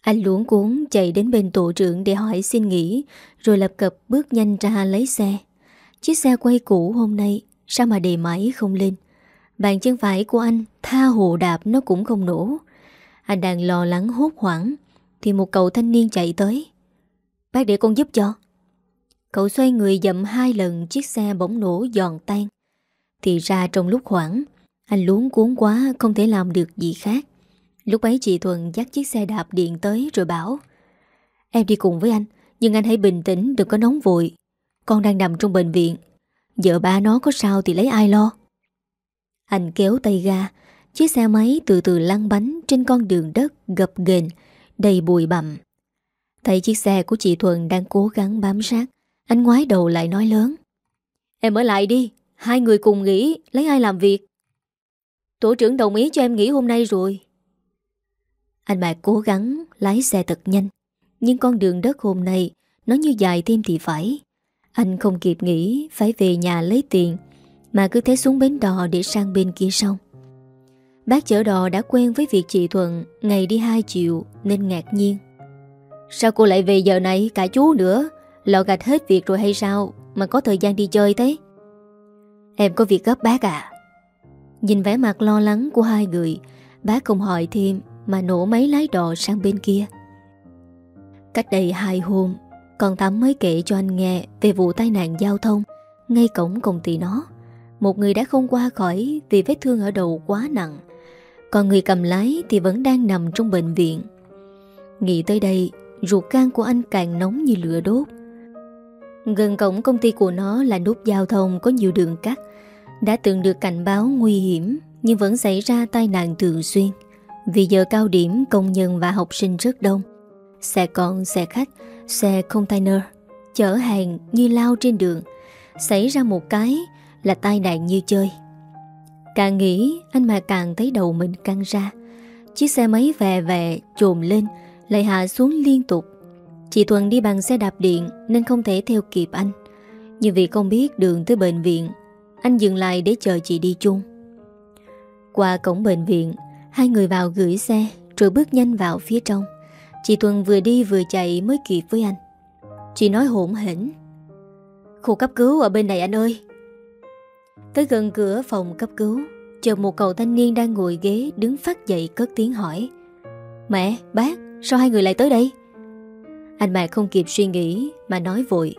Anh luống cuốn chạy đến bên tổ trưởng để hỏi xin nghỉ, rồi lập cập bước nhanh ra lấy xe. Chiếc xe quay cũ hôm nay, sao mà đề máy không lên? Bàn chân phải của anh, tha hồ đạp nó cũng không nổ. Anh đang lo lắng hốt hoảng, thì một cậu thanh niên chạy tới. Bác để con giúp cho. Cậu xoay người dậm hai lần chiếc xe bỗng nổ giòn tan. Thì ra trong lúc hoảng, anh luống cuốn quá không thể làm được gì khác. Lúc ấy chị Thuần dắt chiếc xe đạp điện tới rồi bảo Em đi cùng với anh Nhưng anh hãy bình tĩnh đừng có nóng vội Con đang nằm trong bệnh viện Vợ ba nó có sao thì lấy ai lo anh kéo tay ga. Chiếc xe máy từ từ lăn bánh Trên con đường đất gập ghềnh, Đầy bụi bặm. Thấy chiếc xe của chị Thuần đang cố gắng bám sát, Anh ngoái đầu lại nói lớn. Em ở lại đi, Hai người cùng nghỉ, Lấy ai làm việc? Tổ trưởng đồng ý cho em nghỉ hôm nay rồi. Anh Mạc cố gắng lái xe thật nhanh, Nhưng con đường đất hôm nay Nó như dài thêm thì phải. Anh không kịp nghĩ Phải về nhà lấy tiền mà cứ thế xuống bến đò để sang bên kia sông. Bác chở đò đã quen với việc chị Thuận Ngày đi hai triệu Nên ngạc nhiên. Sao cô lại về giờ này cả chú nữa? Lọ gạch hết việc rồi hay sao Mà có thời gian đi chơi thế? Em có việc gấp bác à? Nhìn vẻ mặt lo lắng của hai người, Bác không hỏi thêm Mà nổ máy lái đò sang bên kia. Cách đây hai hôm Con tám mới kể cho anh nghe Về vụ tai nạn giao thông Ngay cổng công ty nó. Một người đã không qua khỏi Vì vết thương ở đầu quá nặng. Còn người cầm lái thì vẫn đang nằm trong bệnh viện. Nghĩ tới đây Ruột gan của anh càng nóng như lửa đốt. Gần cổng công ty của nó là nút giao thông có nhiều đường cắt. Đã từng được cảnh báo nguy hiểm Nhưng vẫn xảy ra tai nạn thường xuyên. Vì giờ cao điểm công nhân và học sinh rất đông. Xe con, xe khách, xe container Chở hàng như lao trên đường. Xảy ra một cái là tai nạn như chơi. Càng nghĩ, anh mà càng thấy đầu mình căng ra. Chiếc xe máy vè vè trồm lên, Lại hạ xuống liên tục. Chị Thuần đi bằng xe đạp điện Nên không thể theo kịp anh. Nhưng vì không biết đường tới bệnh viện, Anh dừng lại để chờ chị đi chung. Qua cổng bệnh viện, Hai người vào gửi xe Rồi bước nhanh vào phía trong. Chị Thuần vừa đi vừa chạy mới kịp với anh. Chị nói hỗn hỉnh Khu cấp cứu ở bên này anh ơi Tới gần cửa phòng cấp cứu Chờ một cậu thanh niên đang ngồi ghế Đứng phát dậy cất tiếng hỏi. Mẹ, bác, sao hai người lại tới đây? Anh Mạc không kịp suy nghĩ Mà nói vội.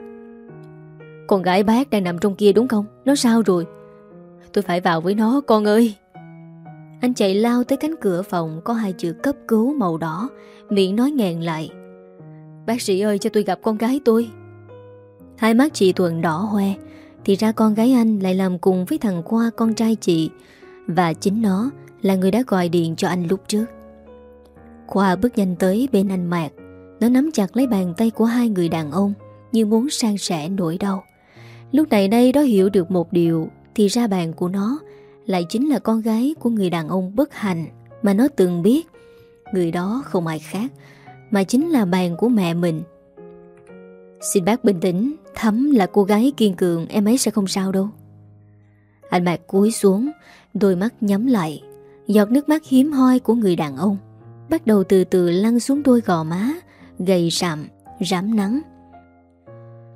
Con gái bác đang nằm trong kia đúng không? Nó sao rồi? Tôi phải vào với nó con ơi. Anh chạy lao tới cánh cửa phòng Có hai chữ cấp cứu màu đỏ Miệng nói nghẹn lại. Bác sĩ ơi cho tôi gặp con gái tôi. Hai mắt chị Thuận đỏ hoe thì ra con gái anh lại làm cùng với thằng Khoa, con trai chị. Và chính nó là người đã gọi điện cho anh lúc trước. Khoa bước nhanh tới bên anh Mạc. Nó nắm chặt lấy bàn tay của hai người đàn ông, Như muốn sang sẻ nỗi đau. Lúc này đây đó hiểu được một điều, Thì ra bàn của nó Lại chính là con gái của người đàn ông bất hạnh Mà nó từng biết. Người đó không ai khác, Mà chính là bàn của mẹ mình. Xin bác bình tĩnh Thắm là cô gái kiên cường Em ấy sẽ không sao đâu Anh Mạc cúi xuống Đôi mắt nhắm lại Giọt nước mắt hiếm hoi của người đàn ông Bắt đầu từ từ lăn xuống đôi gò má gầy sạm, rám nắng.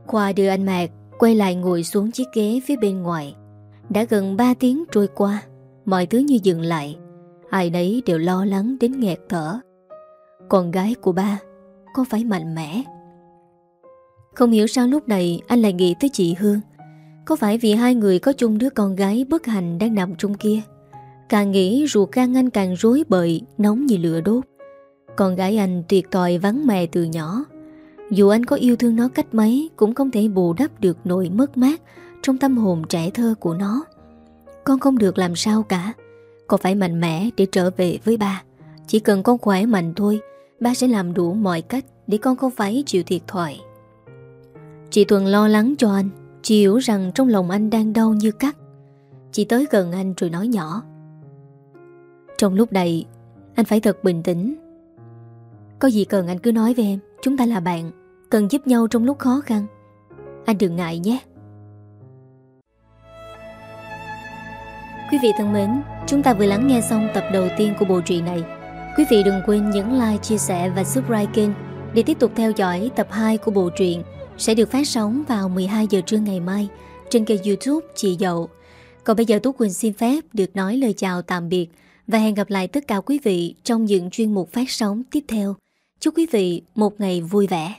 Khoa đưa anh Mạc quay lại ngồi xuống chiếc ghế phía bên ngoài. Đã gần 3 tiếng trôi qua, mọi thứ như dừng lại. Ai nấy đều lo lắng đến nghẹt thở. Con gái của ba, có phải mạnh mẽ? Không hiểu sao lúc này anh lại nghĩ tới chị Hương. Có phải vì hai người có chung đứa con gái bất hạnh đang nằm trong kia? Càng nghĩ ruột gan anh càng rối bời, nóng như lửa đốt. Con gái anh tuyệt tòi vắng mẹ từ nhỏ Dù anh có yêu thương nó cách mấy Cũng không thể bù đắp được nỗi mất mát Trong tâm hồn trẻ thơ của nó Con không được làm sao cả Con phải mạnh mẽ để trở về với ba Chỉ cần con khỏe mạnh thôi Ba sẽ làm đủ mọi cách Để con không phải chịu thiệt thòi Chị Thuần lo lắng cho anh Chị hiểu rằng trong lòng anh đang đau như cắt. Chị tới gần anh rồi nói nhỏ. Trong lúc này Anh phải thật bình tĩnh. Có gì cần anh cứ nói với em Chúng ta là bạn Cần giúp nhau trong lúc khó khăn. Anh đừng ngại nhé. Quý vị thân mến Chúng ta vừa lắng nghe xong tập đầu tiên của bộ truyện này. Quý vị đừng quên nhấn like, chia sẻ và subscribe kênh Để tiếp tục theo dõi tập 2 của bộ truyện sẽ được phát sóng vào 12 giờ trưa ngày mai Trên kênh youtube Chị Dậu Còn bây giờ Tú Quỳnh xin phép được nói lời chào tạm biệt Và hẹn gặp lại tất cả quý vị trong những chuyên mục phát sóng tiếp theo Chúc quý vị một ngày vui vẻ.